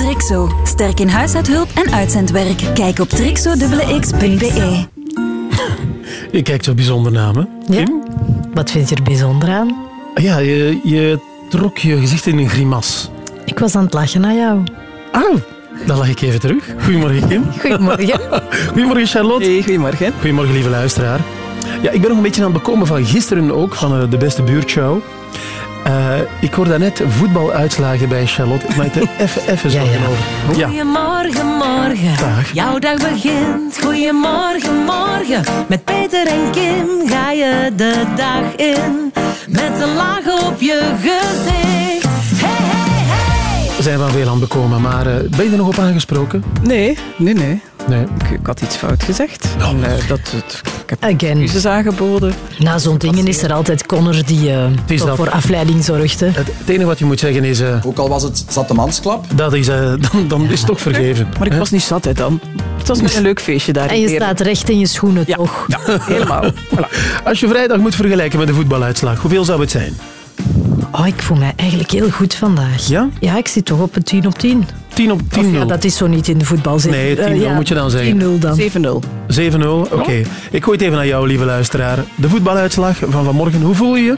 Trixo. Sterk in huishoudhulp en uitzendwerk. Kijk op trixo.x.be. Je kijkt zo bijzonder naar me. Ja? Wat vind je er bijzonder aan? Ja, je, je trok je gezicht in een grimas. Ik was aan het lachen naar jou. Oh, dan lach ik even terug. Goedemorgen, Kim. Goedemorgen. Goedemorgen, Charlotte. Hey, goedemorgen. Goedemorgen, lieve luisteraar. Ja, ik ben nog een beetje aan het bekomen van gisteren ook, van eh, de beste buurtshow. Uh, ik hoor daarnet voetbaluitslagen bij Charlotte. Ik maak er even, even zorgen ja, ja. over. Ja. Goedemorgen, morgen. Dag. Jouw dag begint. Goedemorgen, morgen. Met Peter en Kim ga je de dag in. Met een laag op je gezicht. Hey, hey, hey. We zijn van veel aan bekomen, maar uh, ben je er nog op aangesproken? Nee, nee, nee. Nee. Ik, ik had iets fout gezegd. Oh. En, uh, dat, het, ik heb Again. excuses aangeboden. Na zo'n dingen is er altijd Connor die uh, is dat. voor afleiding zorgde. Het, het enige wat je moet zeggen is... Uh, Ook al was het zatte mansklap. dat is, uh, dan, dan is het toch vergeven. Maar ik was niet zat, hè, dan. Het was een leuk feestje daar. En je staat recht in je schoenen, Ja. toch? Ja, helemaal. Voilà. Als je vrijdag moet vergelijken met de voetbaluitslag, hoeveel zou het zijn? Oh, ik voel mij eigenlijk heel goed vandaag. Ja? Ja, ik zit toch op een 10 op 10. 10 op 10 Of ja, dat is zo niet in de voetbalzin. Nee, 10-0 Eh, ja, moet je dan zeggen. 10-0 dan. 7-0. 7-0, oké. Ik gooi het even naar jou, lieve luisteraar. De voetbaluitslag van vanmorgen, hoe voel je je?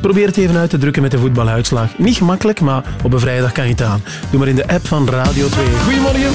Probeer het even uit te drukken met de voetbaluitslag. Niet gemakkelijk, maar op een vrijdag kan je het aan. Doe maar in de app van Radio 2. Goedemorgen.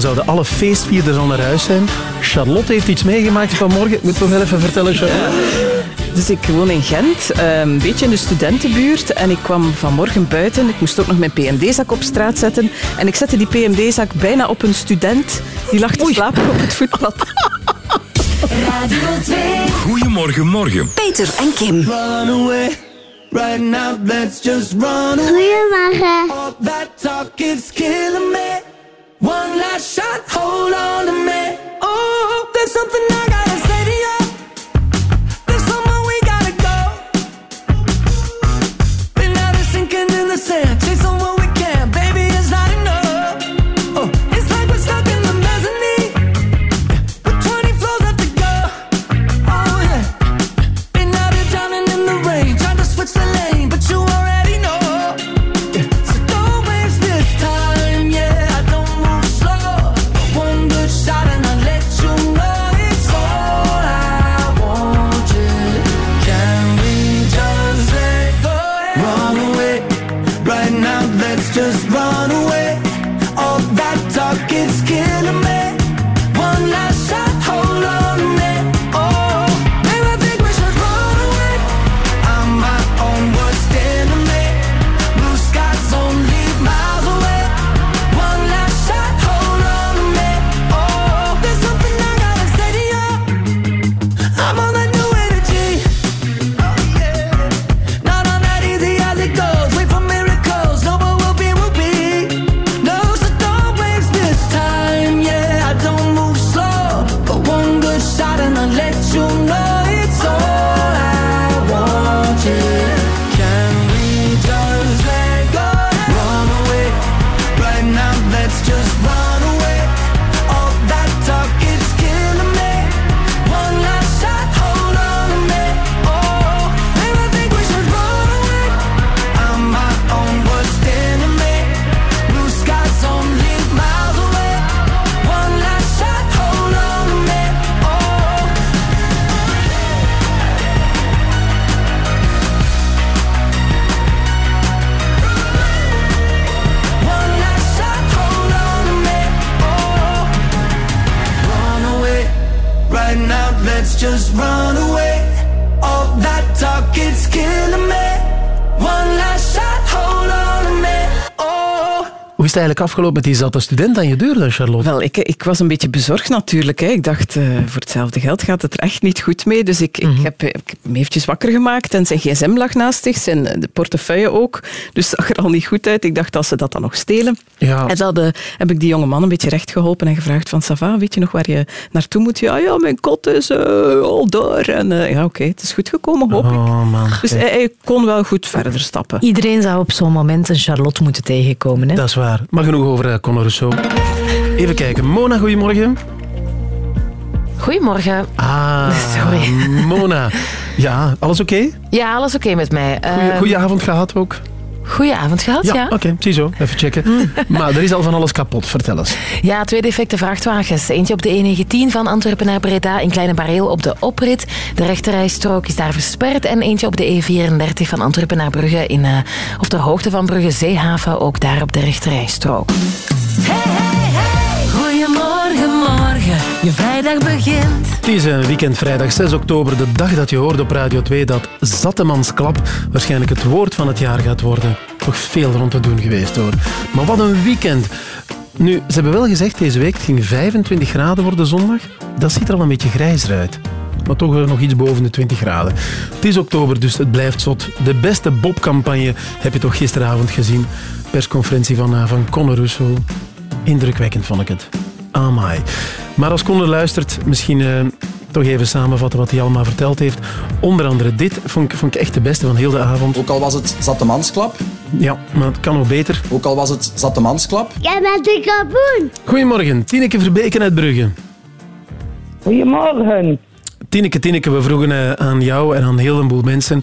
Van zouden alle feestvierders al naar huis zijn? Charlotte heeft iets meegemaakt vanmorgen. Ik moet nog wel even vertellen, Charlotte. Dus ik woon in Gent, eh, een beetje in de studentenbuurt. En ik kwam vanmorgen buiten. Ik moest ook nog mijn PMD-zak op straat zetten. En ik zette die PMD-zak bijna op een student. Die lag te slapen op het voetpad. Radio 2. Goedemorgen, morgen. Peter en Kim. Run away. Right now, let's just run away. Goedemorgen. All that talk is killing me. One last shot, hold on to me. Oh, there's something I gotta het eigenlijk afgelopen met die zatte student aan je deur dan, Charlotte? Wel, ik, ik was een beetje bezorgd natuurlijk. Hè. Ik dacht, eh, voor hetzelfde geld gaat het er echt niet goed mee. Dus ik, ik, heb, ik heb hem eventjes wakker gemaakt en zijn gsm lag naast zich, zijn eh, de portefeuille ook. Dus het zag er al niet goed uit. Ik dacht, als ze dat dan nog stelen. Ja. En eh, heb ik die jonge man een beetje recht geholpen en gevraagd van, Sava, weet je nog waar je naartoe moet? Ja, ja, mijn kot is eh, al daar. En eh, ja, oké, het is goed gekomen, hoop ik. Oh man, Dus hij, hij kon wel goed verder stappen. Iedereen zou op zo'n moment een Charlotte moeten tegenkomen. Hè? dat is waar. Maar genoeg over uh, Conor Rousseau. Even kijken. Mona, goedemorgen. Goedemorgen. Ah, Sorry. Mona. Ja, alles oké? Ja, alles oké met mij. Goeie, Eh, goeie avond gehad ook? Goeie avond gehad, ja. oké, ziezo. Even checken. maar er is al van alles kapot. Vertel eens. Ja, twee defecte vrachtwagens. Eentje op de E19 van Antwerpen naar Breda in Kleine Bareel op de oprit. De rechterrijstrook is daar versperred. En eentje op de E34 van Antwerpen naar Brugge in, eh, of ter hoogte van Brugge Zeehaven, ook daar op de rechterrijstrook. Hey, hey. Je vrijdag begint. Het is een weekend vrijdag 6 oktober, de dag dat je hoort op Radio 2 dat Zattemansklap waarschijnlijk het woord van het jaar gaat worden. Toch veel rond te doen geweest hoor. Maar wat een weekend. Nu, ze hebben wel gezegd deze week, het ging 25 graden worden zondag. Dat ziet er al een beetje grijzer uit. Maar toch nog iets boven de 20 graden. Het is oktober, dus het blijft zot. De beste Bob-campagne heb je toch gisteravond gezien. Persconferentie van, eh, van Conor Russo. Indrukwekkend vond ik het. Amai. Maar als Conor luistert, misschien eh, toch even samenvatten wat hij allemaal verteld heeft. Onder andere dit vond ik, vond ik echt de beste van heel de avond. Ook al was het Zatemansklap, Ja, maar het kan nog beter. ook al was het Zatemansklap, Jij bent een kapoen. Goedemorgen, Tineke Verbeken uit Brugge. Goedemorgen. Tineke, Tineke, we vroegen eh, aan jou en aan heel een boel mensen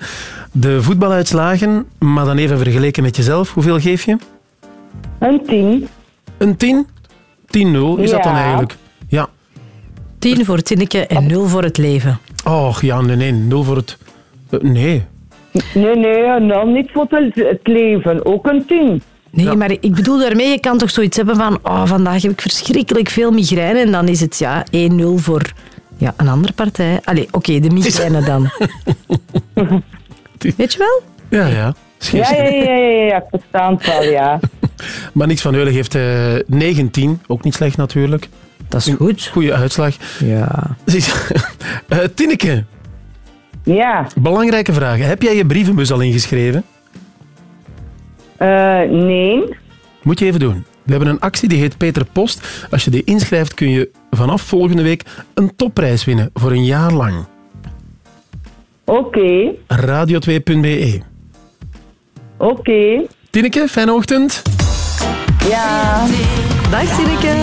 de voetbaluitslagen, maar dan even vergeleken met jezelf. Hoeveel geef je? Een tien. Een 10? 10-0 is dat dan Ja. eigenlijk? Ja. 10 voor Tinneke en 0 voor het leven. Och, ja, nee, nee, 0 voor het... eh, nee. Nee, nee, nou niet voor het, het leven. Ook een tien. Nee, maar ik bedoel daarmee, je kan toch zoiets hebben van oh, vandaag heb ik verschrikkelijk veel migraine en dan is het ja 1-0 voor ja, een andere partij. Allee, oké, de migraine dan. Weet je wel? Ja, ja. Ja, ja, ja, ja, ja, ja, ik versta het wel, ja. Maar niks van Eulen heeft eh 19, ook niet slecht natuurlijk. Dat is goed. Goeie uitslag. Ja. Eh Tineke, Ja, belangrijke vraag. Heb jij je brievenbus al ingeschreven? eh, nee. Moet je even doen. We hebben een actie die heet Peter Post. Als je die inschrijft kun je vanaf volgende week een topprijs winnen voor een jaar lang. Oké, Radio2.be. oké. Tineke, fijne ochtend. Ja. Dag Tineke.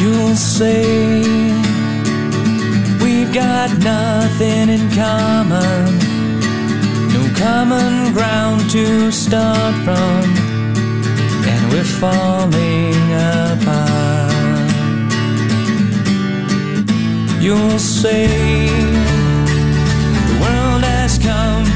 You'll say we've got nothing in common, no common ground to start from, and we're falling apart. You'll say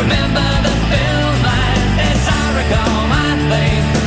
remember the film, as I recall, I think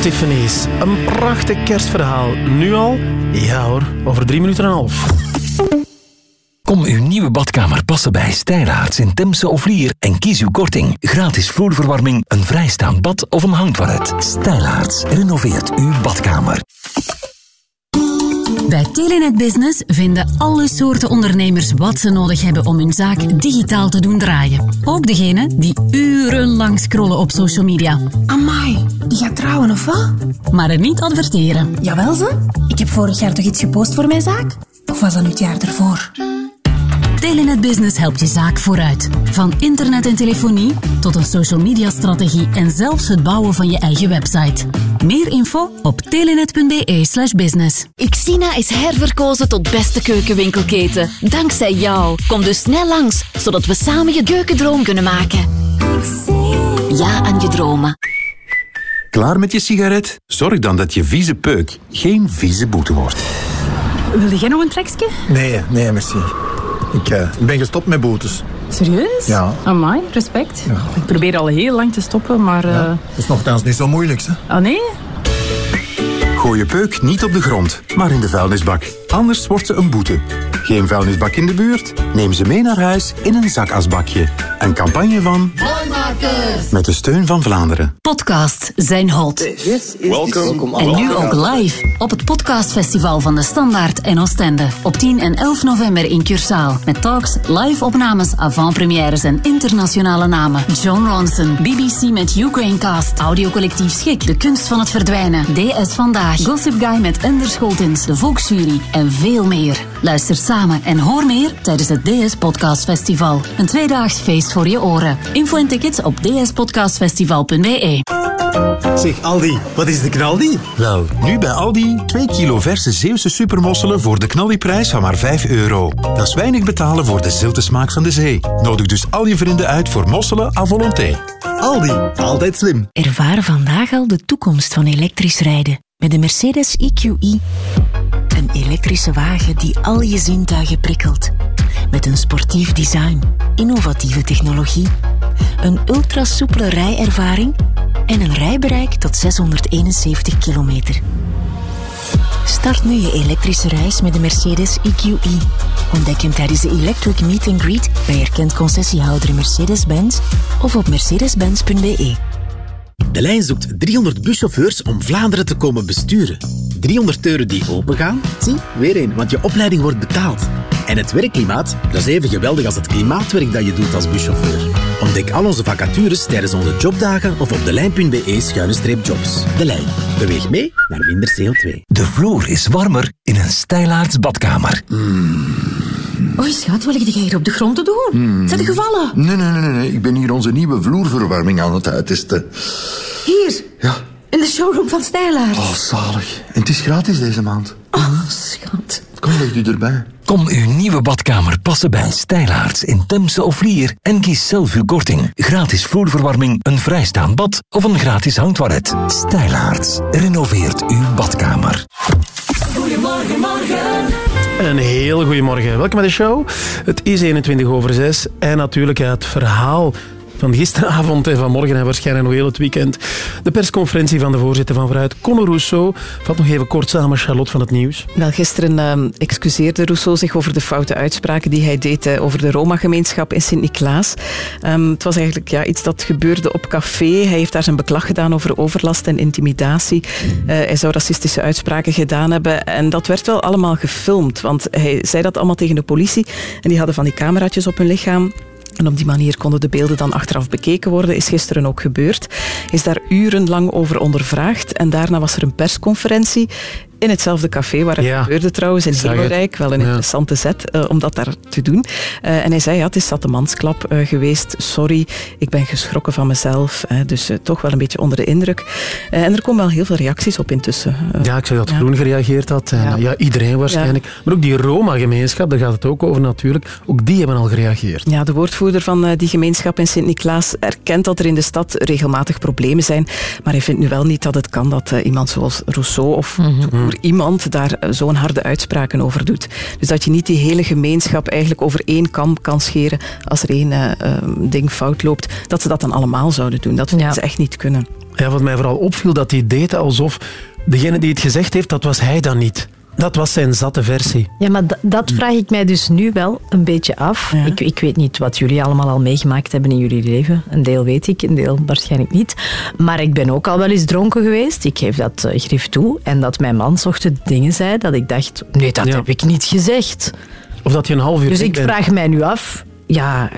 Tiffany's. Een prachtig kerstverhaal. Nu al? Ja hoor, over drie minuten en een half. Kom uw nieuwe badkamer passen bij Stijlaarts in Temse of Lier en kies uw korting. Gratis vloerverwarming, een vrijstaand bad of een hangtoilet. Stijlaarts renoveert uw badkamer. Bij Telenet Business vinden alle soorten ondernemers wat ze nodig hebben om hun zaak digitaal te doen draaien. Ook degenen die urenlang scrollen op social media. Amai, die gaat trouwen of wat? Maar er niet adverteren. Jawel ze. Ik heb vorig jaar toch iets gepost voor mijn zaak? Of was dat nu het jaar ervoor? Telenet Business helpt je zaak vooruit. Van internet en telefonie tot een social media strategie en zelfs het bouwen van je eigen website. Meer info op telenet.be slash business. Xina is herverkozen tot beste keukenwinkelketen. Dankzij jou. Kom dus snel langs, zodat we samen je keukendroom kunnen maken. Ja aan je dromen. Klaar met je sigaret? Zorg dan dat je vieze peuk geen vieze boete wordt. Wilde jij nog een trekje? Nee, nee, merci. Ik, eh, ik ben gestopt met boetes. Serieus? Ja. Amai, respect. Ik probeer al heel lang te stoppen, maar... eh Dat is nogthans niet zo moeilijk, hè? Ah nee? Gooi je peuk niet op de grond, maar in de vuilnisbak. Anders wordt ze een boete. Geen vuilnisbak in de buurt? Neem ze mee naar huis in een zakasbakje. Een campagne van... Met de steun van Vlaanderen. Podcasts zijn hot. Welkom. En nu ook live op het podcastfestival van de Standaard en Oostende. Op 10 en 11 november in Cursaal. Met talks, live opnames, avant-premières en internationale namen. John Ronson, BBC met Ukraine Cast, Audiocollectief Schik, De Kunst van het Verdwijnen, DS Vandaag, Gossip Guy met Ender Scholtens, De Volksjury en veel meer. Luister samen en hoor meer tijdens het DS Podcast Festival. Een tweedaags feest voor je oren. Info en tickets op dspodcastfestival.be. Zeg, Aldi, wat is de knaldi? Wel, nu bij Aldi 2 kilo verse Zeeuwse supermosselen voor de knaldiprijs van maar 5 euro. Dat is weinig betalen voor de zilte smaak van de zee. Nodig dus al je vrienden uit voor mosselen à volonté. Aldi, altijd slim. Ervaar vandaag al de toekomst van elektrisch rijden met de Mercedes EQE. Elektrische wagen die al je zintuigen prikkelt. Met een sportief design, innovatieve technologie, een ultrasoepele rijervaring en een rijbereik tot 671 kilometer. Start nu je elektrische reis met de Mercedes EQE. Ontdek hem tijdens de Electric Meet and Greet bij erkend concessiehouder Mercedes-Benz of op mercedes-benz.be. De lijn zoekt 300 buschauffeurs om Vlaanderen te komen besturen. 300 deuren die opengaan? Zie, weer een, want je opleiding wordt betaald. En het werkklimaat, dat is even geweldig als het klimaatwerk dat je doet als buschauffeur. Ontdek al onze vacatures tijdens onze jobdagen of op delijn.be-jobs. De Lijn. Beweeg mee naar minder CO2. De vloer is warmer in een Stijlaarts badkamer. Oei, schat, wat lig jij hier op de grond te doen? Hmm. Zijn er gevallen? Nee, nee, nee, nee, nee. Ik ben hier onze nieuwe vloerverwarming aan het uittesten. Hier, Ja. In de showroom van Stijlaard. Oh, zalig. En het is gratis deze maand. Oh, schat. Kom, leg u erbij. Kom uw nieuwe badkamer passen bij Stijlaarts in Temse of Lier en kies zelf uw korting. Gratis vloerverwarming, een vrijstaand bad of een gratis hangtoilet. Stijlaarts renoveert uw badkamer. Goedemorgen, morgen. Een heel goedemorgen. Welkom bij de show. Het is 21 over 6 en natuurlijk het verhaal van gisteravond en vanmorgen en waarschijnlijk nog heel het weekend. De persconferentie van de voorzitter van Vooruit, Conor Rousseau. Vat nog even kort samen, Charlotte van het Nieuws. Wel, gisteren ehm, excuseerde Rousseau zich over de foute uitspraken die hij deed eh, over de Roma-gemeenschap in Sint-Niklaas. Ehm, het was eigenlijk ja, iets dat gebeurde op café. Hij heeft daar zijn beklag gedaan over overlast en intimidatie. Eh, hij zou racistische uitspraken gedaan hebben. En dat werd wel allemaal gefilmd, want hij zei dat allemaal tegen de politie. En die hadden van die cameraatjes op hun lichaam. En op die manier konden de beelden dan achteraf bekeken worden. Is gisteren ook gebeurd. Is daar urenlang over ondervraagd. En daarna was er een persconferentie in hetzelfde café waar het Ja. gebeurde trouwens, in. Hemelrijk. Wel een interessante zet eh, om dat daar te doen. Eh, en hij zei, ja, het is zat de mansklap eh, geweest. Sorry, ik ben geschrokken van mezelf. dus toch wel een beetje onder de indruk. En er komen wel heel veel reacties op intussen. Ja, ik zag dat. Groen gereageerd had. En, Ja. iedereen waarschijnlijk. Maar ook die Roma-gemeenschap, daar gaat het ook over natuurlijk. Ook die hebben al gereageerd. Ja, de woordvoerder van die gemeenschap in Sint-Niklaas erkent dat er in de stad regelmatig problemen zijn. Maar hij vindt nu wel niet dat het kan dat iemand zoals Rousseau of voor iemand daar eh, zo'n harde uitspraken over doet. Dus dat je niet die hele gemeenschap eigenlijk over één kam kan scheren als er één eh, eh, ding fout loopt. Dat ze dat dan allemaal zouden doen. Dat vinden ze echt niet kunnen. Ja, wat mij vooral opviel, dat hij deed alsof degene die het gezegd heeft, dat was hij dan niet. Dat was zijn zatte versie. Ja, maar dat vraag ik mij dus nu wel een beetje af. Ik, ik weet niet wat jullie allemaal al meegemaakt hebben in jullie leven. Een deel weet ik, een deel waarschijnlijk niet. Maar ik ben ook al wel eens dronken geweest. Ik geef dat eh, grif toe. En dat mijn man 's ochtends dingen zei dat ik dacht, nee, dat heb ik niet gezegd. Of dat je een half uur Dus ik bent. vraag mij nu af, ja,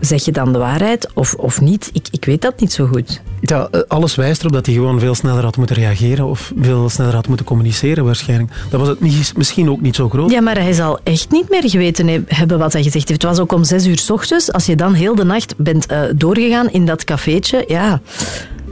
zeg je dan de waarheid of, of niet? Ik, ik weet dat niet zo goed. Ja, eh, alles wijst erop dat hij gewoon veel sneller had moeten reageren of veel sneller had moeten communiceren waarschijnlijk. Dan was het niet- misschien ook niet zo groot. Ja, maar hij zal echt niet meer geweten he- hebben wat hij gezegd heeft. Het was ook om zes uur s ochtends. Als je dan heel de nacht bent eh, doorgegaan in dat cafeetje, ja...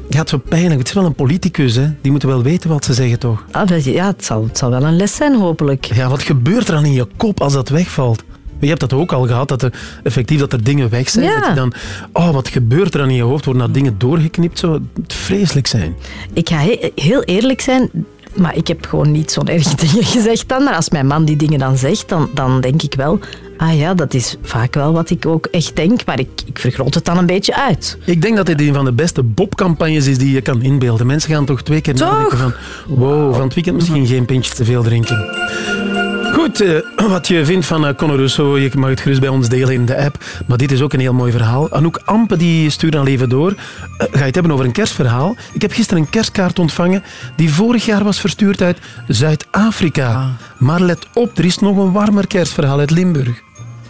Ja, het is zo pijnlijk. Het is wel een politicus, hè. Die moeten wel weten wat ze zeggen, toch? Ah, dat- ja, het zal, het zal wel een les zijn, hopelijk. Ja, wat gebeurt er dan in je kop als dat wegvalt? Je hebt dat ook al gehad, dat er effectief dat er dingen weg zijn. Ja. Dat je dan, oh, wat gebeurt er dan in je hoofd? Worden dat dingen doorgeknipt? Zou het vreselijk zijn. Ik ga he- heel eerlijk zijn, maar ik heb gewoon niet zo'n erg dingen gezegd dan. Maar als mijn man die dingen dan zegt, dan, dan denk ik wel... Ah ja, dat is vaak wel wat ik ook echt denk, maar ik, ik vergroot het dan een beetje uit. Ik denk dat dit een van de beste Bob-campagnes is die je kan inbeelden. Mensen gaan toch twee keer nadenken van... Wow, van het weekend misschien geen pintje te veel drinken. Goed, eh, wat je vindt van eh, Conor Rousseau, je mag het gerust bij ons delen in de app. Maar dit is ook een heel mooi verhaal. Anouk Ampe die stuurt al even door. Eh, ga je het hebben over een kerstverhaal? Ik heb gisteren een kerstkaart ontvangen die vorig jaar was verstuurd uit Zuid-Afrika. Maar let op, er is nog een warmer kerstverhaal uit Limburg.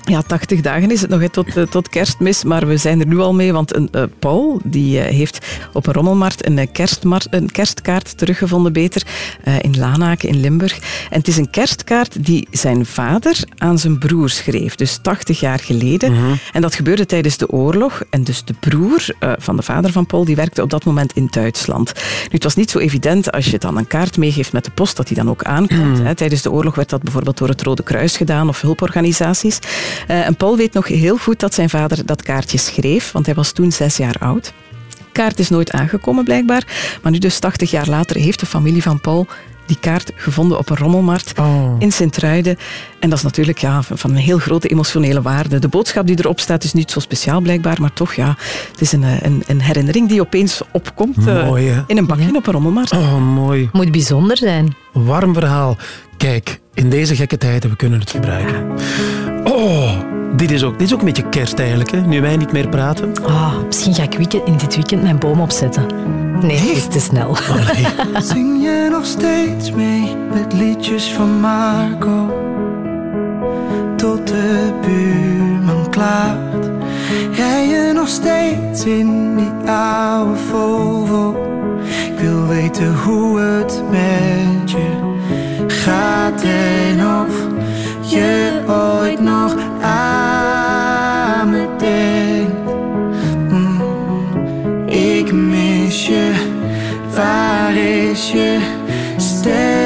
Ja, 80 dagen is het nog hè, tot, eh, tot kerstmis, maar we zijn er nu al mee, want een, eh, Paul die, eh, heeft op een rommelmarkt een, eh, kerstmar- een kerstkaart teruggevonden, beter, in Lanaken in Limburg. En het is een kerstkaart die zijn vader aan zijn broer schreef, dus 80 jaar geleden. En dat gebeurde tijdens de oorlog. En dus de broer van de vader van Paul, die werkte op dat moment in Duitsland. Nu, het was niet zo evident als je dan een kaart meegeeft met de post, dat die dan ook aankomt. Hè. Tijdens de oorlog werd dat bijvoorbeeld door het Rode Kruis gedaan of hulporganisaties. Eh, en Paul weet nog heel goed dat zijn vader dat kaartje schreef, want hij was toen zes jaar oud. Kaart is nooit aangekomen blijkbaar, maar nu dus 80 jaar later heeft de familie van Paul die kaart gevonden op een rommelmarkt in Sint-Truiden. En dat is natuurlijk ja, van een heel grote emotionele waarde. De boodschap die erop staat is niet zo speciaal blijkbaar, maar toch ja, het is een, eh, een, een herinnering die opeens opkomt eh, Mooi, in een bakje op een rommelmarkt. Oh, mooi. Moet bijzonder zijn. Warm verhaal. Kijk, in deze gekke tijden, we kunnen het gebruiken. Oh, dit is ook, dit is ook een beetje kerst eigenlijk, hè? nu wij niet meer praten. Ah, misschien ga ik weekend, in dit weekend mijn boom opzetten. Nee, het is te snel. Zing je nog steeds mee met liedjes van Marco? Tot de buurman klaart. Rij je nog steeds in die oude Volvo? Ik wil weten hoe het met je gaat en of je ooit nog aan me denkt. Mm, ik mis je, waar is je stem?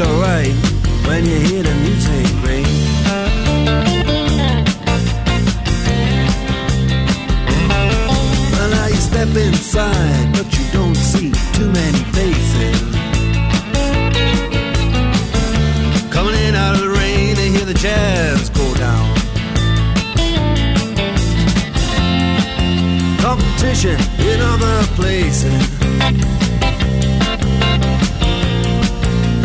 Feel alright when you hear the music ring. Well, now you step inside, but you don't see too many faces. Coming in out of the rain, they hear the jazz go down. Competition in other places.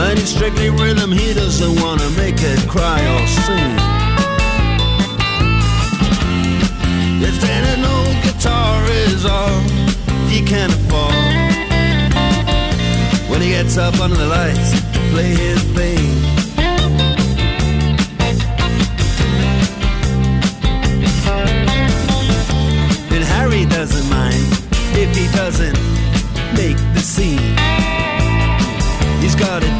But in strictly rhythm, he doesn't wanna make it cry or sing. If then an old guitar is all he can afford. When he gets up under the lights to play his thing. And Harry doesn't mind if he doesn't make the scene. He's got a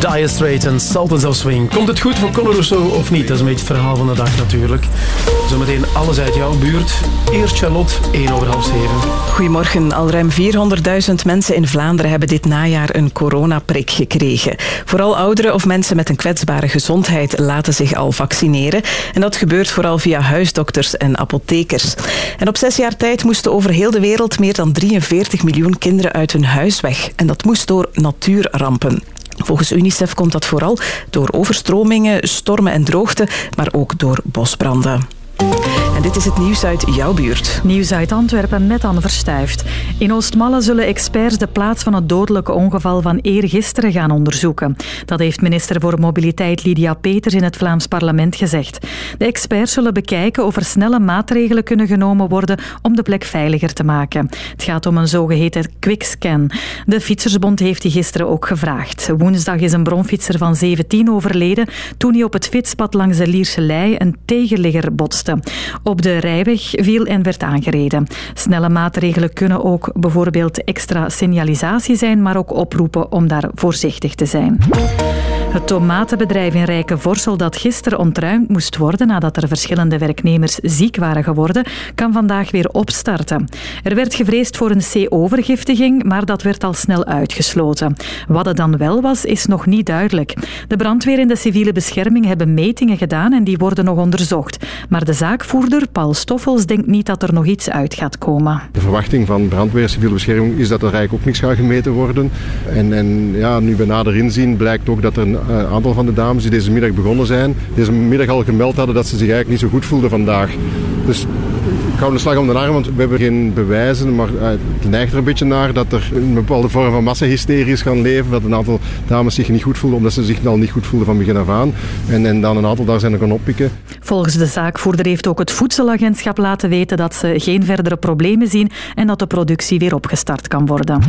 Dire Straits en Sultans of Swing. Komt het goed voor Rousseau of niet? Dat is een beetje het verhaal van de dag natuurlijk. Zometeen alles uit jouw buurt. Eerst Charlotte, 1 over half 7. Goedemorgen. Al ruim 400.000 mensen in Vlaanderen hebben dit najaar een coronaprik gekregen. Vooral ouderen of mensen met een kwetsbare gezondheid laten zich al vaccineren. En dat gebeurt vooral via huisdokters en apothekers. En op zes jaar tijd moesten over heel de wereld meer dan 43 miljoen kinderen uit hun huis weg. En dat moest door natuurrampen. Volgens UNICEF komt dat vooral door overstromingen, stormen en droogte, maar ook door bosbranden. Dit is het nieuws uit jouw buurt. Nieuws uit Antwerpen met Anne Verstuift. In Oostmalle zullen experts de plaats van het dodelijke ongeval van eergisteren gaan onderzoeken. Dat heeft minister voor Mobiliteit Lydia Peters in het Vlaams parlement gezegd. De experts zullen bekijken of er snelle maatregelen kunnen genomen worden om de plek veiliger te maken. Het gaat om een zogeheten quickscan. De Fietsersbond heeft die gisteren ook gevraagd. Woensdag is een bronfietser van 17 overleden toen hij op het fietspad langs de Lierse Lei een tegenligger botste. Op de rijweg viel en werd aangereden. Snelle maatregelen kunnen ook bijvoorbeeld extra signalisatie zijn, maar ook oproepen om daar voorzichtig te zijn. Het tomatenbedrijf in Rijkenvorsel dat gisteren ontruimd moest worden nadat er verschillende werknemers ziek waren geworden, kan vandaag weer opstarten. Er werd gevreesd voor een CO-vergiftiging, maar dat werd al snel uitgesloten. Wat het dan wel was, is nog niet duidelijk. De brandweer en de civiele bescherming hebben metingen gedaan en die worden nog onderzocht. Maar de zaakvoerder, Paul Stoffels, denkt niet dat er nog iets uit gaat komen. De verwachting van brandweer, civiele bescherming, is dat er eigenlijk ook niks gaat gemeten worden. En, en ja, nu bij nader inzien blijkt ook dat er een eh, aantal van de dames die deze middag begonnen zijn, deze middag al gemeld hadden dat ze zich eigenlijk niet zo goed voelden vandaag. Dus ik hou een slag om de arm, want we hebben geen bewijzen, maar eh, het neigt er een beetje naar dat er een bepaalde vorm van massahysterie is gaan leven. Dat een aantal dames zich niet goed voelden, omdat ze zich al niet goed voelden van begin af aan. En, en dan een aantal daar zijn er gaan oppikken. Volgens de zaakvoerder heeft ook het voedselagentschap laten weten dat ze geen verdere problemen zien en dat de productie weer opgestart kan worden.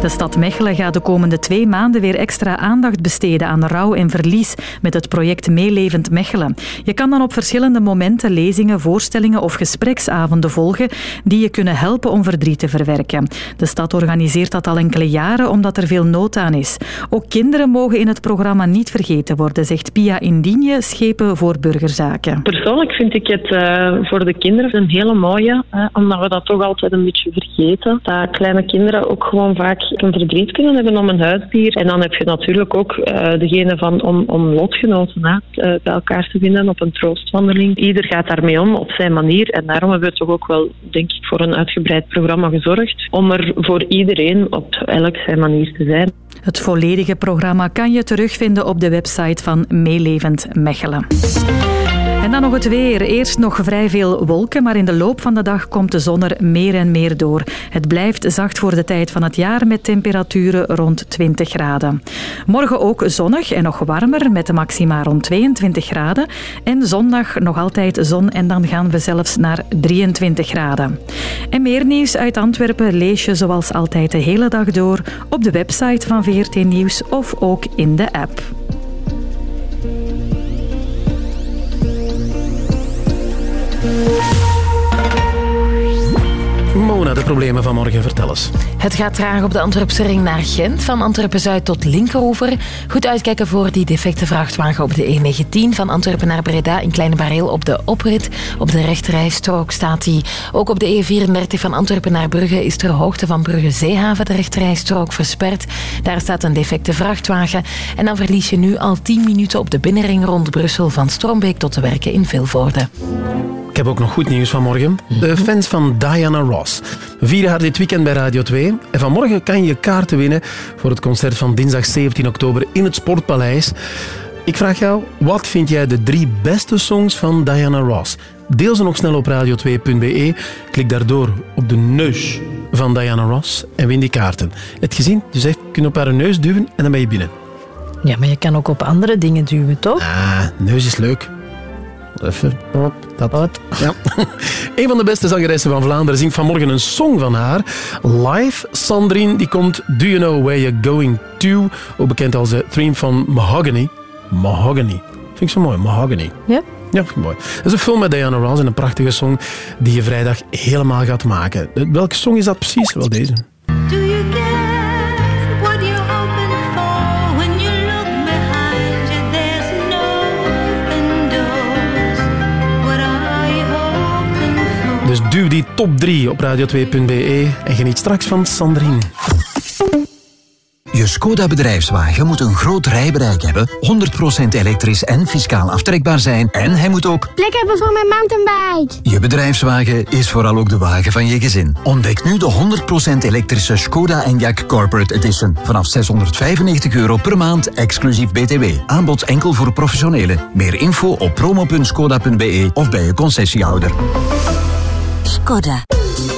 De stad Mechelen gaat de komende twee maanden weer extra aandacht besteden aan rouw en verlies met het project Meelevend Mechelen. Je kan dan op verschillende momenten lezingen, voorstellingen of gespreksavonden volgen die je kunnen helpen om verdriet te verwerken. De stad organiseert dat al enkele jaren omdat er veel nood aan is. Ook kinderen mogen in het programma niet vergeten worden, zegt Pia Indigne, schepen voor burgerzaken. Persoonlijk vind ik het eh, voor de kinderen een hele mooie, hè, omdat we dat toch altijd een beetje vergeten. Dat kleine kinderen ook gewoon vaak een verdriet kunnen hebben om een huisdier. En dan heb je natuurlijk ook eh, degene van om, om lotgenoten hè, eh, bij elkaar te vinden op een troostwandeling. Ieder gaat daarmee om op zijn manier. En daarom hebben we toch ook wel, denk ik, voor een uitgebreid programma gezorgd. Om er voor iedereen op elk zijn manier te zijn. Het volledige programma kan je terugvinden op de website van Meelevend Mechelen. En dan nog het weer. Eerst nog vrij veel wolken, maar in de loop van de dag komt de zon er meer en meer door. Het blijft zacht voor de tijd van het jaar met temperaturen rond 20 graden. Morgen ook zonnig en nog warmer met de maxima rond 22 graden. En zondag nog altijd zon en dan gaan we zelfs naar 23 graden. En meer nieuws uit Antwerpen lees je zoals altijd de hele dag door op de website van VRT Nieuws of ook in de app. Mona, de problemen van morgen, vertel eens. Het gaat traag op de Antwerpse ring naar Gent, van Antwerpen-Zuid tot Linkeroever. Goed uitkijken voor die defecte vrachtwagen op de E19 van Antwerpen naar Breda in Kleine Bareel op de oprit. Op de rechterrijstrook staat die. Ook op de E34 van Antwerpen naar Brugge is ter hoogte van Brugge-Zeehaven de rechterrijstrook versperd. Daar staat een defecte vrachtwagen. En dan verlies je nu al 10 minuten op de binnenring rond Brussel van Strombeek tot de werken in Vilvoorde. Ik heb ook nog goed nieuws vanmorgen. De fans van Diana Ross vieren haar dit weekend bij Radio 2. En vanmorgen kan je kaarten winnen voor het concert van dinsdag 17 oktober in het Sportpaleis. Ik vraag jou, wat vind jij de drie beste songs van Diana Ross? Deel ze nog snel op radio2.be. Klik daardoor op de neus van Diana Ross en win die kaarten. Het gezien, dus echt kun je op haar neus duwen en dan ben je binnen. Ja, maar je kan ook op andere dingen duwen, toch? Ah, neus is leuk. Even. Dat. Ja. Een van de beste zangeressen van Vlaanderen zingt vanmorgen een song van haar. Live. Sandrine die komt Do You Know Where You're Going To? Ook bekend als de theme van Mahogany. Mahogany. Vind ik zo mooi, Mahogany. Ja? Ja, vind ik mooi. Dat is een film met Diana Ross en een prachtige song die je vrijdag helemaal gaat maken. Welke song is dat precies? Wel deze. Duw die top 3 op radio2.be en geniet straks van Sandrine. Je Skoda bedrijfswagen moet een groot rijbereik hebben, 100% elektrisch en fiscaal aftrekbaar zijn en hij moet ook Plek hebben voor mijn mountainbike. Je bedrijfswagen is vooral ook de wagen van je gezin. Ontdek nu de 100% elektrische Skoda Enyaq Corporate Edition. Vanaf 695 euro per maand, exclusief BTW. Aanbod enkel voor professionelen. Meer info op promo.skoda.be of bij je concessiehouder. Skoda.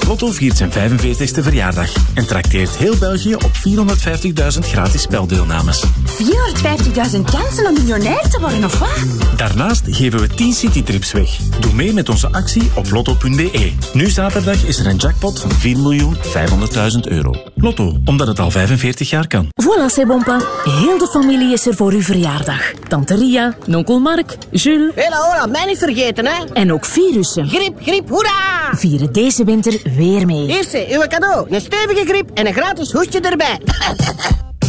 Lotto viert zijn 45ste verjaardag en trakteert heel België op 450.000 gratis speldeelnames. 450.000 kansen om miljonair te worden, of wat? Daarnaast geven we 10 citytrips weg. Doe mee met onze actie op lotto.be. Nu zaterdag is er een jackpot van 4.500.000 euro. Lotto, omdat het al 45 jaar kan. Voilà, c'est bon pas. Heel de familie is er voor uw verjaardag. Tante Ria, onkel Mark, Jules... Hela, hola, mij niet vergeten, hè? En ook virussen. Griep, griep, hoera! Vieren deze winter weer mee. Eerste, uw cadeau. Een stevige griep en een gratis hoestje erbij.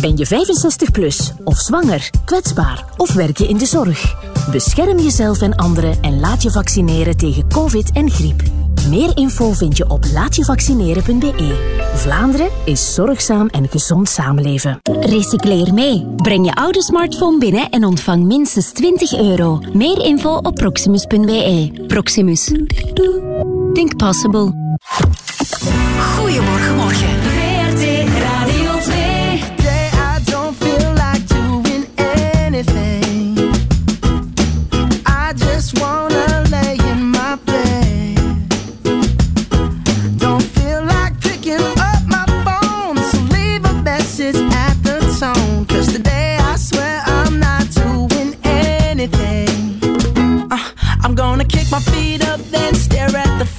Ben je 65 plus of zwanger, kwetsbaar of werk je in de zorg? Bescherm jezelf en anderen en laat je vaccineren tegen covid en griep. Meer info vind je op laatjevaccineren.be. Vlaanderen is zorgzaam en gezond samenleven. Recycleer mee. Breng je oude smartphone binnen en ontvang minstens 20 euro. Meer info op proximus.be. Proximus. Think possible. Goedemorgen, morgen. VRT Radio 2. Today I don't feel like doing anything. I just wanna lay in my bed. Don't feel like picking up my phone, so leave a message at the tone. Cause today I swear I'm not doing anything. Uh, I'm gonna kick my feet up, then stare at the fan. Turn the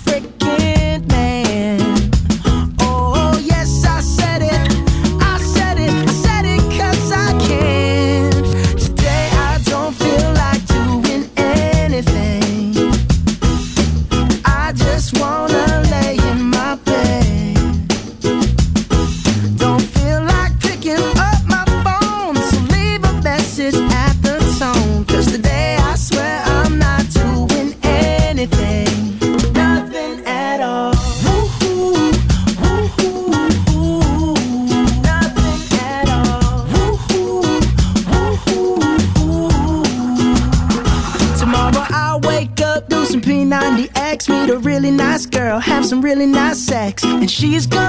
She's good.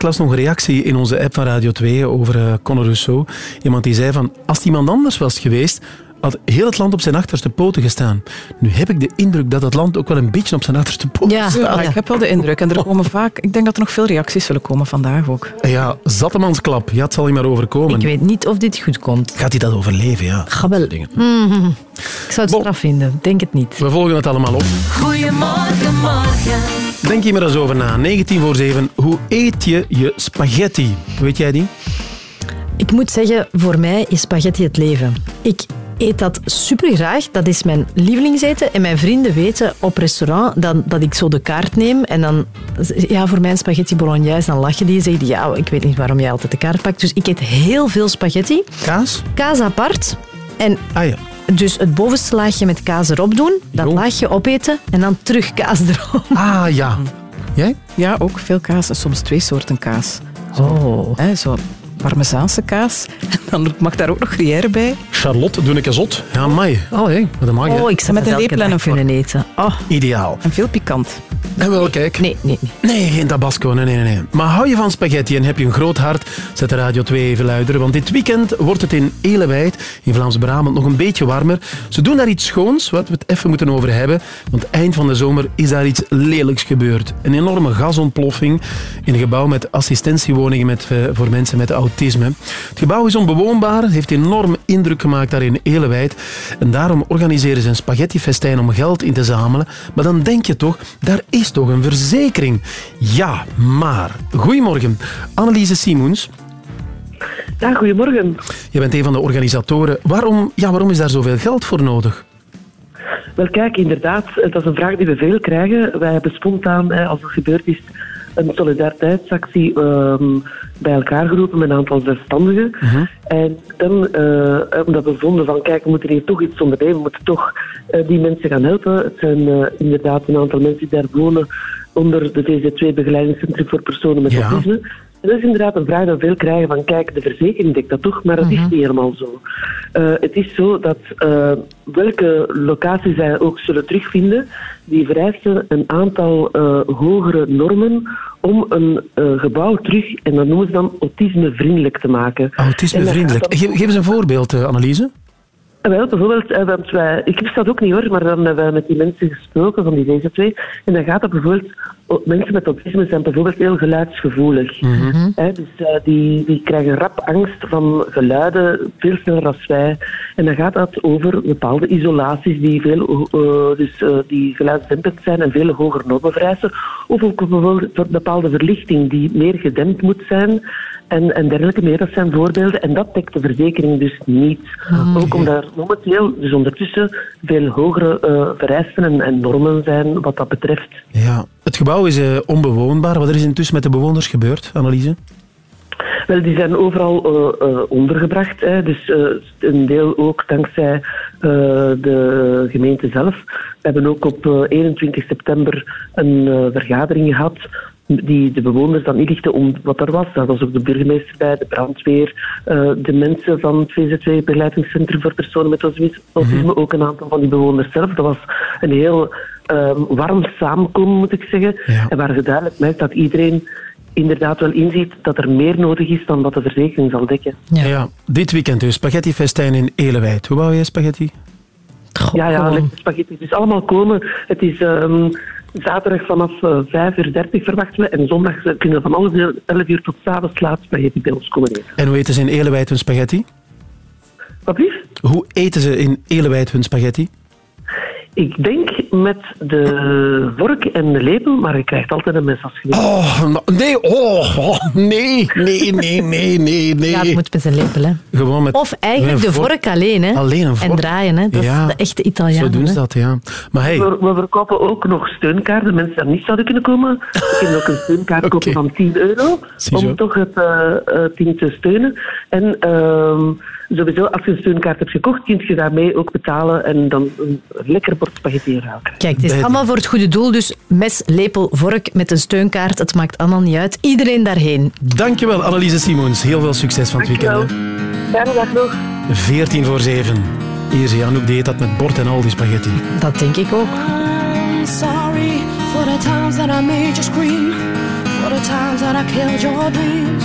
Ik las nog een reactie in onze app van Radio 2 over eh, Conor Rousseau. Iemand die zei van, als het iemand anders was geweest, had heel het land op zijn achterste poten gestaan. Nu heb ik de indruk dat het land ook wel een beetje op zijn achterste poten staat. Ja, ik heb wel de indruk. En er komen vaak, ik denk dat er nog veel reacties zullen komen vandaag ook. Ja, zatemansklap. Ja, het zal je maar overkomen. Ik weet niet of dit goed komt. Gaat hij dat overleven, ja? Ga wel. Mhm. Ik zou het straf vinden. Denk het niet. We volgen het allemaal op. Goedemorgen, morgen. Denk hier maar eens over na. 19 voor 7. Hoe eet je je spaghetti? Weet jij die? Ik moet zeggen, voor mij is spaghetti het leven. Ik eet dat super graag. Dat is mijn lievelingseten. En mijn vrienden weten op restaurant dat, dat ik zo de kaart neem. En dan, ja, voor mijn spaghetti bolognese, dan lachen die. Zeggen die, ja, ik weet niet waarom jij altijd de kaart pakt. Dus ik eet heel veel spaghetti. Kaas? Kaas apart. En Ah ja. Dus het bovenste laagje met kaas erop doen. Dat laagje opeten. En dan terug kaas erop. Ah ja. Jij? Ja, ook veel kaas. En soms twee soorten kaas. Oh. Hè, zo parmezaanse kaas. En dan mag daar ook nog gruyère bij. Charlotte, doe ik eens zot. Ja, mai. Oh, hé. Wat een mag? Oh, ik zou Met dat een lepel en een kunnen eten. Oh. Ideaal. En veel pikant. En wel, kijk. Nee, nee, nee. Nee, geen tabasco. Nee, nee, nee. Maar hou je van spaghetti en heb je een groot hart, zet de Radio 2 even luider. Want dit weekend wordt het in Elewijd, in Vlaams-Brabant, nog een beetje warmer. Ze doen daar iets schoons, wat we het even moeten over hebben. Want eind van de zomer is daar iets lelijks gebeurd. Een enorme gasontploffing in een gebouw met assistentiewoningen met, eh, voor mensen met autisme. Het gebouw is onbewoonbaar, het heeft enorm indruk gemaakt daar in Elewijd. En daarom organiseren ze een spaghettifestijn om geld in te zamelen. Maar dan denk je toch, daar is toch een verzekering? Ja, maar... Goedemorgen, Anneliese Simons. Ja, goedemorgen. Je bent een van de organisatoren. Waarom, ja, waarom is daar zoveel geld voor nodig? Wel kijk, inderdaad, dat is een vraag die we veel krijgen. Wij hebben spontaan, eh, als het gebeurd is, een solidariteitsactie ehm, bij elkaar geroepen met een aantal zelfstandigen. En dan, eh, omdat we vonden van, kijk, we moeten hier toch iets ondernemen, we moeten toch eh, die mensen gaan helpen. Het zijn eh, inderdaad een aantal mensen die daar wonen onder de VZ2 Begeleidingscentrum voor personen met autisme. Dat is inderdaad een vraag dat we veel krijgen van, kijk, de verzekering dekt dat toch, maar dat is niet helemaal zo. Eh, het is zo dat eh, welke locaties zij ook zullen terugvinden, die vereisen een aantal eh, hogere normen om een gebouw terug, en dat noemen ze dan autismevriendelijk te maken. Autismevriendelijk. dan- Geef, geef eens een voorbeeld, Anneliese. Wel, bijvoorbeeld, eh, want wij, ik wist dat ook niet hoor, maar dan hebben we met die mensen gesproken van die VZ2. En dan gaat dat bijvoorbeeld, mensen met autisme zijn bijvoorbeeld heel geluidsgevoelig. Hè, dus eh, die, die krijgen rap angst van geluiden, veel sneller dan wij. En dan gaat dat over bepaalde isolaties die, veel, eh, dus, die geluidsdempend zijn en veel hoger normen vereisen. Of ook bijvoorbeeld voor bepaalde verlichting die meer gedempt moet zijn. En, en dergelijke meer, dat zijn voorbeelden. En dat dekt de verzekering dus niet. Ook omdat er momenteel, dus ondertussen, veel hogere eh, vereisten en, en normen zijn wat dat betreft. Ja. Het gebouw is eh, onbewoonbaar. Wat er is intussen met de bewoners gebeurd, Anneliese? Wel, die zijn overal eh, ondergebracht. Hè. Dus een deel ook dankzij de gemeente zelf. We hebben ook op eh, 21 september een vergadering gehad die de bewoners dan inlichten om wat er was. Daar was ook de burgemeester bij, de brandweer, eh, de mensen van het VZ2 Begeleidingscentrum voor Personen met autisme, autisme, ook een aantal van die bewoners zelf. Dat was een heel ehm, warm samenkomen, moet ik zeggen. En waar je duidelijk merkt dat iedereen inderdaad wel inziet dat er meer nodig is dan wat de verzekering zal dekken. Ja. Dit weekend dus, spaghettifestijn in Elewijd. Hoe bouw jij spaghetti? Ja, ja, lekker spaghetti. Dus allemaal komen. Het is ehm, zaterdag vanaf eh, 5 uur 30 verwachten we. En zondag eh, kunnen we van alles 11 uur tot 's avonds laat spaghetti bij ons komen eten. En hoe eten ze in Elewijd hun spaghetti? Wat lief? Hoe eten ze in Elewijd hun spaghetti? Ik denk met de vork en de lepel, maar je krijgt altijd een mes als je. Oh, nee, oh, oh, nee, nee, nee, nee, nee, nee. Ja, het moet met een lepel, hè. Gewoon met Of eigenlijk met de een vork alleen, hè. Alleen een vork. En draaien, hè. Dat Ja. is de echte Italianen. Zo doen ze dat, ja. Maar hey, We, we verkopen ook nog steunkaarten. Mensen die niet zouden kunnen komen. Je kunt ook een steunkaart kopen van 10 euro. Ziezo. Om toch het eh, eh, team te steunen. En ehm, sowieso, als je een steunkaart hebt gekocht, kun je daarmee ook betalen. En dan een lekker bord spaghetti krijgen. Kijk, het is allemaal voor het goede doel. Dus mes, lepel, vork met een steunkaart. Het maakt allemaal niet uit. Iedereen daarheen. dankjewel Anneliese Simons. Heel veel succes van het weekend. Fijne dag nog. 14 voor 7. Hier is Janouk deed dat met bord en al die spaghetti. Dat denk ik ook. I'm sorry for the times that I made you scream, for the times that I killed your dreams,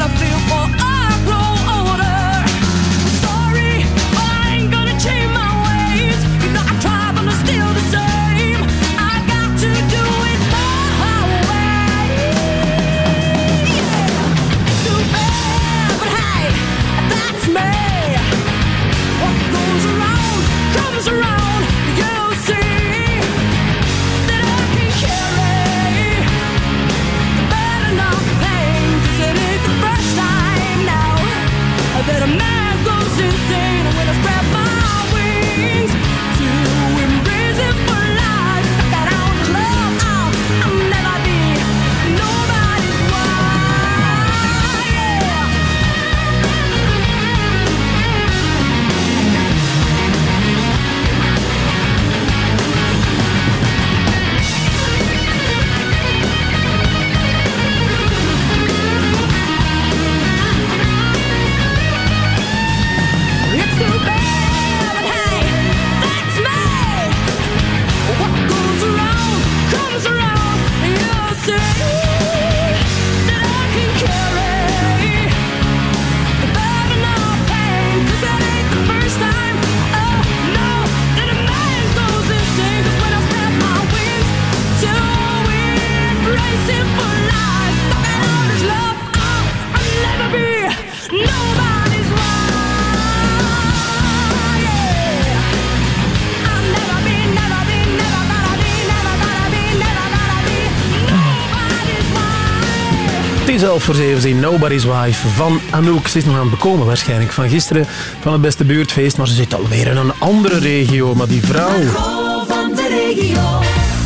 11 voor 7 zien Nobody's Wife van Anouk. Ze is nog aan het bekomen waarschijnlijk van gisteren van het beste buurtfeest, maar ze zit alweer in een andere regio. Maar die vrouw... van de regio.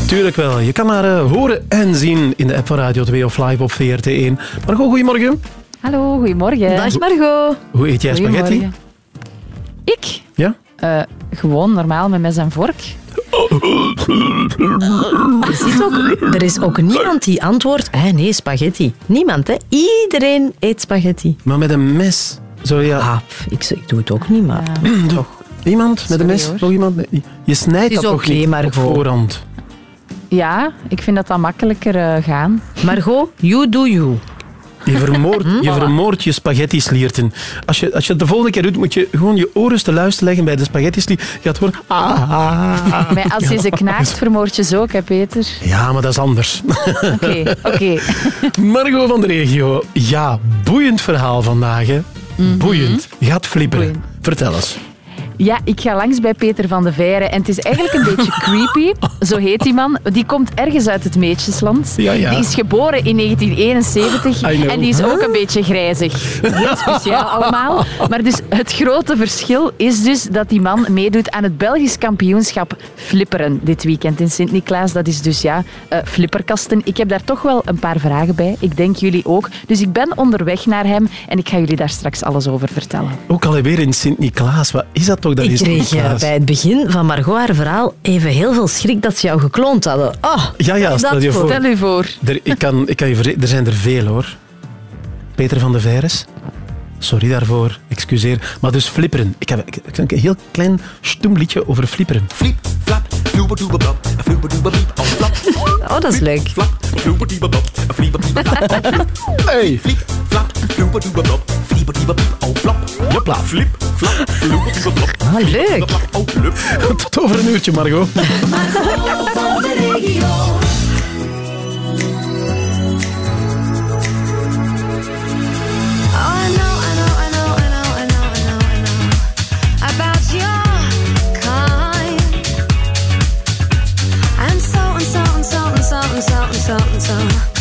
Tuurlijk wel. Je kan haar eh, horen en zien in de app van Radio 2 of live op VRT1. Margot, goedemorgen. Hallo, goedemorgen. Dag Margot. Hoe eet jij spaghetti? Ik? Ja? Eh, gewoon normaal met mes en vork. Er, zit ook, er is ook niemand die antwoordt, hè, nee, spaghetti. Niemand, hè. Iedereen eet spaghetti. Maar met een mes. Zo ja. Ah, pff, ik, ik doe het ook niet, maar... Toch. Iemand met een mes? hoor. Nog iemand? Je snijdt dat toch niet Margot. op voorhand? Ja, ik vind dat dat makkelijker eh, gaan. Margot, you do you. Je vermoordt je, vermoordt je spaghetti-slierten. Als je, als je het de volgende keer doet, moet je gewoon je oren te luisteren leggen bij de spaghetti-slier. Je gaat horen... Ah, ah. Maar als je ze knaakt, vermoord je ze ook, hè Peter? Ja, maar dat is anders. Oké, oké. Margot van de regio. Ja, boeiend verhaal vandaag. Hè. Mhm. Boeiend. Je gaat flipperen. Vertel eens. Ja, ik ga langs bij Peter van de Veire en het is eigenlijk een beetje creepy. Zo heet die man. Die komt ergens uit het Meetjesland. Ja, ja. Die is geboren in 1971 I know. en die is ook een beetje grijzig. Heel speciaal allemaal. Maar dus het grote verschil is dus dat die man meedoet aan het Belgisch kampioenschap flipperen dit weekend in Sint-Niklaas. Dat is dus ja, eh, flipperkasten. Ik heb daar toch wel een paar vragen bij. Ik denk jullie ook. Dus ik ben onderweg naar hem en ik ga jullie daar straks alles over vertellen. Ook alweer in Sint-Niklaas. Wat is dat toch? Dat Ik is kreeg eh, bij het begin van Margot haar verhaal even heel veel schrik dat ze jou gekloond hadden. Oh, Ja, ja, stel dat je voor. Stel voor. Er, ik, kan, ik kan je er zijn er veel hoor. Peter van de Veires. Sorry daarvoor, excuseer. Maar dus flipperen. Ik heb, ik, ik heb een heel klein stoem liedje over flipperen. Flip, flap, floeberdoeberblap, floeberdoeberbliep, al flap. Oh, dat is leuk. Hey! Flip, flap, floeberdoeberblap, flieberdoeberbliep, al flap. Jopla. Flip, flap, floeberdoeberblap, Ah, leuk. Tot over een uurtje, Margot. Margot van de regio. And so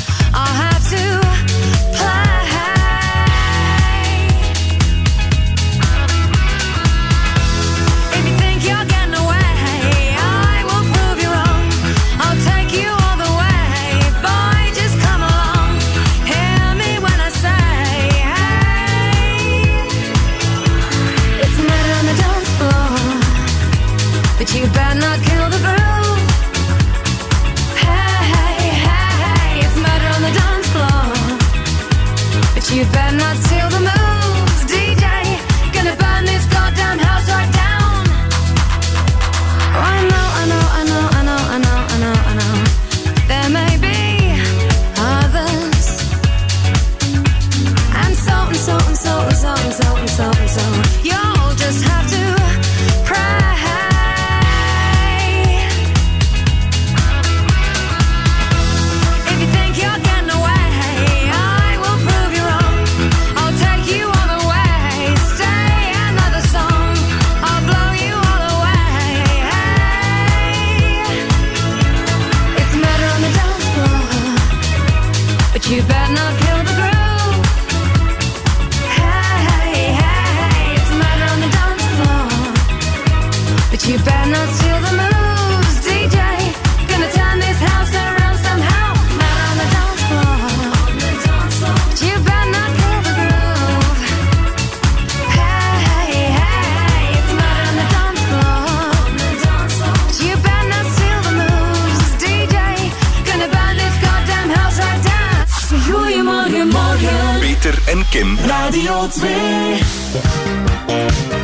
Kim. Radio 2.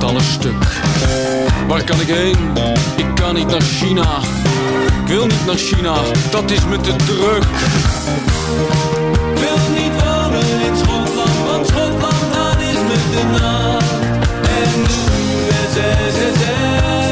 gaat stuk. Waar kan ik heen? Ik kan niet naar China. Ik wil niet naar China, dat is me te druk. wil niet wonen in Schotland, want Schotland dat is me te na. En de USSR,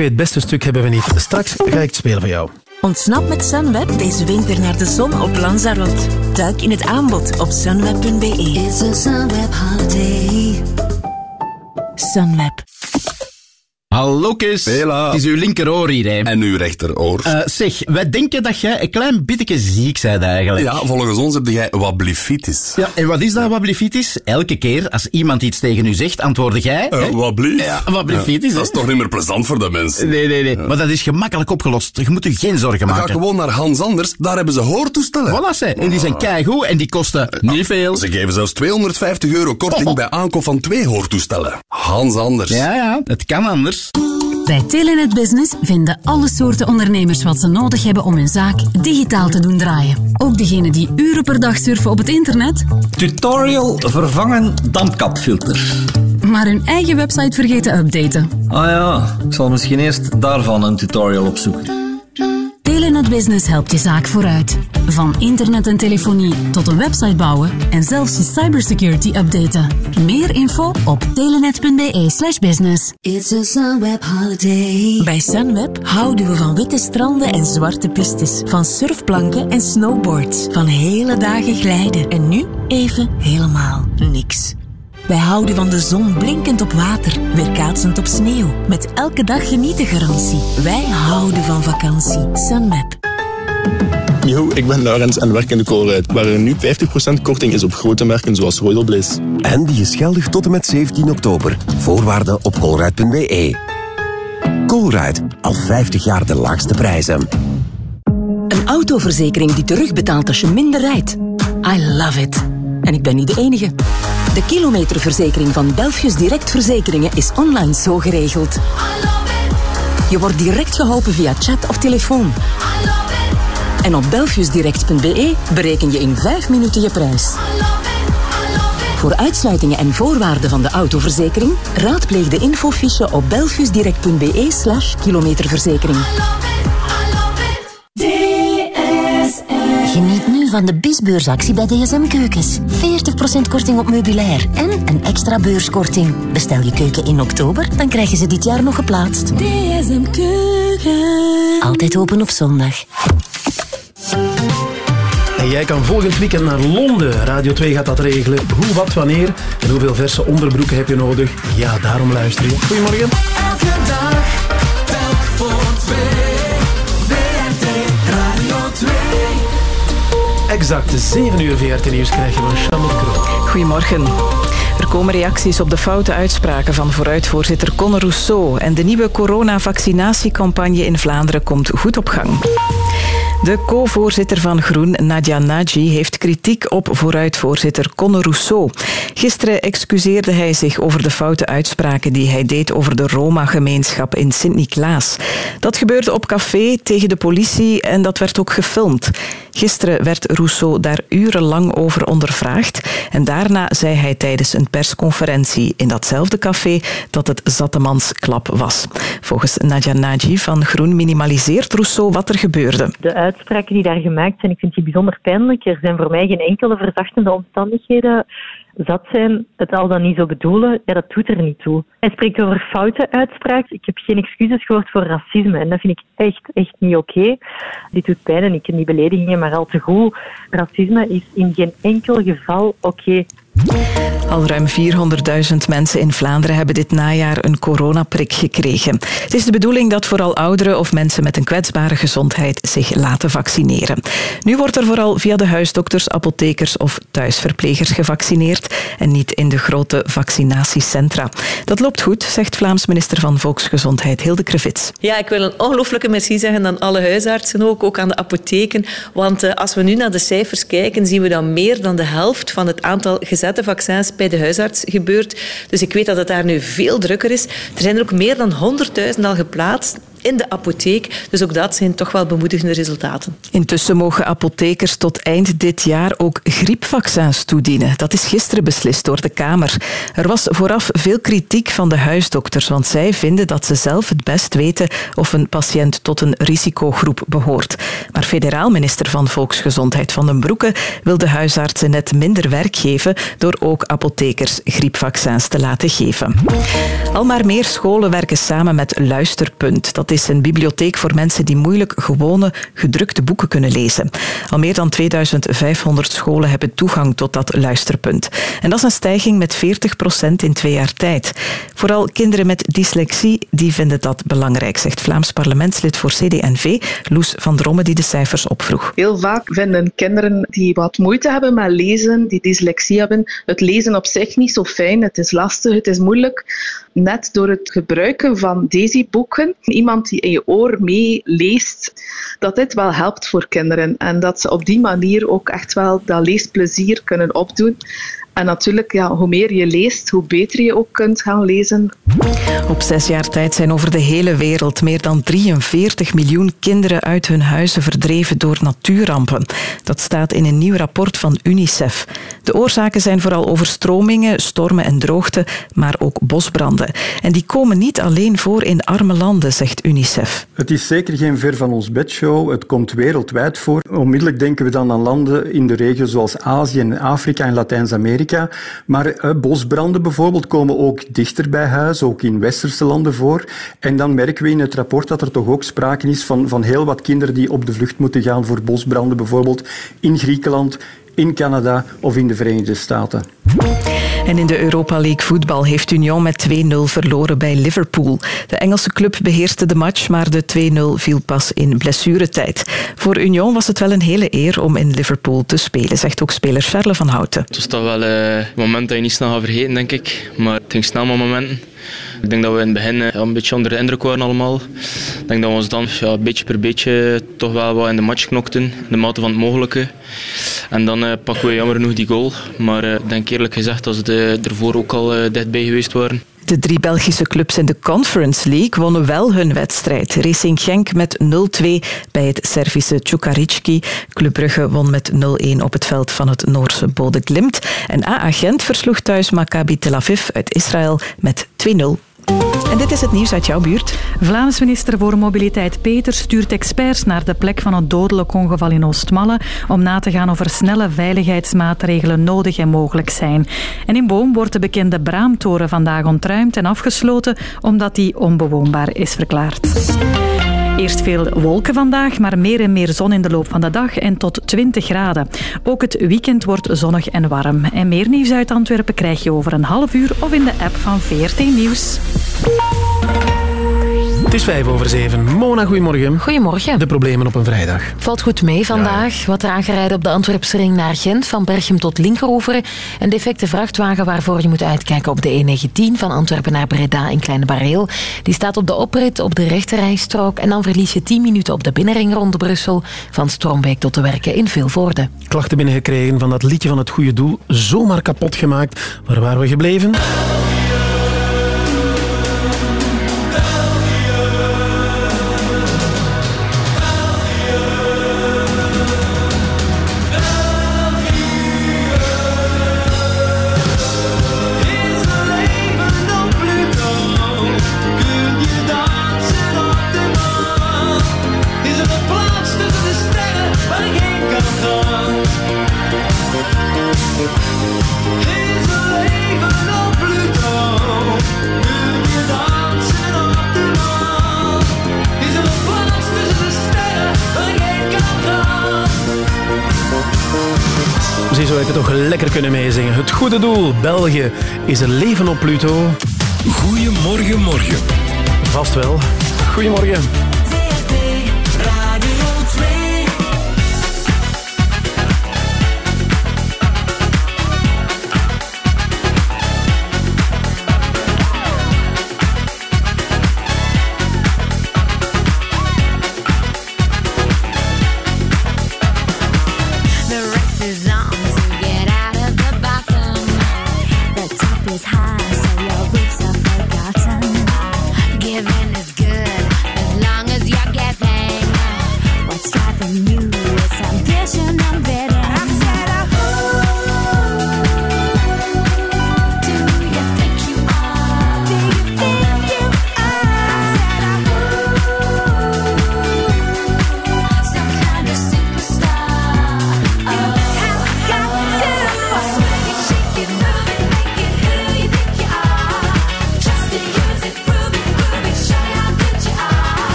weet, het beste stuk hebben we niet. Straks ga ik het spelen voor jou. Ontsnap met Sunweb deze winter naar de zon op Lanzarote. Duik in het aanbod op sunweb.be. It's a Sunweb holiday. Sunweb. Hallo Kees. Het is uw linkeroor hier, hè. En uw rechteroor. Eh, zeg, wij denken dat jij een klein beetje ziek bent eigenlijk. Ja, volgens ons heb jij wablifitis. Ja, en wat is dat wablifitis? Elke keer als iemand iets tegen u zegt, antwoord jij... Uh, hè? wablief? Ja, wablifitis, Dat is toch niet meer plezant voor de mensen? Nee, nee, nee. Maar dat is gemakkelijk opgelost. Je moet u geen zorgen Ga maken. gewoon naar Hans Anders, daar hebben ze hoortoestellen. Voilà, ze. En die zijn keigoed en die kosten niet veel. Ze geven zelfs 250 euro korting bij aankoop van twee hoortoestellen. Hans Anders. Ja, ja, het kan anders. Bij Telenet Business vinden alle soorten ondernemers wat ze nodig hebben om hun zaak digitaal te doen draaien. Ook degenen die uren per dag surfen op het internet, Tutorial vervangen dampkapfilter. maar hun eigen website vergeten updaten. Ah ja, ik zal misschien eerst daarvan een tutorial opzoeken. Telenet Business helpt je zaak vooruit. Van internet en telefonie tot een website bouwen en zelfs je cybersecurity updaten. Meer info op telenet.be slash business. It's a Sunweb holiday. Bij Sunweb houden we van witte stranden en zwarte pistes. Van surfplanken en snowboards. Van hele dagen glijden. En nu even helemaal niks. Wij houden van de zon blinkend op water, weerkaatsend op sneeuw. Met elke dag genieten garantie. Wij houden van vakantie. Sunweb. Yo, ik ben Laurens en werk in de Colruyt, waar er nu 50% korting is op grote merken zoals Royal Bliss. En die is geldig tot en met 17 oktober. Voorwaarden op colruyt.be. Colruyt, al 50 jaar de laagste prijzen. Een autoverzekering die terugbetaalt als je minder rijdt. I love it. En ik ben niet de enige. De kilometerverzekering van Belfius Direct Verzekeringen is online zo geregeld. Je wordt direct geholpen via chat of telefoon. En op belfiusdirect.be bereken je in 5 minuten je prijs. Voor uitsluitingen en voorwaarden van de autoverzekering, raadpleeg de infofiche op belfiusdirect.be slash kilometerverzekering. Van de bisbeursactie bij DSM Keukens. 40% korting op meubilair en een extra beurskorting. Bestel je keuken in oktober, dan krijg je ze dit jaar nog geplaatst. DSM Keuken. Altijd open op zondag. En jij kan volgend weekend naar Londen. Radio 2 gaat dat regelen. Hoe, wat, wanneer en hoeveel verse onderbroeken heb je nodig? Ja, daarom luister je. Goedemorgen. Elke dag, telk voor twee. Exact 7 uur VRT Nieuws krijg je van Charlotte. Goedemorgen. Er komen reacties op de foute uitspraken van vooruitvoorzitter Conor Rousseau. En de nieuwe coronavaccinatiecampagne in Vlaanderen komt goed op gang. De co-voorzitter van Groen, Nadia Naji, heeft kritiek op vooruitvoorzitter Conor Rousseau. Gisteren excuseerde hij zich over de foute uitspraken die hij deed over de Roma-gemeenschap in Sint-Niklaas. Dat gebeurde op café tegen de politie en dat werd ook gefilmd. Gisteren werd Rousseau daar urenlang over ondervraagd en daarna zei hij tijdens een persconferentie in datzelfde café dat het zatemansklap was. Volgens Nadia Naji van Groen minimaliseert Rousseau wat er gebeurde. De uitspraken die daar gemaakt zijn, ik vind die bijzonder pijnlijk. Er zijn voor mij geen enkele verzachtende omstandigheden. Zat zijn, het al dan niet zo bedoelen, ja, dat doet er niet toe. Hij spreekt over foute uitspraken. Ik heb geen excuses gehoord voor racisme en dat vind ik echt, echt niet oké. Dit doet pijn en ik ken die beledigingen maar al te goed. Racisme is in geen enkel geval oké. Al ruim 400.000 mensen in Vlaanderen hebben dit najaar een coronaprik gekregen. Het is de bedoeling dat vooral ouderen of mensen met een kwetsbare gezondheid zich laten vaccineren. Nu wordt er vooral via de huisdokters, apothekers of thuisverplegers gevaccineerd en niet in de grote vaccinatiecentra. Dat loopt goed, zegt Vlaams minister van Volksgezondheid Hilde Krevits. Ja, ik wil een ongelooflijke merci zeggen aan alle huisartsen ook, ook aan de apotheken. Want eh, als we nu naar de cijfers kijken, zien we dat meer dan de helft van het aantal gezette vaccins bij de huisarts gebeurt. Dus ik weet dat het daar nu veel drukker is. Er zijn er ook meer dan 100.000 al geplaatst in de apotheek. Dus ook dat zijn toch wel bemoedigende resultaten. Intussen mogen apothekers tot eind dit jaar ook griepvaccins toedienen. Dat is gisteren beslist door de Kamer. Er was vooraf veel kritiek van de huisdokters, want zij vinden dat ze zelf het best weten of een patiënt tot een risicogroep behoort. Maar federaal minister van Volksgezondheid Van den Broeke wil de huisartsen net minder werk geven door ook apothekers griepvaccins te laten geven. Al maar meer scholen werken samen met Luisterpunt. Dat is een bibliotheek voor mensen die moeilijk gewone gedrukte boeken kunnen lezen. Al meer dan 2500 scholen hebben toegang tot dat luisterpunt. En dat is een stijging met 40% in twee jaar tijd. Vooral kinderen met dyslexie die vinden dat belangrijk, zegt Vlaams parlementslid voor CD&V, Loes van Dromme, die de cijfers opvroeg. Heel vaak vinden kinderen die wat moeite hebben met lezen, die dyslexie hebben, het lezen op zich niet zo fijn. Het is lastig, het is moeilijk. Net door het gebruiken van deze boeken, iemand die in je oor meeleest, dat dit wel helpt voor kinderen. En dat ze op die manier ook echt wel dat leesplezier kunnen opdoen. En natuurlijk, ja, hoe meer je leest, hoe beter je ook kunt gaan lezen. Op zes jaar tijd zijn over de hele wereld meer dan 43 miljoen kinderen uit hun huizen verdreven door natuurrampen. Dat staat in een nieuw rapport van UNICEF. De oorzaken zijn vooral overstromingen, stormen en droogte, maar ook bosbranden. En die komen niet alleen voor in arme landen, zegt UNICEF. Het is zeker geen ver van ons bedshow. Het komt wereldwijd voor. Onmiddellijk denken we dan aan landen in de regio zoals Azië en Afrika en Latijns-Amerika. Maar eh, bosbranden bijvoorbeeld komen ook dichter bij huis, ook in westerse landen voor. En dan merken we in het rapport dat er toch ook sprake is van, van heel wat kinderen die op de vlucht moeten gaan voor bosbranden, bijvoorbeeld in Griekenland, in Canada of in de Verenigde Staten. En in de Europa League voetbal heeft Union met 2-0 verloren bij Liverpool. De Engelse club beheerste de match, maar de 2-0 viel pas in blessuretijd. Voor Union was het wel een hele eer om in Liverpool te spelen, zegt ook speler Charles van Houten. Het was toch wel eh, een moment dat je niet snel gaat vergeten, denk ik. Maar het ging snel met momenten. Ik denk dat we in het begin eh, een beetje onder de indruk waren allemaal. Ik denk dat we ons dan ja, beetje per beetje toch wel wat in de match knokten, de mate van het mogelijke. En dan eh, pakken we jammer genoeg die goal. Maar eh, ik denk eerlijk gezegd dat ze ervoor ook al eh, dichtbij geweest waren. De drie Belgische clubs in de Conference League wonnen wel hun wedstrijd. Racing Genk met 0-2 bij het Servische Tjukaricki. Club Brugge won met 0-1 op het veld van het Noorse Bode Glimt. En AA Gent versloeg thuis Maccabi Tel Aviv uit Israël met 2-0. En dit is het nieuws uit jouw buurt. Vlaams minister voor Mobiliteit Peter stuurt experts naar de plek van het dodelijk ongeval in Oostmalle om na te gaan of er snelle veiligheidsmaatregelen nodig en mogelijk zijn. En in Boom wordt de bekende Braamtoren vandaag ontruimd en afgesloten omdat die onbewoonbaar is verklaard. Eerst veel wolken vandaag, maar meer en meer zon in de loop van de dag en tot 20 graden. Ook het weekend wordt zonnig en warm. En meer nieuws uit Antwerpen krijg je over een half uur of in de app van VRT Nieuws. Het is vijf over zeven. Mona, goedemorgen. Goedemorgen. De problemen op een vrijdag. Valt goed mee vandaag. Wat aangereden op de Antwerpse ring naar Gent, van Berchem tot Linkeroveren. Een defecte vrachtwagen waarvoor je moet uitkijken op de E19 van Antwerpen naar Breda in Kleine Bareel. Die staat op de oprit op de rechterrijstrook en dan verlies je 10 minuten op de binnenring rond Brussel van Strombeek tot de werken in Vilvoorde. Klachten binnengekregen van dat liedje van het goede doel. Zomaar kapot gemaakt. Waar waren we gebleven? Kunnen meezingen. Het goede doel, België. Is er leven op Pluto? Goedemorgen, morgen. Vast wel. Goedemorgen.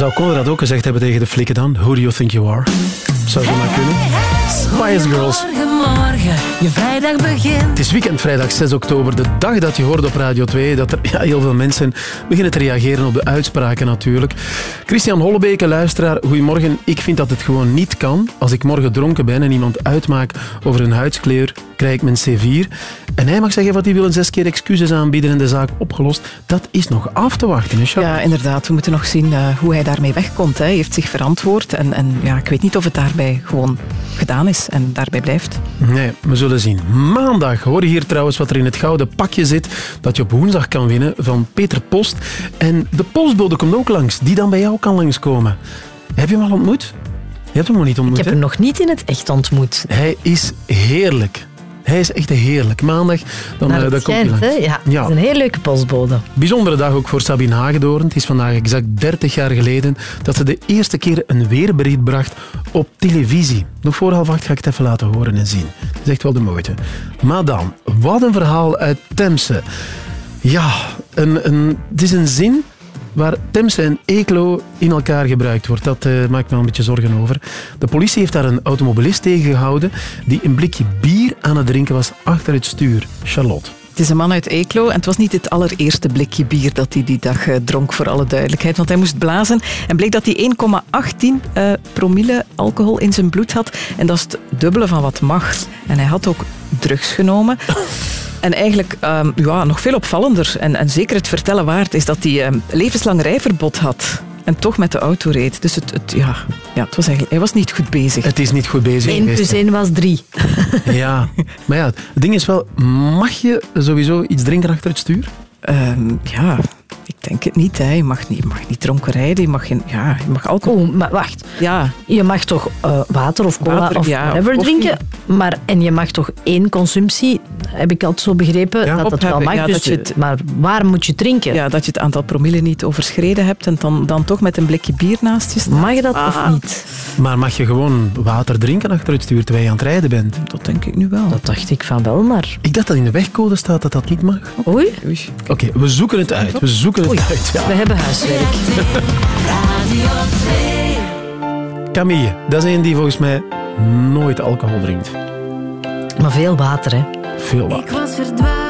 Zou Conrad ook gezegd hebben tegen de flikken dan? Who do you think you are? Zou zo maar kunnen. Spice Girls. Goedemorgen, je vrijdag begint. Het is weekend, vrijdag 6 oktober, de dag dat je hoorde op Radio 2 dat er ja, heel veel mensen beginnen te reageren op de uitspraken natuurlijk. Christian Hollebeke, luisteraar, goedemorgen. Ik vind dat het gewoon niet kan. Als ik morgen dronken ben en iemand uitmaak over een huidskleur, krijg ik mijn C4. En hij mag zeggen wat hij wil en zes keer excuses aanbieden en de zaak opgelost. Dat is nog af te wachten, hè? Ja, inderdaad. We moeten nog zien eh, hoe hij daarmee wegkomt. Hè. Hij heeft zich verantwoord en, en ja, ik weet niet of het daarbij gewoon gedaan is en daarbij blijft. Nee, we zullen zien. Maandag hoor je hier trouwens wat er in het gouden pakje zit dat je op woensdag kan winnen van Peter Post. En de postbode komt ook langs, die dan bij jou kan langskomen. Heb je hem al ontmoet? Je hebt hem nog niet ontmoet, Ik heb hem nog niet in het echt ontmoet. Hij is heerlijk. Hij is echt heerlijk. Maandag, dan, Naar eh, het dan komt hij? Ja, is een hele leuke postbode. Bijzondere dag ook voor Sabine Hagedoorn. Het is vandaag exact 30 jaar geleden dat ze de eerste keer een weerbericht bracht op televisie. Nog voor half acht ga ik het even laten horen en zien. Het is echt wel de moeite. Maar dan, wat een verhaal uit Temse. Ja, een, een, het is een zin waar Temse en Eeklo in elkaar gebruikt wordt. Dat eh, maakt me een beetje zorgen over. De politie heeft daar een automobilist tegengehouden die een blikje bier aan het drinken was achter het stuur. Charlotte. Het is een man uit Eeklo en het was niet het allereerste blikje bier dat hij die dag eh, dronk, voor alle duidelijkheid. Want hij moest blazen en bleek dat hij 1,18 eh, promille alcohol in zijn bloed had. En dat is het dubbele van wat mag. En hij had ook drugs genomen. En eigenlijk ehm, ja, nog veel opvallender en, en zeker het vertellen waard is dat hij ehm, levenslang rijverbod had. En toch met de auto reed. Dus het, het, ja, ja, het was eigenlijk, hij was niet goed bezig. Het is niet goed bezig 1 plus 1 was 3. Ja, maar ja, het ding is wel, mag je sowieso iets drinken achter het stuur? Ehm, ja, ik denk het niet. Hè. Je, mag niet je mag niet dronken rijden, je mag, geen, ja, je mag alcohol... Oh, maar wacht. Ja. Je mag toch eh, water of cola Water, of ja, whatever of drinken, maar, en je mag toch één consumptie, heb ik altijd zo begrepen, dat dat wel mag. ja, dus, dat je het- maar waar moet je drinken? Ja, dat je het aantal promille niet overschreden hebt en dan, dan toch met een blikje bier naast je staat. Mag je dat Ah. of niet? Maar mag je gewoon water drinken achter het stuur terwijl je aan het rijden bent? Dat denk ik nu wel. Dat dacht ik van wel, maar... Ik dacht dat in de wegcode staat dat dat niet mag. Oei. Oké, we zoeken het uit. We zoeken het uit. Ja. We hebben huiswerk. Camille, dat is een die volgens mij nooit alcohol drinkt. Maar veel water, hè. Veel water. Ik was verdwaald,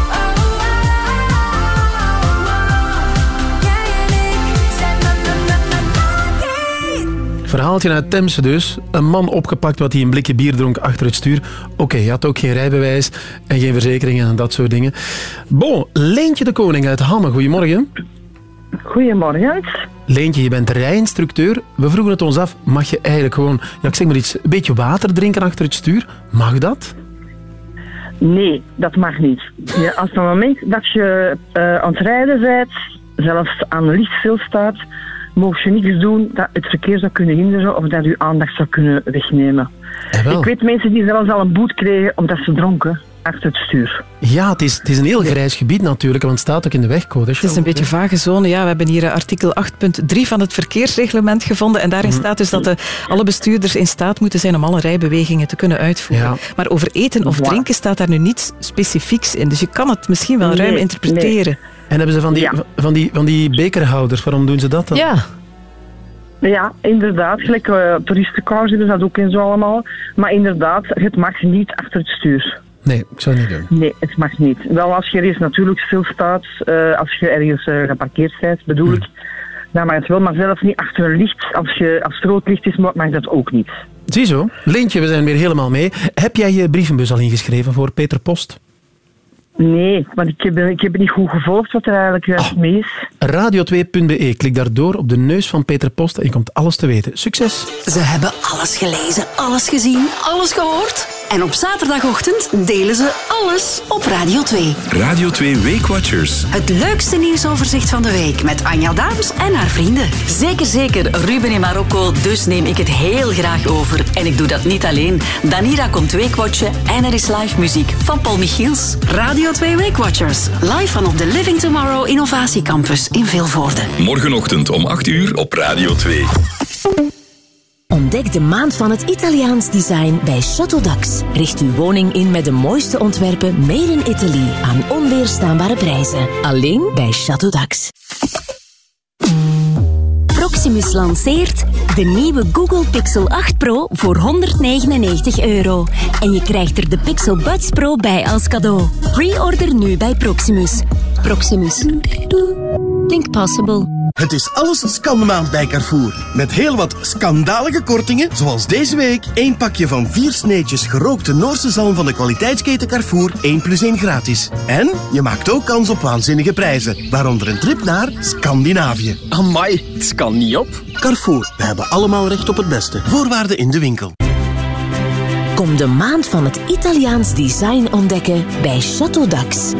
Verhaaltje uit Temse dus. Een man opgepakt wat hij een blikje bier dronk achter het stuur. Oké, hij had ook geen rijbewijs en geen verzekeringen en dat soort dingen. Bon, Leentje de Koning uit Hamme, goedemorgen. Goedemorgen. Leentje, je bent rijinstructeur. We vroegen het ons af, mag je eigenlijk gewoon, ja, ik zeg maar iets, een beetje water drinken achter het stuur? Mag dat? Nee, dat mag niet. Ja, als het moment dat je eh, aan het rijden bent, zelfs aan een licht stilstaat, mocht je niets doen dat het verkeer zou kunnen hinderen of dat je aandacht zou kunnen wegnemen. Ik weet mensen die zelfs al een boet kregen omdat ze dronken achter het stuur. Ja, het is, het is een heel grijs gebied natuurlijk, want het staat ook in de wegcode. Het is een beetje vage zone. Ja, we hebben hier eh, artikel 8.3 van het verkeersreglement gevonden. En daarin Mhm. staat dus dat de, alle bestuurders in staat moeten zijn om alle rijbewegingen te kunnen uitvoeren. Maar over eten of drinken staat daar nu niets specifieks in. Dus je kan het misschien wel Nee, ruim interpreteren. En hebben ze van die, van, die, van die bekerhouders, waarom doen ze dat dan? Ja. Ja, inderdaad. Gelijk uh, toeristencars hebben ze dat ook en zo allemaal. Maar inderdaad, het mag niet achter het stuur. Nee, ik zou het niet doen. Nee, het mag niet. Wel als je ergens natuurlijk stilstaat, eh als je ergens eh, geparkeerd bent, bedoel Hmm. ik, dan mag het wel, maar zelfs niet achter een licht. Als, je, als het rood licht is, mag mag dat ook niet. Ziezo, Leentje, we zijn weer helemaal mee. Heb jij je brievenbus al ingeschreven voor Peter Post? Nee, want ik heb, ik heb niet goed gevolgd wat er eigenlijk eh, mee is. Radio2.be. Klik daardoor op de neus van Peter Post en je komt alles te weten. Succes! Ze hebben alles gelezen, alles gezien, alles gehoord. En op zaterdagochtend delen ze alles op Radio 2. Radio 2 Weekwatchers. Het leukste nieuwsoverzicht van de week met Anja Daams en haar vrienden. Zeker, zeker. Ruben in Marokko, dus neem ik het heel graag over. En ik doe dat niet alleen. Danira komt weekwatchen en er is live muziek van Paul Michiels. Radio 2 Weekwatchers. Live vanaf de Living Tomorrow Innovatiecampus in Vilvoorde. Morgenochtend om 8 uur op Radio 2. Ontdek de maand van het Italiaans design bij Chateau. Richt uw woning in met de mooiste ontwerpen made in Italy aan onweerstaanbare prijzen. Alleen bij Chateau. Proximus lanceert de nieuwe Google Pixel 8 Pro voor 199 euro. En je krijgt er de Pixel Buds Pro bij als cadeau. Pre-order nu bij Proximus. Proximus. Think possible. Het is alles scanmaand bij Carrefour. Met heel wat schandalige kortingen, zoals deze week één pakje van vier sneetjes gerookte Noorse zalm van de kwaliteitsketen Carrefour 1 plus 1 gratis. En je maakt ook kans op waanzinnige prijzen, waaronder een trip naar Scandinavië. Amai, het kan niet op. Carrefour, we hebben allemaal recht op het beste. Voorwaarden in de winkel. Kom de maand van het Italiaans design ontdekken bij Chateau Dax.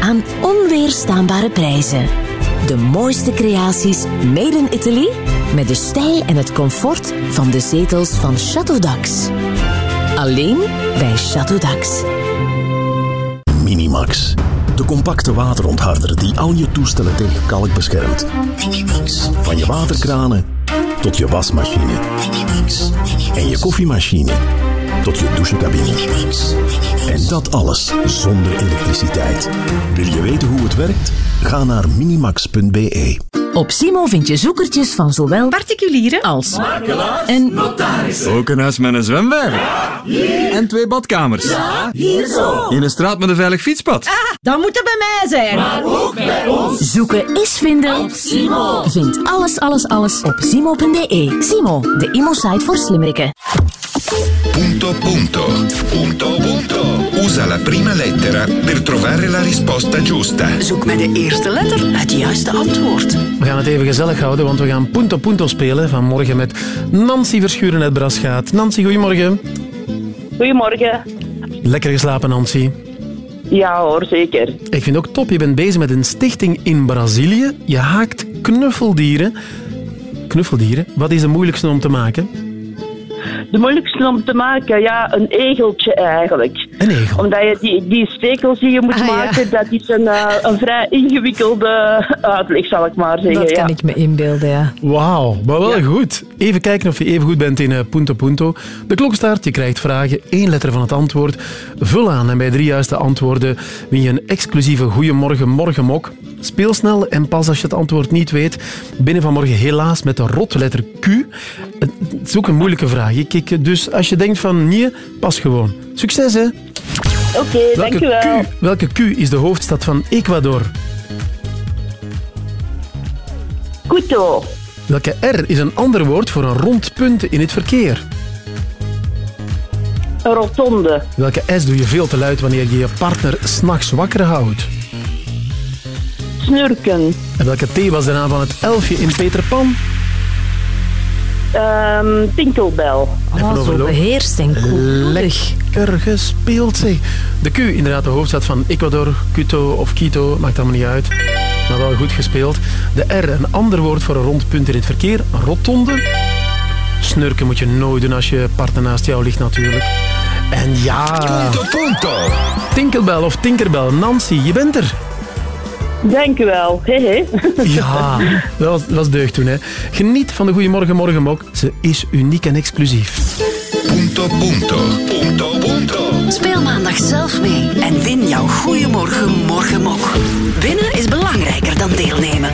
Aan onweerstaanbare prijzen. De mooiste creaties made in Italy met de stijl en het comfort van de zetels van Chateau Dax. Alleen bij Chateau Dax. Minimax. De compacte waterontharder die al je toestellen tegen kalk beschermt. Minimax. Van je waterkranen tot je wasmachine. Minimax. En je koffiemachine tot je douchecabine. En dat alles zonder elektriciteit. Wil je weten hoe het werkt? Ga naar minimax.be. Op Simo vind je zoekertjes van zowel particulieren als en notaris. Ook een huis met een zwembad. En twee badkamers. hier zo. In een straat met een veilig fietspad. Dan moet het bij mij zijn. Maar ook bij ons. Zoeken is vinden. Op Simo. Vind alles, alles, alles op simo.be. Simo, de imo-site voor slimmerikken. Punto punto. Punto punto. Usa la prima lettera per trovare la risposta giusta. Zoek met de eerste letter het juiste antwoord. We gaan het even gezellig houden, want we gaan Punto Punto spelen vanmorgen met Nancy Verschuren uit Brasgaat. Nancy, goedemorgen. Goedemorgen. Lekker geslapen, Nancy. Ja hoor, zeker. Ik vind ook top, je bent bezig met een stichting in Brazilië. Je haakt knuffeldieren. Knuffeldieren, wat is de moeilijkste om te maken? De moeilijkste om te maken, ja, een egeltje eigenlijk. Een egel? Omdat je die, die stekels die je moet Ah, ja. maken, dat is een, eh, een vrij ingewikkelde uitleg, zal ik maar zeggen. Dat kan ja. ik me inbeelden, ja. Wauw, maar wel goed. Even kijken of je even goed bent in eh, Punto Punto. De klok start, je krijgt vragen, één letter van het antwoord. Vul aan en bij drie juiste antwoorden win je een exclusieve Goeiemorgen Morgenmok. Speel snel en pas als je het antwoord niet weet. Binnen vanmorgen helaas met de rotletter Q. Het is ook een moeilijke vraag. Ik, dus als je denkt van nee, pas gewoon. Succes hè! Oké, dankjewel. Q, welke Q is de hoofdstad van Ecuador? Quito. Welke R is een ander woord voor een rond punt in het verkeer? Een rotonde. Welke S doe je veel te luid wanneer je je partner s'nachts wakker houdt? Snurken. En welke T was de naam van het elfje in Peter Pan? Ehm tinkelbel. Even overlopen. beheerst en Lekker gespeeld, zeg. De Q, inderdaad de hoofdstad van Ecuador, Quito of Quito, maakt allemaal niet uit. Maar wel goed gespeeld. De R, een ander woord voor een rond punt in het verkeer, rotonde. Snurken moet je nooit doen als je partner naast jou ligt natuurlijk. En ja... Tinkelbel of Tinkerbel, Nancy, je bent er. Dank u wel. He, he. Ja, dat was, dat was deugd toen. Hè. Geniet van de Goeiemorgen Morgenmok. Ze is uniek en exclusief. Punto, punto. Punto, punto. Speel maandag zelf mee en win jouw Goeiemorgen Morgenmok. Winnen is belangrijker dan deelnemen.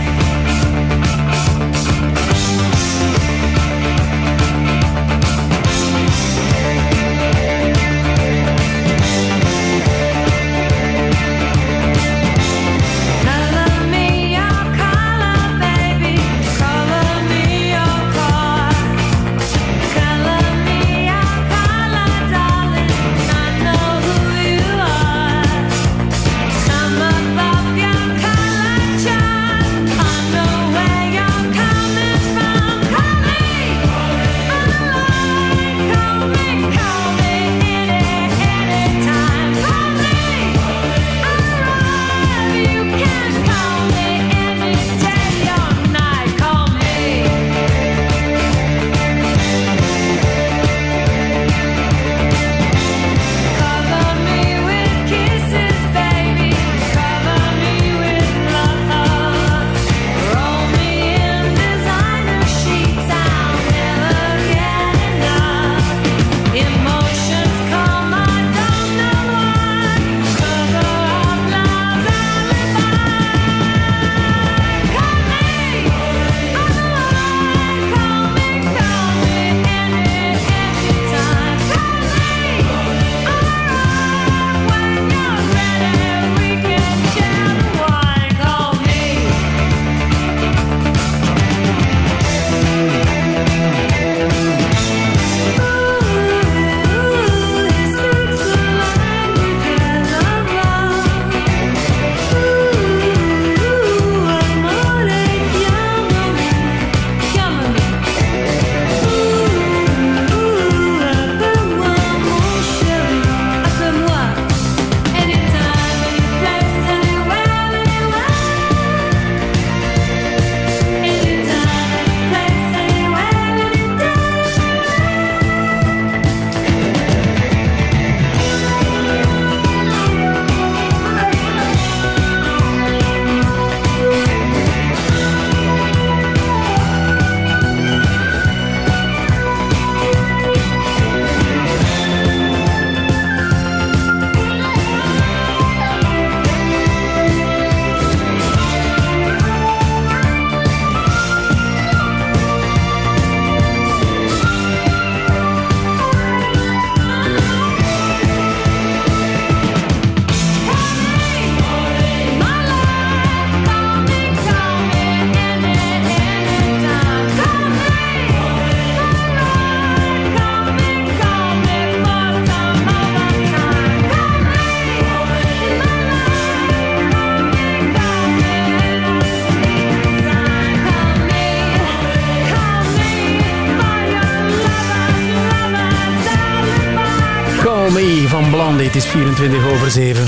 Het is 24 over 7.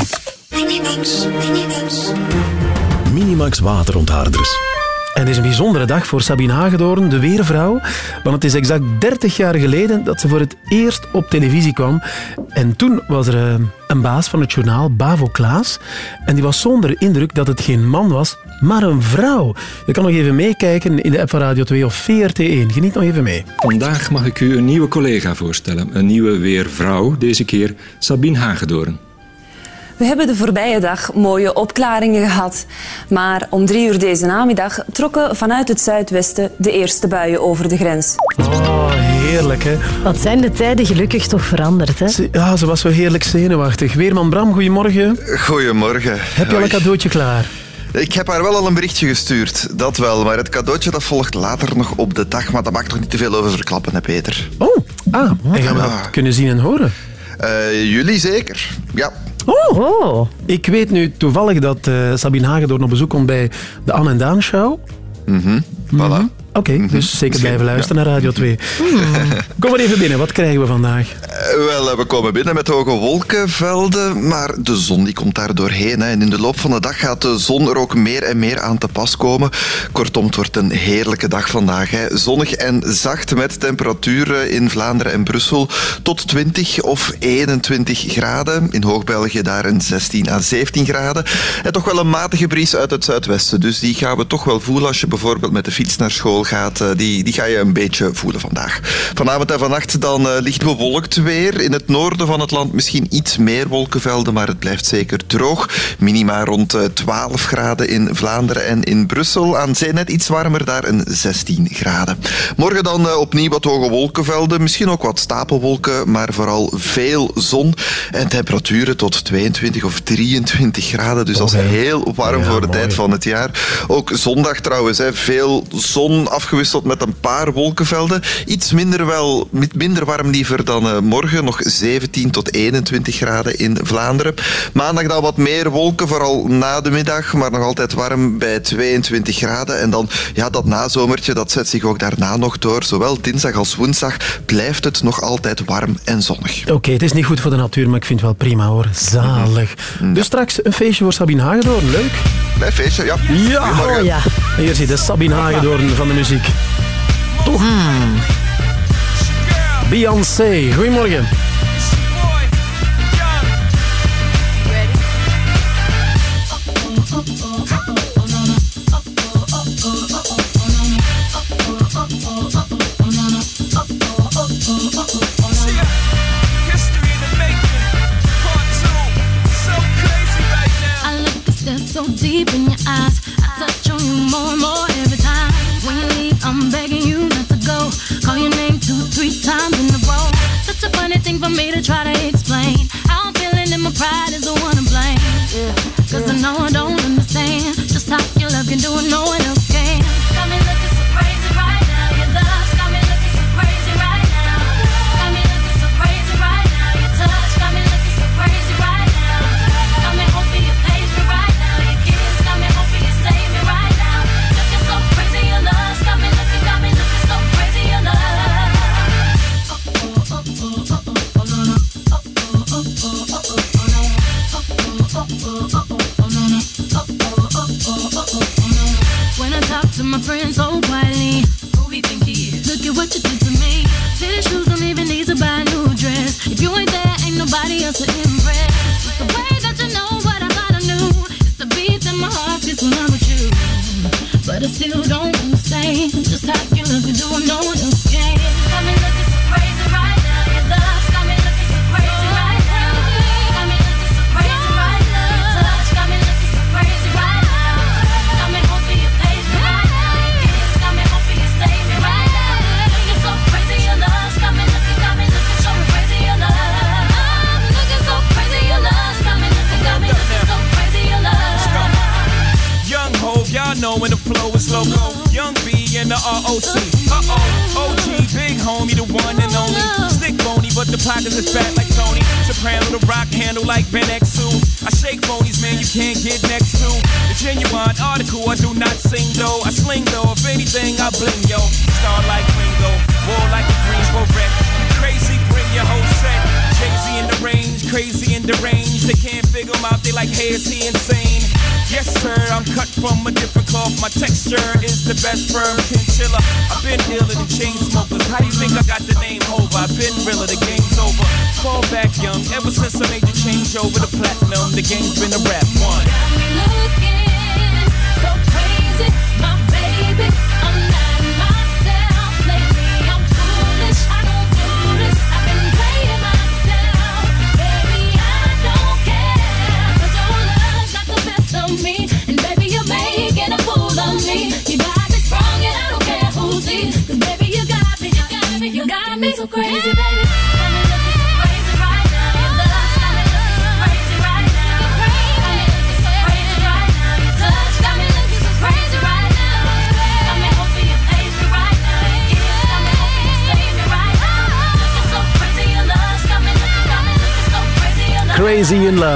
Minimax waterontharders. het is een bijzondere dag voor Sabine Hagedoorn, de weervrouw. Want het is exact 30 jaar geleden dat ze voor het eerst op televisie kwam. En toen was er eh, een baas van het journaal, Bavo Klaas. En die was zonder indruk dat het geen man was, maar een vrouw. Je kan nog even meekijken in de app van Radio 2 of VRT1. Geniet nog even mee. Vandaag mag ik u een nieuwe collega voorstellen. Een nieuwe weervrouw, deze keer Sabine Hagedoorn. We hebben de voorbije dag mooie opklaringen gehad. Maar om drie uur deze namiddag trokken vanuit het zuidwesten de eerste buien over de grens. Oh, heerlijk hè. Wat zijn de tijden gelukkig toch veranderd, hè? Ze- Ja, ze was zo heerlijk zenuwachtig. Weerman Bram, goedemorgen. Goedemorgen. Heb je al een cadeautje klaar? Ik heb haar wel al een berichtje gestuurd, dat wel. Maar het cadeautje dat volgt later nog op de dag. Maar mag ik toch niet te veel over verklappen, hè, Peter? Oh, ah, en gaan we dat kunnen zien en horen? Eh, jullie zeker, ja. Oh. Ik weet nu toevallig dat eh, Sabine Hagedoorn op bezoek komt bij de Anne en Daan Show. Mhm, voilà. Oké, dus zeker blijven luisteren naar Radio 2. Kom maar even binnen, wat krijgen we vandaag? Eh, Wel, eh, we komen binnen met hoge wolkenvelden, maar de zon die komt daar doorheen. Hè. En in de loop van de dag gaat de zon er ook meer en meer aan te pas komen. Kortom, het wordt een heerlijke dag vandaag. Hè. Zonnig en zacht met temperaturen in Vlaanderen en Brussel tot 20 of 21 graden. In Hoog-België daar een 16 à 17 graden. En toch wel een matige bries uit het zuidwesten. Dus die gaan we toch wel voelen als je bijvoorbeeld met de fiets naar school gaat. Eh, Die, die ga je een beetje voelen vandaag. Vanavond en vannacht dan eh, licht bewolkt weer. In het noorden van het land misschien iets meer wolkenvelden, maar het blijft zeker droog. Minima rond eh, 12 graden in Vlaanderen en in Brussel. Aan zee net iets warmer, daar een 16 graden. Morgen dan eh, opnieuw wat hoge wolkenvelden. Misschien ook wat stapelwolken, maar vooral veel zon. En temperaturen tot 22 of 23 graden. Dus dat is heel warm voor de tijd van het jaar. Ook zondag trouwens, hè, veel zon afgewisseld met een paar wolkenvelden. Iets minder wel, minder warm liever dan eh, morgen. Nog 17 tot 21 graden in Vlaanderen. Maandag dan wat meer wolken, vooral na de middag. Maar nog altijd warm bij 22 graden. En dan, ja, dat nazomertje, dat zet zich ook daarna nog door. Zowel dinsdag als woensdag blijft het nog altijd warm en zonnig. Oké, het is niet goed voor de natuur, maar ik vind het wel prima hoor. Zalig. Dus straks een feestje voor Sabine Hagedoorn. Leuk. Bij feestje, ja. Ja. Oh, ja. En hier zit de Sabine Hagedoorn van de muziek. Toch? Beyoncé, goedemorgen.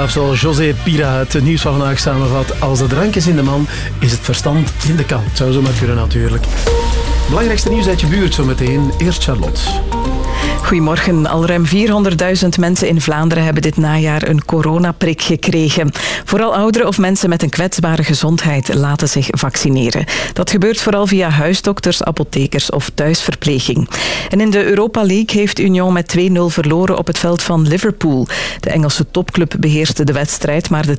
Zoals José Pira het nieuws van vandaag samenvat. Als de drank is in de man, is het verstand in de kan. Zou zo maar kunnen natuurlijk. Belangrijkste nieuws uit je buurt zometeen. Eerst Charlotte. Goedemorgen. Al ruim 400.000 mensen in Vlaanderen hebben dit najaar een coronaprik gekregen. Vooral ouderen of mensen met een kwetsbare gezondheid laten zich vaccineren. Dat gebeurt vooral via huisdokters, apothekers of thuisverpleging. En in de Europa League heeft Union met 2-0 verloren op het veld van Liverpool. De Engelse topclub beheerste de wedstrijd, maar de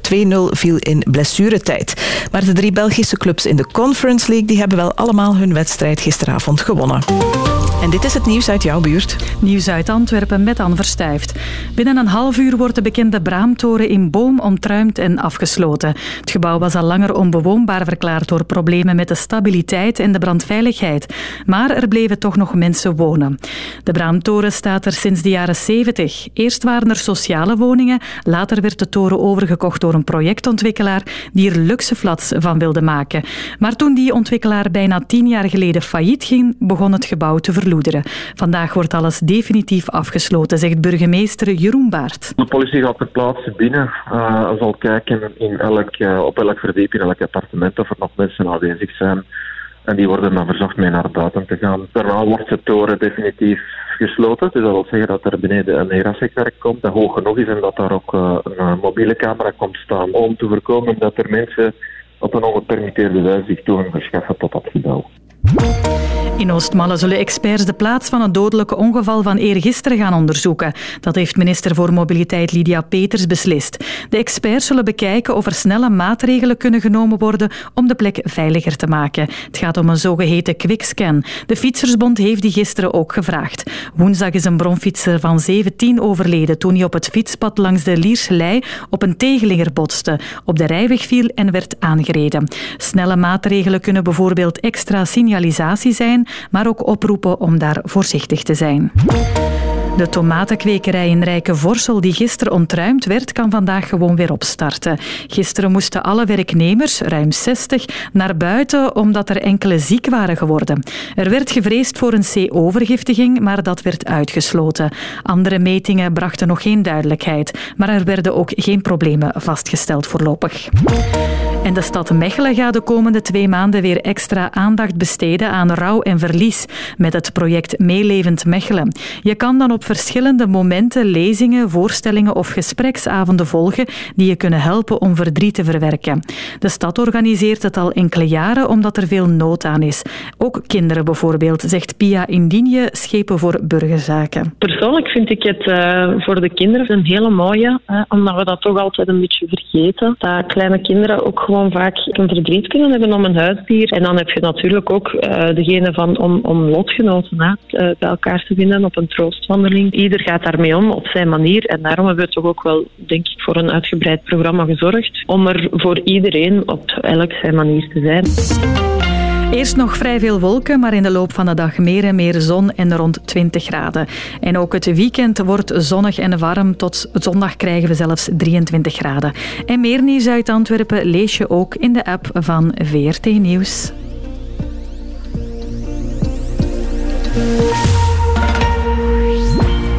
2-0 viel in blessuretijd. Maar de drie Belgische clubs in de Conference League die hebben wel allemaal hun wedstrijd gisteravond gewonnen. En dit is het nieuws uit jouw buurt. Nieuws uit Antwerpen met Anne Verstijft. Binnen een half uur wordt de bekende Braamtoren in Boom ontruimd en afgesloten. Het gebouw was al langer onbewoonbaar verklaard door problemen met de stabiliteit en de brandveiligheid. Maar er bleven toch nog mensen wonen. De Braamtoren staat er sinds de jaren 70. Eerst waren er sociale woningen, later werd de toren overgekocht door een projectontwikkelaar die er luxe flats van wilde maken. Maar toen die ontwikkelaar bijna tien jaar geleden failliet ging, begon het gebouw te Vandaag wordt alles definitief afgesloten, zegt burgemeester Jeroen Baert. De politie gaat ter plaatse binnen. eh zal kijken in elk, eh, op elk verdieping, in elk appartement, of er nog mensen aanwezig zijn. En die worden dan verzocht mee naar buiten te gaan. Daarna wordt de toren definitief gesloten. Dus dat wil zeggen dat er beneden een erasekwerk komt dat hoog genoeg is en dat daar ook eh, een mobiele camera komt staan om te voorkomen dat er mensen op een ongepermitteerde wijze zich toegang verschaffen tot dat gebouw. In Oostmalle zullen experts de plaats van het dodelijke ongeval van eergisteren gaan onderzoeken. Dat heeft minister voor Mobiliteit Lydia Peters beslist. De experts zullen bekijken of er snelle maatregelen kunnen genomen worden om de plek veiliger te maken. Het gaat om een zogeheten quickscan. De Fietsersbond heeft die gisteren ook gevraagd. Woensdag is een bronfietser van 17 overleden toen hij op het fietspad langs de Lierselei op een tegenlinger botste, op de rijweg viel en werd aangereden. Snelle maatregelen kunnen bijvoorbeeld extra signalisatie zijn, maar ook oproepen om daar voorzichtig te zijn. De tomatenkwekerij in Rijkenvorsel, die gisteren ontruimd werd, kan vandaag gewoon weer opstarten. Gisteren moesten alle werknemers, ruim 60, naar buiten omdat er enkele ziek waren geworden. Er werd gevreesd voor een C-overgiftiging, maar dat werd uitgesloten. Andere metingen brachten nog geen duidelijkheid, maar er werden ook geen problemen vastgesteld voorlopig. En de stad Mechelen gaat de komende twee maanden weer extra aandacht besteden aan rouw en verlies met het project Meelevend Mechelen. Je kan dan op verschillende momenten lezingen, voorstellingen of gespreksavonden volgen die je kunnen helpen om verdriet te verwerken. De stad organiseert het al enkele jaren omdat er veel nood aan is. Ook kinderen bijvoorbeeld, zegt Pia Indigne, schepen voor burgerzaken. Persoonlijk vind ik het eh, voor de kinderen een hele mooie, eh, omdat we dat toch altijd een beetje vergeten. Dat kleine kinderen ook gewoon vaak een verdriet kunnen hebben om een huisdier. En dan heb je natuurlijk ook eh, degene van om, om lotgenoten eh, bij elkaar te vinden op een troostwandeling. Ieder gaat daarmee om op zijn manier. En daarom hebben we toch ook wel, denk ik, voor een uitgebreid programma gezorgd. Om er voor iedereen op elk zijn manier te zijn. Eerst nog vrij veel wolken, maar in de loop van de dag meer en meer zon en rond 20 graden. En ook het weekend wordt zonnig en warm. Tot zondag krijgen we zelfs 23 graden. En meer nieuws uit Antwerpen lees je ook in de app van VRT Nieuws.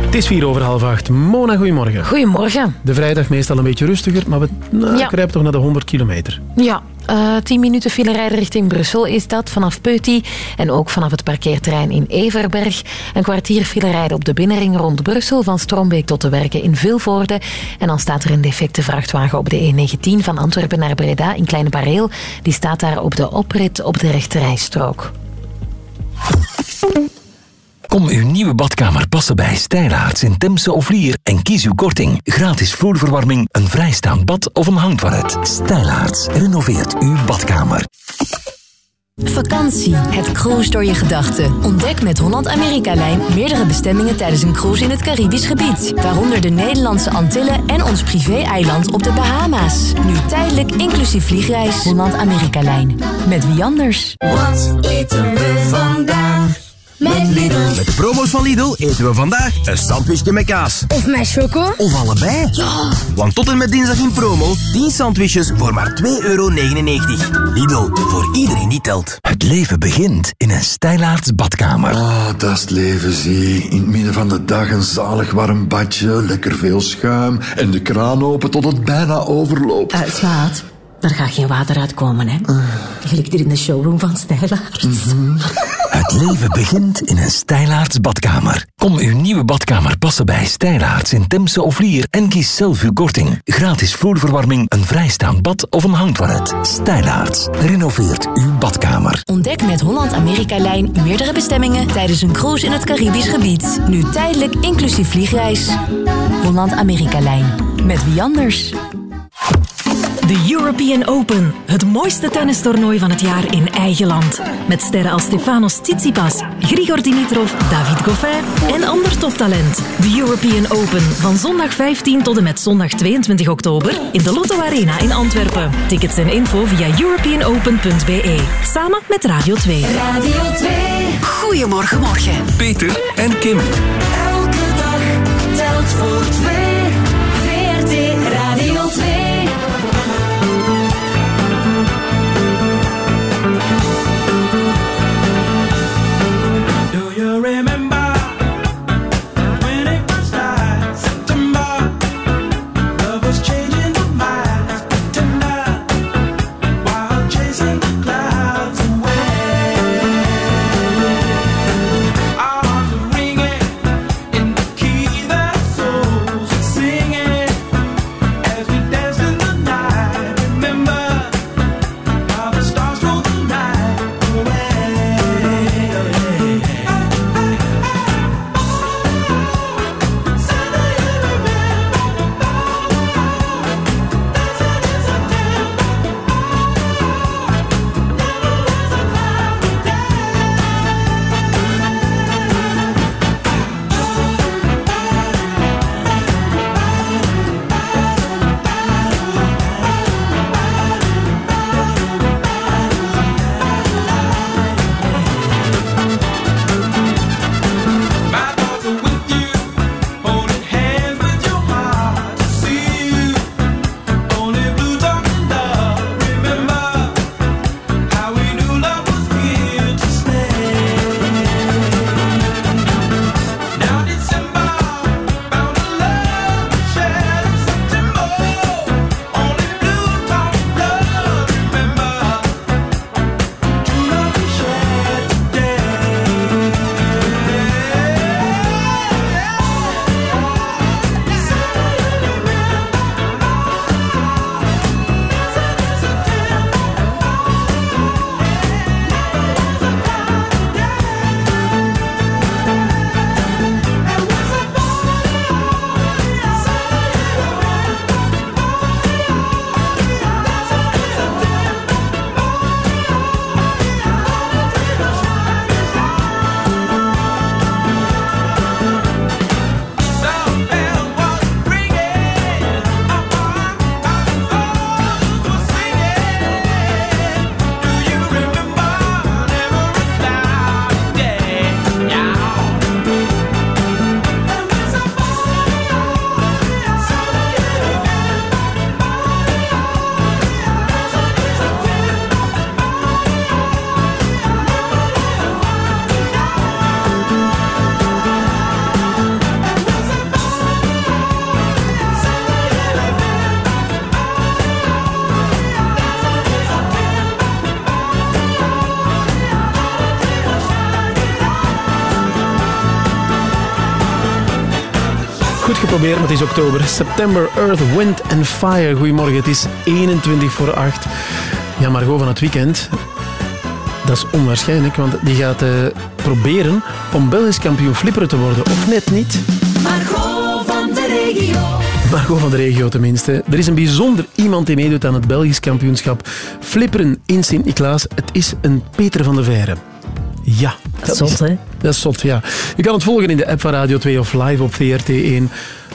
Het is vier over half acht. Mona, goedemorgen. Goedemorgen. De vrijdag meestal een beetje rustiger, maar we nou, Ja. kruipen toch naar de 100 kilometer. Ja, eh 10 minuten file rijden richting Brussel is dat vanaf Peuty en ook vanaf het parkeerterrein in Everberg. Een kwartier file rijden op de binnenring rond Brussel van Strombeek tot de werken in Vilvoorde. En dan staat er een defecte vrachtwagen op de E19 van Antwerpen naar Breda in Kleine Bareel. Die staat daar op de oprit op de rechterrijstrook. Kom uw nieuwe badkamer passen bij Stijlaarts in Temse of Lier en kies uw korting. Gratis vloerverwarming, een vrijstaand bad of een hangtoilet. Stijlaarts renoveert uw badkamer. Vakantie, het cruise door je gedachten. Ontdek met Holland-Amerika-lijn meerdere bestemmingen tijdens een cruise in het Caribisch gebied. Waaronder de Nederlandse Antillen en ons privé-eiland op de Bahama's. Nu tijdelijk inclusief vliegreis. Holland-Amerika-lijn. Met wie anders? Wat eten we vandaag? Met Lidl. Met de promo's van Lidl eten we vandaag een sandwichje met kaas. Of met choco. Of allebei. Ja. Want tot en met dinsdag in promo 10 sandwiches voor maar 2,99 euro. Lidl, voor iedereen die telt. Het leven begint in een Stijlaarts badkamer. Ah, dat is het leven, zie. In het midden van de dag een zalig warm badje, lekker veel schuim en de kraan open tot het bijna overloopt. Uh, daar gaat geen water uitkomen, hè? Gelijk hier in de showroom van Stijlaarts. Het leven begint in een Stijlaarts badkamer. Kom uw nieuwe badkamer passen bij Stijlaarts in Temse of Lier en kies zelf uw korting. Gratis vloerverwarming, een vrijstaand bad of een hangtoilet. Stijlaarts renoveert uw badkamer. Ontdek met Holland-Amerika-lijn meerdere bestemmingen tijdens een cruise in het Caribisch gebied. Nu tijdelijk inclusief vliegreis. Holland-Amerika-lijn. Met wie anders? De European Open, het mooiste tennistoernooi van het jaar in eigen land. Met sterren als Stefanos Tsitsipas, Grigor Dimitrov, David Goffin en ander toptalent. De European Open van zondag 15 tot en met zondag 22 oktober in de Lotto Arena in Antwerpen. Tickets en info via europeanopen.be. Samen met Radio 2. Radio 2. Goedemorgen, morgen. Peter en Kim. Elke dag telt voor twee. Proberen, maar het is oktober. September, Earth, Wind and Fire. Goedemorgen, het is 21 voor 8. Ja, Margot van het weekend. Dat is onwaarschijnlijk, want die gaat eh, proberen om Belgisch kampioen flipperen te worden. Of net niet. Margot van de regio. Margot van de regio tenminste. Er is een bijzonder iemand die meedoet aan het Belgisch kampioenschap Flipperen in Sint-Niklaas. Het is een Peter van de Veire. Ja. Dat Zot, is, hè? Dat is zot, ja. Je kan het volgen in de app van Radio 2 of live op VRT1.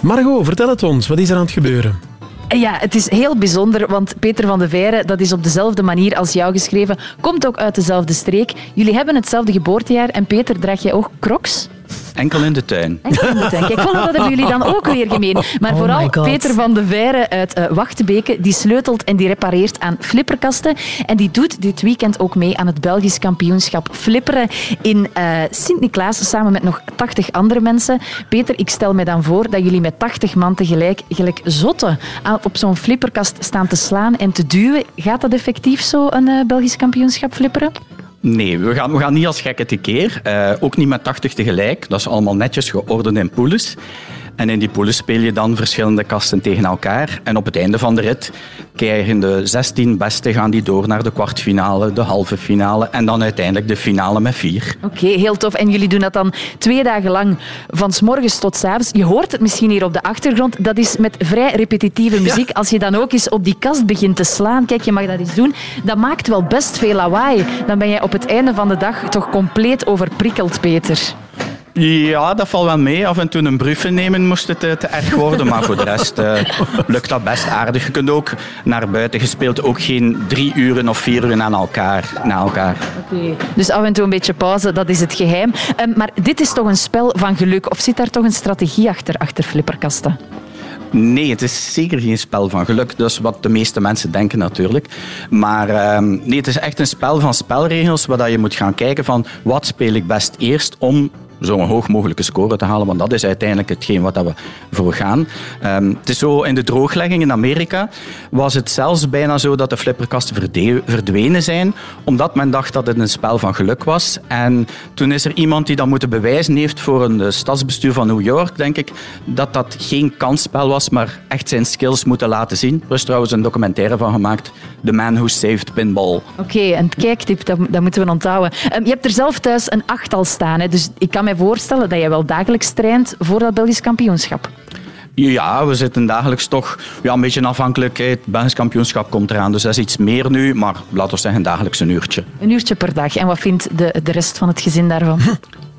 Margot, vertel het ons. Wat is er aan het gebeuren? Ja, het is heel bijzonder, want Peter van de Veire, dat is op dezelfde manier als jou geschreven, komt ook uit dezelfde streek. Jullie hebben hetzelfde geboortejaar en Peter, draag jij ook crocs? Enkel in de tuin. Enkel in de tuin. Kijk, voilà, dat hebben jullie dan ook weer gemeen. Maar Oh vooral. Peter van de Veire uit eh, Wachtebeke, die sleutelt en die repareert aan flipperkasten. En die doet dit weekend ook mee aan het Belgisch kampioenschap flipperen in eh, Sint-Niklaas, samen met nog 80 andere mensen. Peter, ik stel me dan voor dat jullie met 80 man tegelijk, gelijk zotten, op zo'n flipperkast staan te slaan en te duwen. Gaat dat effectief zo, een eh, Belgisch kampioenschap flipperen? Nee, we gaan, we gaan niet als gekken tekeer. Eh ook niet met 80 tegelijk. Dat is allemaal netjes geordend in poules. En in die poules speel je dan verschillende kasten tegen elkaar. En op het einde van de rit krijgen de 16 beste gaan die door naar de kwartfinale, de halve finale en dan uiteindelijk de finale met vier. Oké, heel tof. En jullie doen dat dan twee dagen lang, van s morgens tot s avonds. Je hoort het misschien hier op de achtergrond. Dat is met vrij repetitieve muziek. Als je dan ook eens op die kast begint te slaan, kijk, je mag dat eens doen, dat maakt wel best veel lawaai. Dan ben je op het einde van de dag toch compleet overprikkeld, Peter. Ja, dat valt wel mee. Af en toe een bruffen nemen moest het eh, te erg worden, maar voor de rest eh, lukt dat best aardig. Je kunt ook naar buiten gespeeld ook geen drie uren of vier uren aan elkaar, na elkaar. Dus af en toe een beetje pauze, dat is het geheim. Ehm, maar dit is toch een spel van geluk? Of zit daar toch een strategie achter, achter flipperkasten? Nee, het is zeker geen spel van geluk. Dat is wat de meeste mensen denken natuurlijk. Maar ehm, nee, het is echt een spel van spelregels waar dat je moet gaan kijken van wat speel ik best eerst om zo'n hoog mogelijke score te halen. Want dat is uiteindelijk hetgeen wat we voor gaan. Ehm, het is zo, in de drooglegging in Amerika was het zelfs bijna zo dat de flipperkasten verdwenen zijn, omdat men dacht dat het een spel van geluk was. En toen is er iemand die dat moeten bewijzen heeft voor een eh, stadsbestuur van New York, denk ik, dat dat geen kansspel was, maar echt zijn skills moeten laten zien. Er is trouwens een documentaire van gemaakt, The Man Who Saved Pinball. Oké, een kijktip, dat, dat moeten we onthouden. Ehm, je hebt er zelf thuis een achttal staan, hè? dus ik kan mij voorstellen dat je wel dagelijks traint voor dat Belgisch kampioenschap. Ja, we zitten dagelijks toch ja, een beetje afhankelijk. Het Belgisch kampioenschap komt eraan, dus dat is iets meer nu. Maar laten we zeggen, dagelijks een uurtje. Een uurtje per dag. En wat vindt de, de rest van het gezin daarvan?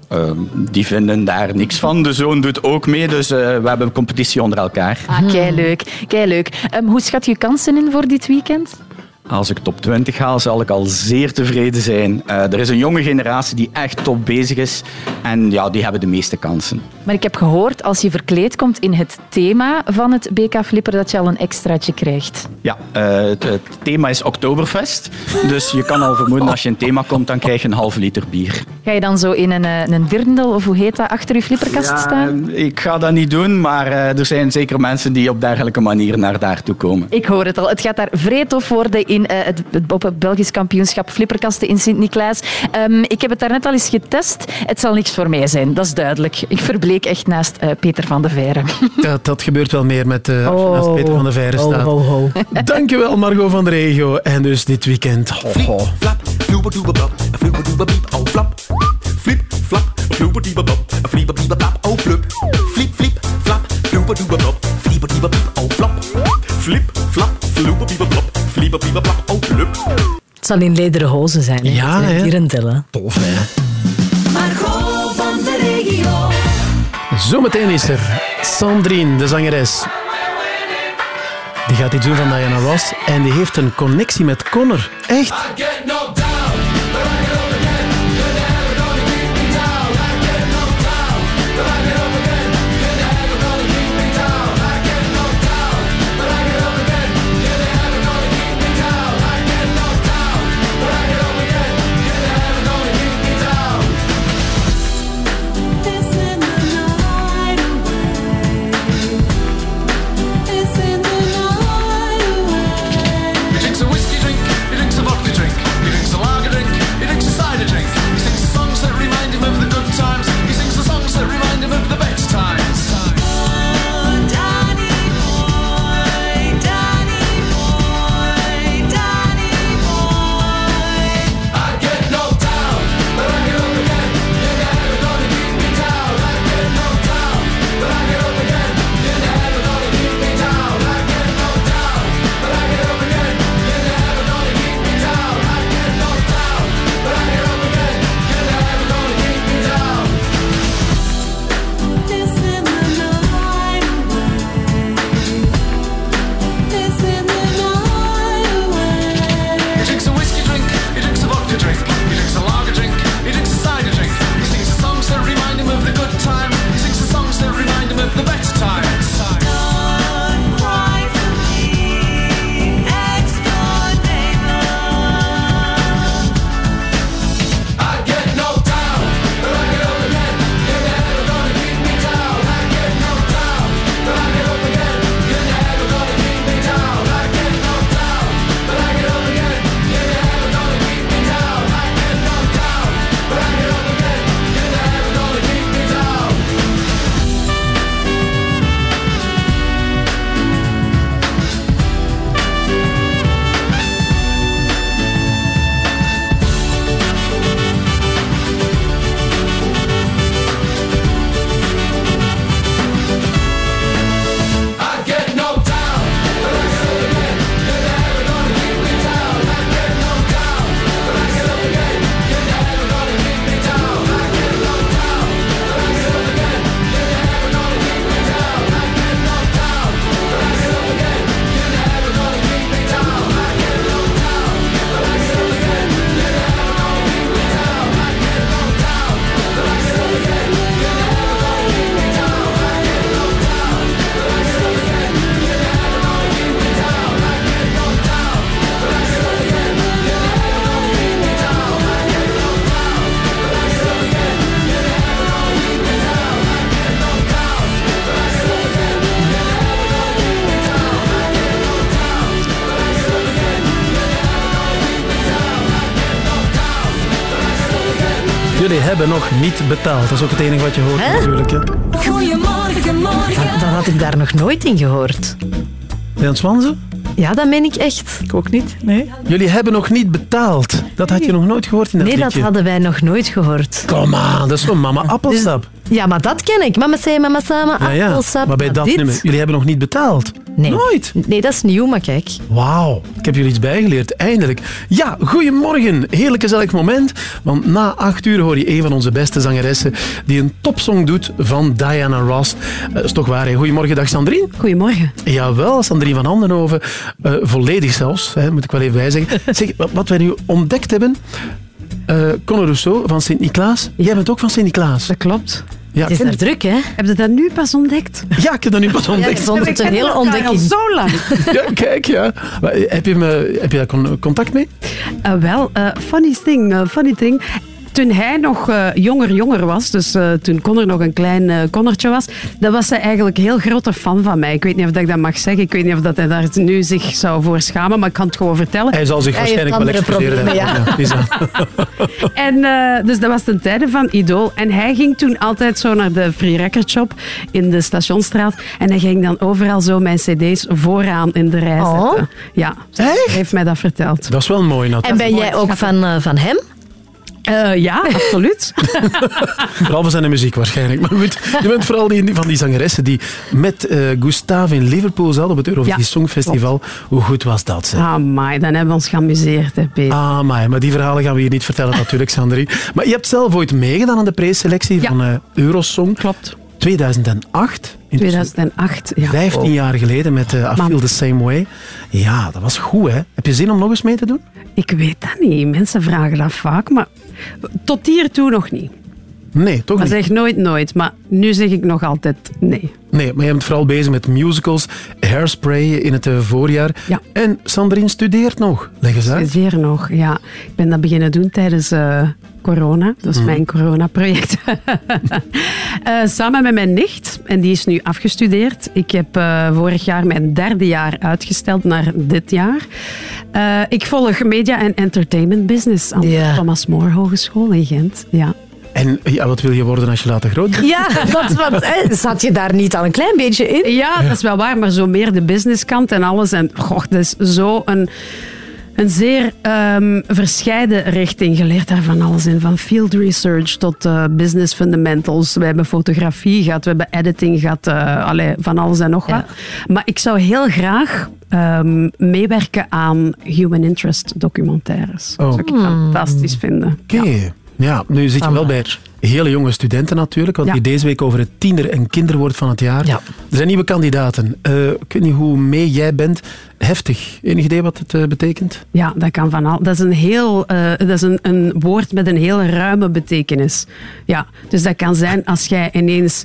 Ehm, die vinden daar niks van. De zoon doet ook mee, dus eh, we hebben een competitie onder elkaar. Ah, kei leuk, kei leuk. Ehm, hoe schat je kansen in voor dit weekend? Als ik top 20 haal, zal ik al zeer tevreden zijn. Eh, er is een jonge generatie die echt top bezig is. En ja, die hebben de meeste kansen. Maar ik heb gehoord, als je verkleed komt in het thema van het BK Flipper, dat je al een extraatje krijgt. Ja, eh, het, het thema is Oktoberfest. Dus je kan al vermoeden, als je in het thema komt, dan krijg je een half liter bier. Ga je dan zo in een, eh, een dirndl, of hoe heet dat, achter je flipperkast staan? Ik ga dat niet doen, maar er zijn zeker mensen die op dergelijke manier naar daartoe komen. Ik hoor het al. Het gaat daar vrij tof worden in, eh, het, het- op het Belgisch kampioenschap flipperkasten in Sint-Niklaas. Ehm, ik heb het daarnet al eens getest. Het zal niks voor mij zijn, dat is duidelijk. Ik verbleek echt naast eh, Peter van de Veire. Dat, dat gebeurt wel meer met, eh als je Oh. naast Peter van de Veire Ho, staat. ho, ho. Dankjewel Margot van de regio. En dus dit weekend... ho, ho. Flooba-dooba-beep, oh flap. Flip, flap, flooba-dooba-blop, a flieba-blieba-blap, oh flup. Flip, flip, flap, flooba-dooba-blop, flieba-blieba-bliep, oh flap. Flip, flap, oh flup. Het zal in lederen hozen zijn. Ja, hè? hè? Dirndl, hè. Tof, hè? Margot van de regio. Zometeen is er Sandrine, de zangeres. Die gaat iets doen van Diana Ross en die heeft een connectie met Connor. Echt? Hebben nog niet betaald. Dat is ook het enige wat je hoort Hè? natuurlijk. Hè. Dan, Goedemorgen, morgen. dan had ik daar nog nooit in gehoord. Het zwanzen? Ja, dat meen ik echt. Ik ook niet, nee. Jullie hebben nog niet betaald. Dat had je nog nooit gehoord in dat Nee, dat liedje. hadden wij nog nooit gehoord. Kom aan, dat is van mama appelsap. Ja, maar dat ken ik. Mama zei, mama samen, ja, ja. appelsap. Maar bij dat dit? nummer, jullie hebben nog niet betaald. Nee. Nooit. Nee, dat is nieuw, maar kijk. Wauw, ik heb jullie iets bijgeleerd, eindelijk. Ja, goedemorgen. Heel gezellig moment, want na acht uur hoor je een van onze beste zangeressen die een topsong doet van Diana Ross. Eh, Dat is toch waar, hè? Goedemorgen, dag Sandrine. Goedemorgen. Jawel, Sandrine van Andenhoven. Eh, volledig zelfs, hè, moet ik wel even bijzeggen. Zeg, wat, wij nu ontdekt hebben... eh Conor Rousseau van Sint-Niklaas. Jij bent ook van Sint-Niklaas. Dat klopt. Ja, Het is daar druk, hè? Heb je dat nu pas ontdekt? Ja, ik heb dat nu pas ontdekt. ik vond het een hele elkaar al ontdekking. zo lang. Ja, kijk, ja. Maar, eh, Heb je, me, heb je daar con- contact mee? Eh, wel, eh, funny thing, eh, funny thing. Toen hij nog eh, jonger, jonger was, dus eh, toen Connor nog een klein eh Connortje was, dan was hij eigenlijk een heel grote fan van mij. Ik weet niet of dat ik dat mag zeggen. Ik weet niet of dat hij daar nu zich zou voor schamen, maar ik kan het gewoon vertellen. Hij zal zich Hij waarschijnlijk wel excuseren. is dat. En, eh, dus dat was ten tijde van Idol. En hij ging toen altijd zo naar de Free Record Shop in de Stationstraat. En hij ging dan overal zo mijn cd's vooraan in de rij Oh. zetten. Ja, hij heeft mij dat verteld. Dat is wel mooi En natuurlijk. ben jij ook van, van hem? Eh, ja, absoluut. Behalve zijn de muziek waarschijnlijk. Maar goed, je bent vooral die, van die zangeressen die met eh Gustave in Liverpool zat op het Eurovisie Ja, Songfestival. Hoe goed was dat? Zeg? Ah, my, dan hebben we ons geamuseerd, hè, Peter. Ah, maar, maar die verhalen gaan we hier niet vertellen natuurlijk, Sandri. Maar je hebt zelf ooit meegedaan aan de preselectie Ja. van eh, Eurosong. Klopt. 2008. Intussen 2008, ja. 15 jaar geleden met eh, I Feel the Same Way. Ja, dat was goed, hè? Heb je zin om nog eens mee te doen? Ik weet dat niet. Mensen vragen dat vaak, maar tot hiertoe nog niet. Nee, toch Maar niet? zeg nooit nooit. Maar nu zeg ik nog altijd nee. Nee, maar je bent vooral bezig met musicals, hairspray in het eh, voorjaar. Ja. En Sandrine studeert nog. Leg eens uit. Zeer nog, ja. Ik ben dat beginnen doen tijdens eh, corona. Dat is Mhm. mijn corona-project. Eh, samen met mijn nicht. En die is nu afgestudeerd. Ik heb eh, vorig jaar mijn derde jaar uitgesteld naar dit jaar. Eh, ik volg media en entertainment business aan de Thomas More Hogeschool in Gent. Ja. En ja, wat wil je worden als je later groot bent? Ja, wat, wat, zat je daar niet al een klein beetje in? Ja, dat is wel waar, maar zo meer de businesskant en alles. En goh, dat is zo een, een zeer ehm verscheiden richting. Geleerd daar van alles in. Van field research tot eh, business fundamentals. We hebben fotografie gehad, we hebben editing gehad. eh, allee, van alles en nog wat. Maar ik zou heel graag ehm, meewerken aan human interest documentaires. Oh. Dat zou ik fantastisch vinden. Oké. Ja, nu zit je wel bij hele jonge studenten natuurlijk, want Ja. die deze week over het tiener- en kinderwoord van het jaar. Er zijn nieuwe kandidaten. Eh, ik weet niet hoe mee jij bent. Heftig. Enig idee wat het eh, betekent? Ja, dat kan van al. Dat is een heel, eh, dat is een, een woord met een heel ruime betekenis. Ja, dus dat kan zijn als jij ineens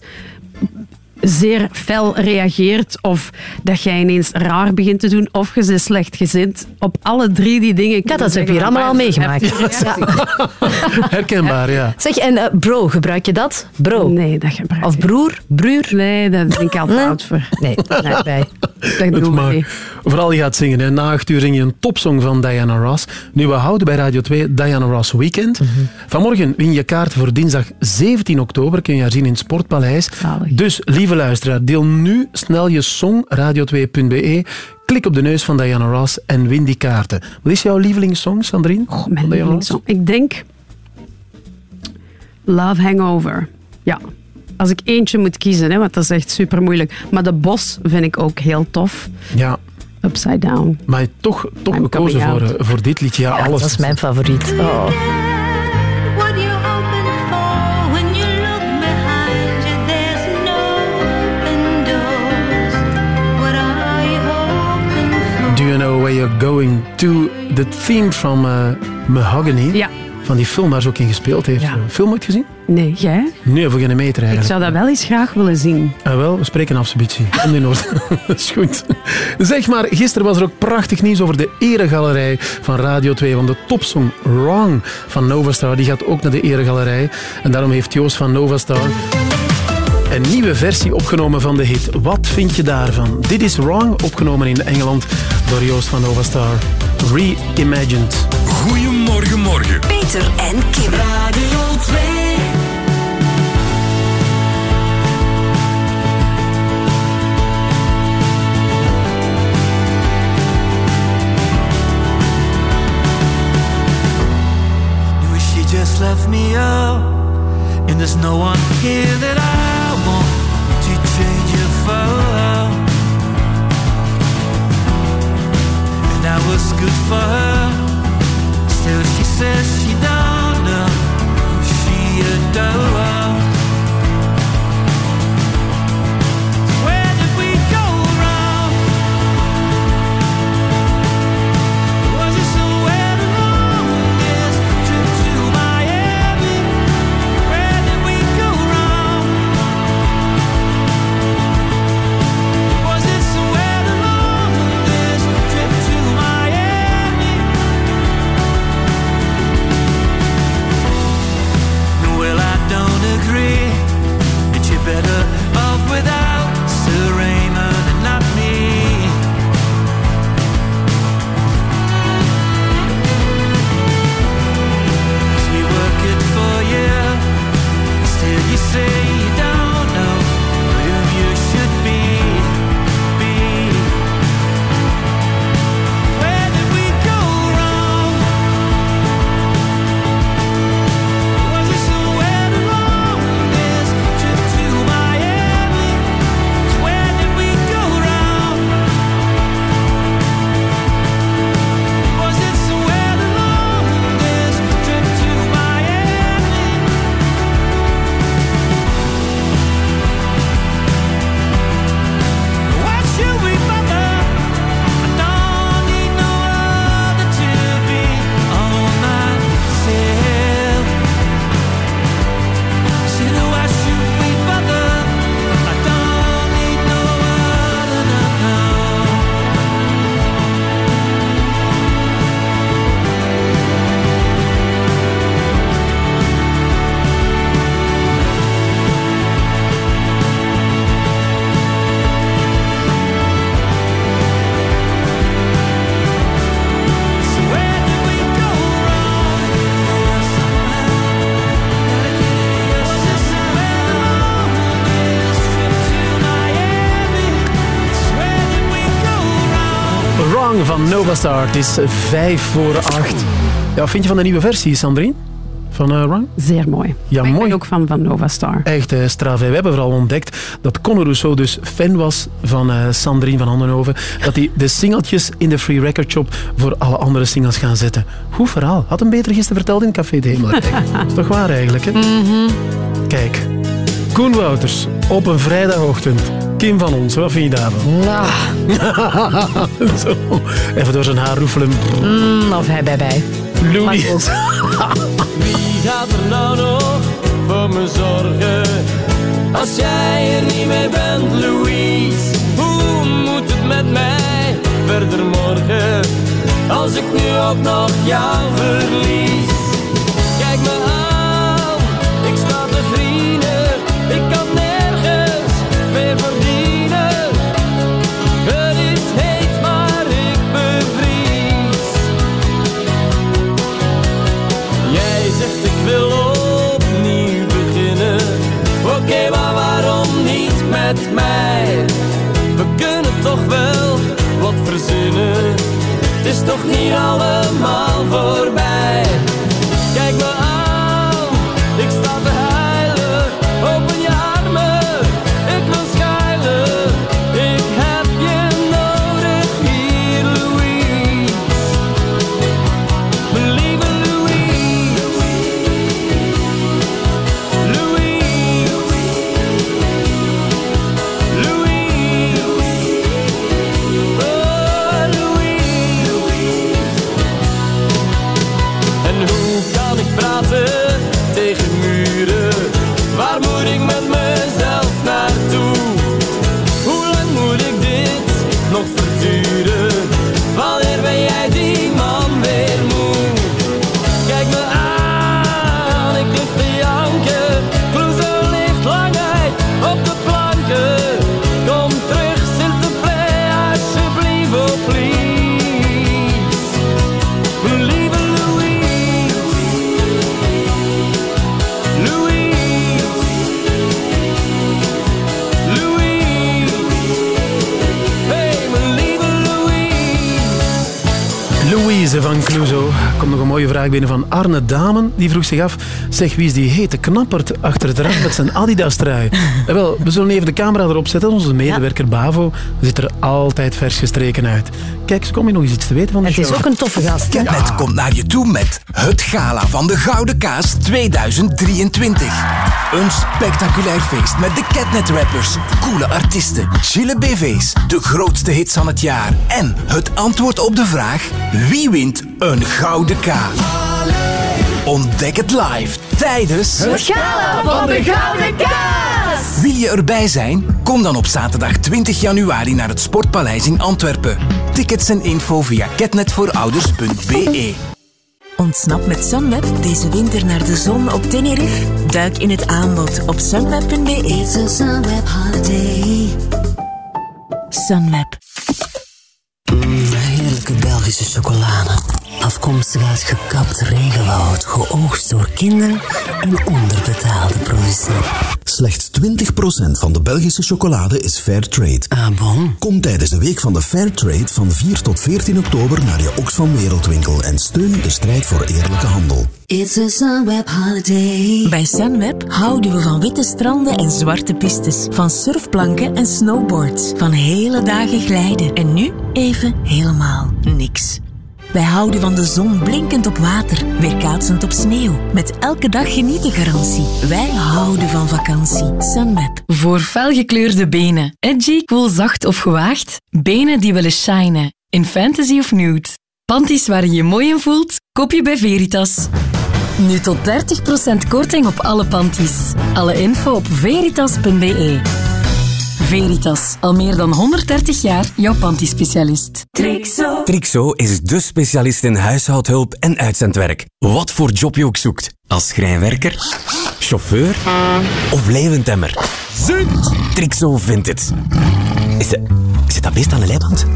zeer fel reageert of dat jij ineens raar begint te doen of je bent slechtgezind. Op alle drie die dingen. Ja, dat heb je hier allemaal al meegemaakt. Ja. Herkenbaar, ja. Zeg, en eh, bro, gebruik je dat? Bro? Nee, dat gebruik Of broer? Bruur? Nee, dat denk ik al te oud voor. Nee, nee, wij. Dat doen we niet. Vooral je gaat zingen. Hè. Na acht uur zing je een topsong van Diana Ross. Nu, we houden bij Radio 2 Diana Ross Weekend. Mhm. Vanmorgen win je kaart voor dinsdag 17 oktober. Kun je haar zien in het Sportpaleis. Dus, lieve luisteraar, deel nu snel je song radio2.be. Klik op de neus van Diana Ross en win die kaarten. Wat is jouw lievelingssong, Sandrine? Oh, mijn lievelingssong. Ik denk Love Hangover. Ja. Als ik eentje moet kiezen, hè, want dat is echt super moeilijk. Maar de Bos vind ik ook heel tof. Ja. Upside Down. Maar toch, toch gekozen voor, eh, voor dit liedje. Ja, alles. Dat is mijn favoriet. Oh. Where you're going to? The theme from eh, Mahogany. Ja. Van die film waar ze ook in gespeeld heeft. Ja. Film ooit gezien? Nee, jij? Nee, voor geen meter Ik eigenlijk. zou dat wel eens graag willen zien. Ah, wel, we spreken af, Subitie. Kom in orde. Dat is goed. Zeg maar, gisteren was er ook prachtig nieuws over de eregalerij van Radio 2. Want de topsong Wrong van Novastar, die gaat ook naar de eregalerij. En daarom heeft Joost van Novastar een nieuwe versie opgenomen van de hit. Wat vind je daarvan? Dit is Wrong, opgenomen in Engeland door Joost van Novastar. Reimagined. Goedemorgen, morgen. Peter en Kim. Radio 2. Knew she just left me up, and there's no one here that I was good for her. Still, she says she don't Van Star. Het is vijf voor acht. Ja, wat vind je van de nieuwe versie, Sandrine? Van eh, Wrong? Zeer mooi. Ja, Maar ik mooi. ben ook fan van Nova Star. Echt, straf. hè. We hebben vooral ontdekt dat Conor Rousseau dus fan was van eh Sandrine van Handenhoven. Dat hij de singeltjes in de Free Record Shop voor alle andere singles gaan zetten. Goed verhaal. Had hem beter gisteren verteld in het Café de Hemel. Toch waar eigenlijk, hè? Kijk. Koen Wouters, op een vrijdagochtend. Kim van ons, wat vind je daarvan? Zo, Even door zijn haar roefelen. Mm, of hij bij bij. Louis. Wie gaat er nou nog voor me zorgen? Als jij er niet meer bent, Louise. Hoe moet het met mij verder morgen? Als ik nu ook nog jou verlies. Is toch niet allemaal voorbij. Mooie vraag binnen van Arne Damen. Die vroeg zich af, zeg, wie is die hete knappert achter het raam met zijn Adidas-trui? Eh, wel, we zullen even de camera erop zetten. Onze medewerker Bavo ziet er altijd vers gestreken uit. Kijk, eens, kom je nog eens iets te weten van de Het is ook een toffe gast. Catnet komt naar je toe met het gala van de Gouden Kaas 2023. Een spectaculair feest met de Catnet rappers, coole artiesten, chille BV's, de grootste hits van het jaar en het antwoord op de vraag wie wint een Gouden K. Ontdek het live tijdens Het gala van de Gouden Kaas! Wil je erbij zijn? Kom dan op zaterdag 20 januari naar het Sportpaleis in Antwerpen. Tickets en info via catnetvoorouders.be. Ontsnap met Sunweb deze winter naar de zon op Tenerife. Duik in het aanbod op sunweb.be. It's a Sunweb holiday. Sunweb. Belgische chocolade. Afkomstig uit gekapt regenwoud, geoogst door kinderen en onderbetaalde producenten. Slechts 20% van de Belgische chocolade is fair trade. Ah bon? Kom tijdens de week van de fair trade van 4 tot 14 oktober naar je Oxfam Wereldwinkel en steun de strijd voor eerlijke handel. It's a Sunweb holiday. Bij Sunweb houden we van witte stranden en zwarte pistes. Van surfplanken en snowboards. Van hele dagen glijden. En nu even helemaal niks. Wij houden van de zon blinkend op water, weerkaatsend op sneeuw. Met elke dag genieten garantie. Wij houden van vakantie. Sunweb. Voor felgekleurde benen. Edgy, cool, zacht of gewaagd. Benen die willen shinen. In fantasy of nude. Panties waar je je mooi in voelt, koop je bij Veritas. Nu tot 30% korting op alle panties. Alle info op veritas.be. Veritas, al meer dan 130 jaar jouw pantiespecialist. Trixo. Trixo is de specialist in huishoudhulp en uitzendwerk. Wat voor job je ook zoekt. Als schrijnwerker, chauffeur of leeuwentemmer. Zint! Trixo vindt het. Is, de, is dat beest aan de leiband?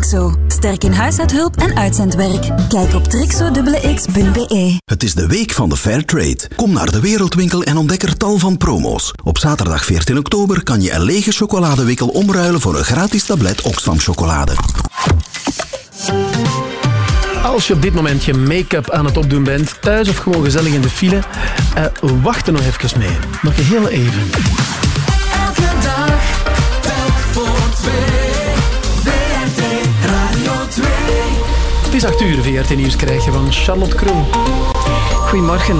Trixo. Sterk in huishoudhulp en uitzendwerk. Kijk op trixo.x.be. Het is de week van de fair trade. Kom naar de Wereldwinkel en ontdek er tal van promo's. Op zaterdag 14 oktober kan je een lege chocoladewikkel omruilen voor een gratis tablet Oxfam chocolade. Als je op dit moment je make-up aan het opdoen bent, thuis of gewoon gezellig in de file, eh, wacht er nog even mee. Nog heel even. Elke dag, telk voor twee. Is 8 uur, VRT Nieuws krijg je van Charlotte Kroon. Goedemorgen.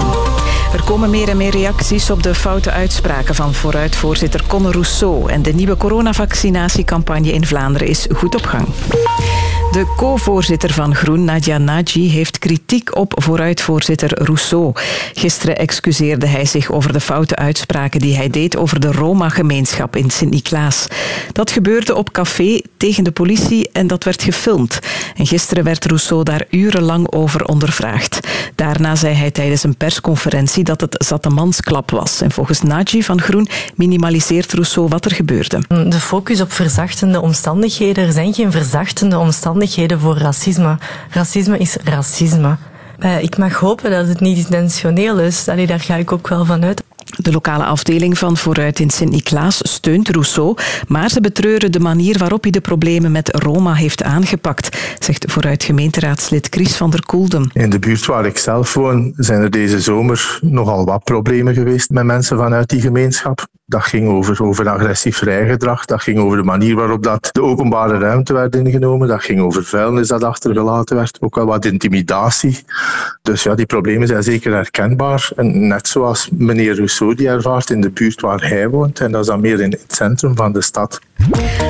Er komen meer en meer reacties op de foute uitspraken van vooruitvoorzitter Conor Rousseau. En de nieuwe coronavaccinatiecampagne in Vlaanderen is goed op gang. De co-voorzitter van Groen, Nadia Naji, heeft kritiek op vooruitvoorzitter Rousseau. Gisteren excuseerde hij zich over de foute uitspraken die hij deed over de Roma-gemeenschap in Sint-Niklaas. Dat gebeurde op café tegen de politie en dat werd gefilmd. En gisteren werd Rousseau daar urenlang over ondervraagd. Daarna zei hij tijdens een persconferentie dat het zattemansklap was. En volgens Naji van Groen minimaliseert Rousseau wat er gebeurde. De focus op verzachtende omstandigheden. Er zijn geen verzachtende omstandigheden voor racisme. Racisme is racisme. Eh, ik mag hopen dat het niet intentionneel is. Daar ga ik ook wel van uit. De lokale afdeling van Vooruit in Sint-Niklaas steunt Rousseau, maar ze betreuren de manier waarop hij de problemen met Roma heeft aangepakt, zegt Vooruit gemeenteraadslid Chris van der Koelden. In de buurt waar ik zelf woon zijn er deze zomer nogal wat problemen geweest met mensen vanuit die gemeenschap. Dat ging over, over agressief rijgedrag, dat ging over de manier waarop dat de openbare ruimte werd ingenomen, dat ging over vuilnis dat achtergelaten werd, ook wel wat intimidatie. Dus ja, die problemen zijn zeker herkenbaar. En net zoals meneer Rousseau die ervaart in de buurt waar hij woont, en dat is dan meer in het centrum van de stad.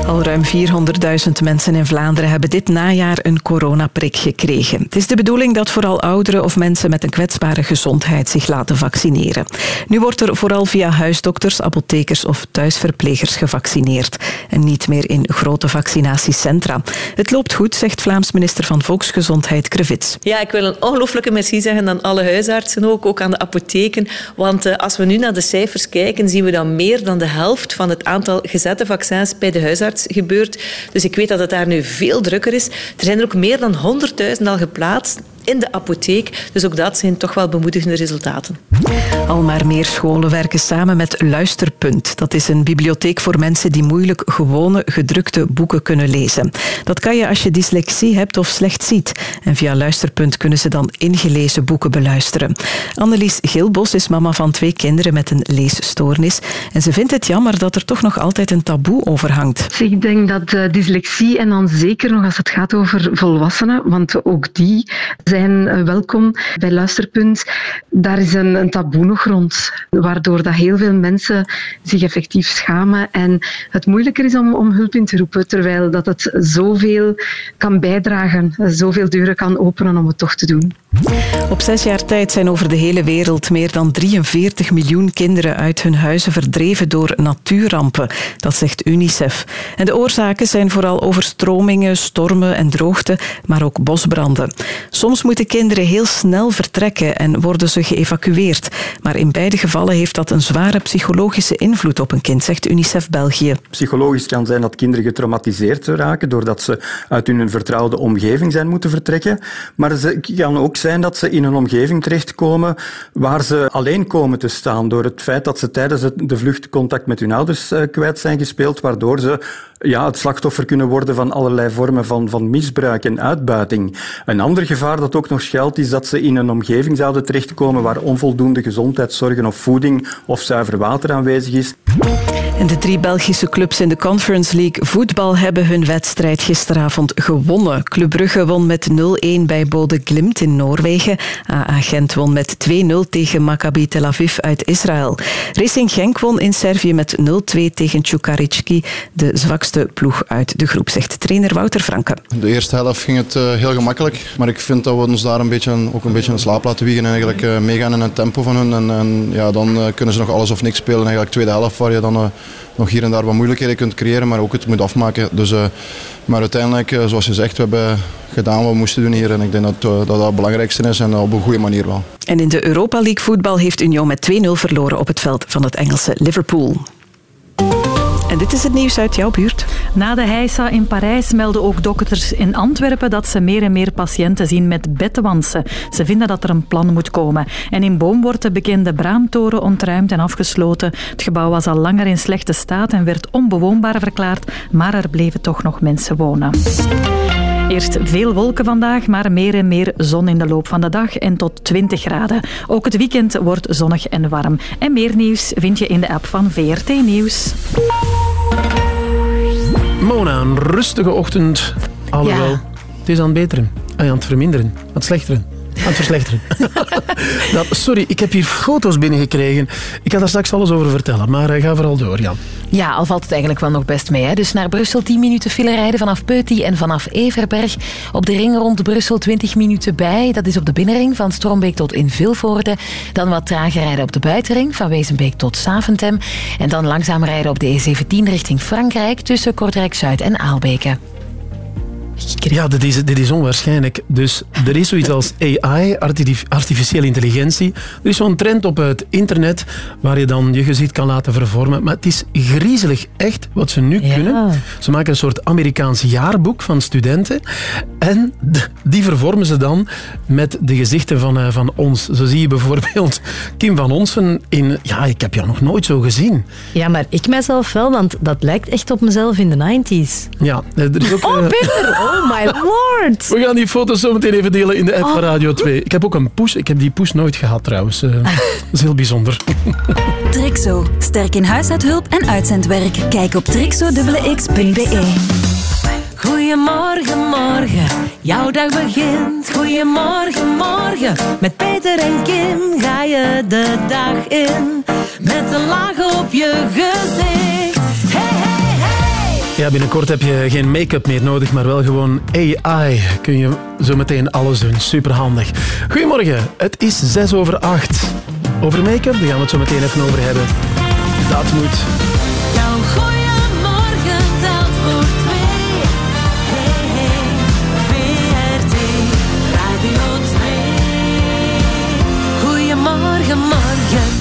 Al ruim 400.000 mensen in Vlaanderen hebben dit najaar een coronaprik gekregen. Het is de bedoeling dat vooral ouderen of mensen met een kwetsbare gezondheid zich laten vaccineren. Nu wordt er vooral via huisdokters, apothekers of thuisverplegers gevaccineerd en niet meer in grote vaccinatiecentra. Het loopt goed, zegt Vlaams minister van Volksgezondheid Krevits. Ja, ik wil een ongelooflijke merci zeggen aan alle huisartsen ook, ook aan de apotheken. Want uh, als we nu naar de cijfers kijken, zien we dat meer dan de helft van het aantal gezette vaccins bij de huisarts gebeurt. Dus ik weet dat het daar nu veel drukker is. Er zijn er ook meer dan 100.000 al geplaatst. In de apotheek. Dus ook dat zijn toch wel bemoedigende resultaten. Al maar meer scholen werken samen met Luisterpunt. Dat is een bibliotheek voor mensen die moeilijk gewone gedrukte boeken kunnen lezen. Dat kan je als je dyslexie hebt of slecht ziet. En via Luisterpunt kunnen ze dan ingelezen boeken beluisteren. Annelies Gilbos is mama van twee kinderen met een leesstoornis. En ze vindt het jammer dat er toch nog altijd een taboe over hangt. Ik denk dat uh, dyslexie, en dan zeker nog als het gaat over volwassenen, want ook die zijn uh, welkom bij Luisterpunt. Daar is een, een taboe nog rond, waardoor dat heel veel mensen zich effectief schamen en het moeilijker is om, om hulp in te roepen, terwijl dat het zoveel kan bijdragen, zoveel deuren kan openen om het toch te doen. Op zes jaar tijd zijn over de hele wereld meer dan 43 miljoen kinderen uit hun huizen verdreven door natuurrampen. Dat zegt UNICEF. En de oorzaken zijn vooral overstromingen, stormen en droogte, maar ook bosbranden. Soms moeten kinderen heel snel vertrekken en worden ze geëvacueerd. Maar in beide gevallen heeft dat een zware psychologische invloed op een kind, zegt UNICEF België. Psychologisch kan zijn dat kinderen getraumatiseerd raken doordat ze uit hun vertrouwde omgeving zijn moeten vertrekken. Maar het kan ook zijn dat ze in een omgeving terechtkomen waar ze alleen komen te staan door het feit dat ze tijdens de vlucht contact met hun ouders kwijt zijn gespeeld, waardoor ze ja, het slachtoffer kunnen worden van allerlei vormen van, van misbruik en uitbuiting. Een ander gevaar dat ook nog schuilt is dat ze in een omgeving zouden terechtkomen waar onvoldoende gezondheidszorgen of voeding of zuiver water aanwezig is. En de drie Belgische clubs in de Conference League voetbal hebben hun wedstrijd gisteravond gewonnen. Club Brugge won met 0-1 bij Bode Glimt in Noorwegen. AA Gent won met 2-0 tegen Maccabi Tel Aviv uit Israël. Racing Genk won in Servië met 0-2 tegen Tjukaritski, de zwakste ploeg uit de groep, zegt trainer Wouter Franke. De eerste helft ging het uh, heel gemakkelijk, maar ik vind dat we ons daar een beetje, ook een beetje in slaap laten wiegen en eigenlijk uh, meegaan in het tempo van hun. En, en ja, dan uh, kunnen ze nog alles of niks spelen. Eigenlijk tweede helft waar je dan nog hier en daar wat moeilijkheden kunt creëren, maar ook het moet afmaken. Dus, uh, maar uiteindelijk, uh, zoals je zegt, we hebben gedaan wat we moesten doen hier. En ik denk dat uh, dat, dat het belangrijkste is en op een goede manier wel. En in de Europa League voetbal heeft Union met 2-0 verloren op het veld van het Engelse Liverpool. Dit is het nieuws uit jouw buurt. Na de heisa in Parijs melden ook dokters in Antwerpen dat ze meer en meer patiënten zien met bedwansen. Ze vinden dat er een plan moet komen. En in Boom wordt de bekende Braamtoren ontruimd en afgesloten. Het gebouw was al langer in slechte staat en werd onbewoonbaar verklaard, maar er bleven toch nog mensen wonen. Eerst veel wolken vandaag, maar meer en meer zon in de loop van de dag en tot 20 graden. Ook het weekend wordt zonnig en warm. En meer nieuws vind je in de app van VRT Nieuws. Mona, een rustige ochtend. Alhoewel, ja. het is aan het beteren. Aan het verminderen. Aan het slechteren. Aan het verslechteren. nou, sorry, ik heb hier foto's binnengekregen. Ik ga daar straks alles over vertellen, maar uh, ga vooral door, Jan. Ja, al valt het eigenlijk wel nog best mee. Hè? Dus naar Brussel 10 minuten file rijden vanaf Peuty en vanaf Everberg. Op de ring rond Brussel 20 minuten bij. Dat is op de binnenring van Strombeek tot in Vilvoorde. Dan wat trager rijden op de buitenring van Wezenbeek tot Saventem. En dan langzaam rijden op de E17 richting Frankrijk tussen Kortrijk-Zuid en Aalbeke. Ja, dit is, dit is onwaarschijnlijk. Dus er is zoiets als AI, artificiële intelligentie. Er is zo'n trend op het internet waar je dan je gezicht kan laten vervormen. Maar het is griezelig echt wat ze nu ja. kunnen. Ze maken een soort Amerikaans jaarboek van studenten. En die vervormen ze dan met de gezichten van, uh, van ons. Zo zie je bijvoorbeeld Kim van Onsen in... Ja, ik heb jou nog nooit zo gezien. Ja, maar ik mijzelf wel, want dat lijkt echt op mezelf in de 90s. Ja, er is ook... Oh, Peter! Oh my lord! We gaan die foto's zo meteen even delen in de app oh. van Radio 2. Ik heb ook een poes. Ik heb die poes nooit gehad trouwens. Uh, dat is heel bijzonder. Trixo. Sterk in huishoudhulp en uitzendwerk. Kijk op trixo.x.be. Goedemorgen, morgen, jouw dag begint. Goedemorgen, morgen, met Peter en Kim ga je de dag in. Met een laag op je gezicht. Hey! Ja, binnenkort heb je geen make-up meer nodig, maar wel gewoon AI. Kun je zo meteen alles doen. Superhandig. Goedemorgen, het is zes over acht. Over make-up, daar gaan we het zo meteen even over hebben. Dat moet. Jouw goeiemorgen telt voor twee. Hey, VRT Radio 2. Goeiemorgen, morgen.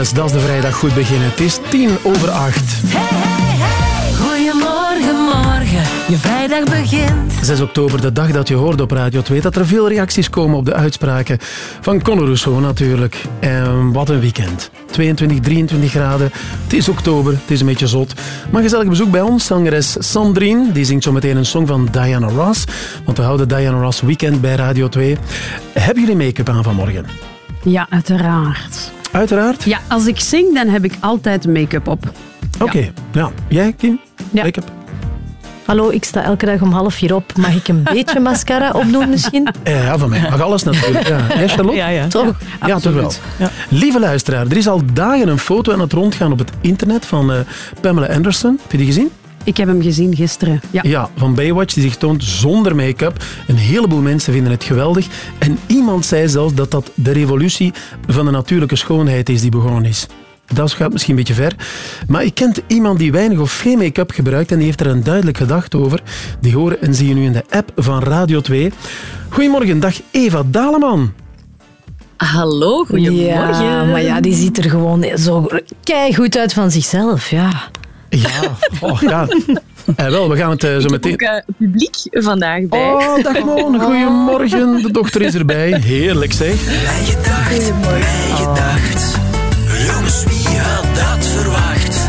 Dat is de vrijdag goed beginnen. Het is tien over acht. Goedemorgen, morgen, je vrijdag begint. 6 oktober, de dag dat je hoorde op Radio 2, dat er veel reacties komen op de uitspraken van Conor Rousseau natuurlijk. En wat een weekend. 22, 23 graden. Het is oktober, het is een beetje zot. Maar gezellig bezoek bij ons, zangeres Sandrine. Die zingt zo meteen een song van Diana Ross. Want we houden Diana Ross weekend bij Radio 2. Hebben jullie make-up aan vanmorgen? Ja, uiteraard. Uiteraard? Ja, als ik zing, dan heb ik altijd make-up op. Oké, ja. Jij, Kim? Make-up? Hallo, ik sta elke dag om half vier op. Mag ik een beetje mascara opdoen misschien? Eh, Ja, van mij mag alles natuurlijk. Ja. Jij, Charlotte? Ja, ja. Toch? Ja, toch wel. Lieve luisteraar, er is al dagen een foto aan het rondgaan op het internet van eh, Pamela Anderson. Heb je die gezien? Ik heb hem gezien gisteren. Ja. van Baywatch, die zich toont zonder make-up. Een heleboel mensen vinden het geweldig. En iemand zei zelfs dat dat de revolutie van de natuurlijke schoonheid is die begonnen is. Dat gaat misschien een beetje ver. Maar ik ken iemand die weinig of geen make-up gebruikt en die heeft er een duidelijk gedacht over. Die horen en zie je nu in de app van Radio 2. Goedemorgen, dag Eva Daleman. Hallo, goedemorgen. Ja, maar ja, die ziet er gewoon zo goed uit van zichzelf, ja. Ja, oh, ja. Eh, wel, we gaan het eh, zo meteen... Ook eh, publiek vandaag bij. Oh, dag. Goedemorgen. De dochter is erbij. Heerlijk zeg. Mijn gedacht, mijn gedacht. Jongens, wie had dat verwacht?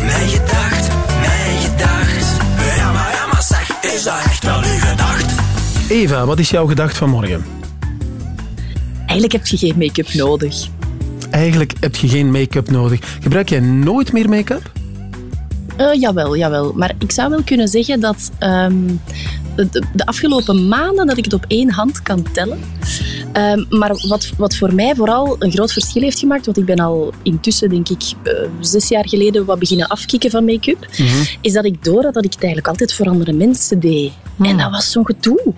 Mijn gedacht, mijn gedacht. Ja, maar, ja, maar zeg, is dat echt wel uw gedacht? Eva, wat is jouw gedacht van morgen? Eigenlijk heb je geen make-up nodig. Eigenlijk heb je geen make-up nodig. Gebruik jij nooit meer make-up? Eh, jawel, jawel. Maar ik zou wel kunnen zeggen dat ehm, de, de afgelopen maanden dat ik het op één hand kan tellen. Ehm, maar wat, wat voor mij vooral een groot verschil heeft gemaakt, want ik ben al intussen, denk ik, eh, zes jaar geleden wat beginnen afkicken van make-up, is dat ik door had dat ik het eigenlijk altijd voor andere mensen deed. En dat was zo'n gedoe.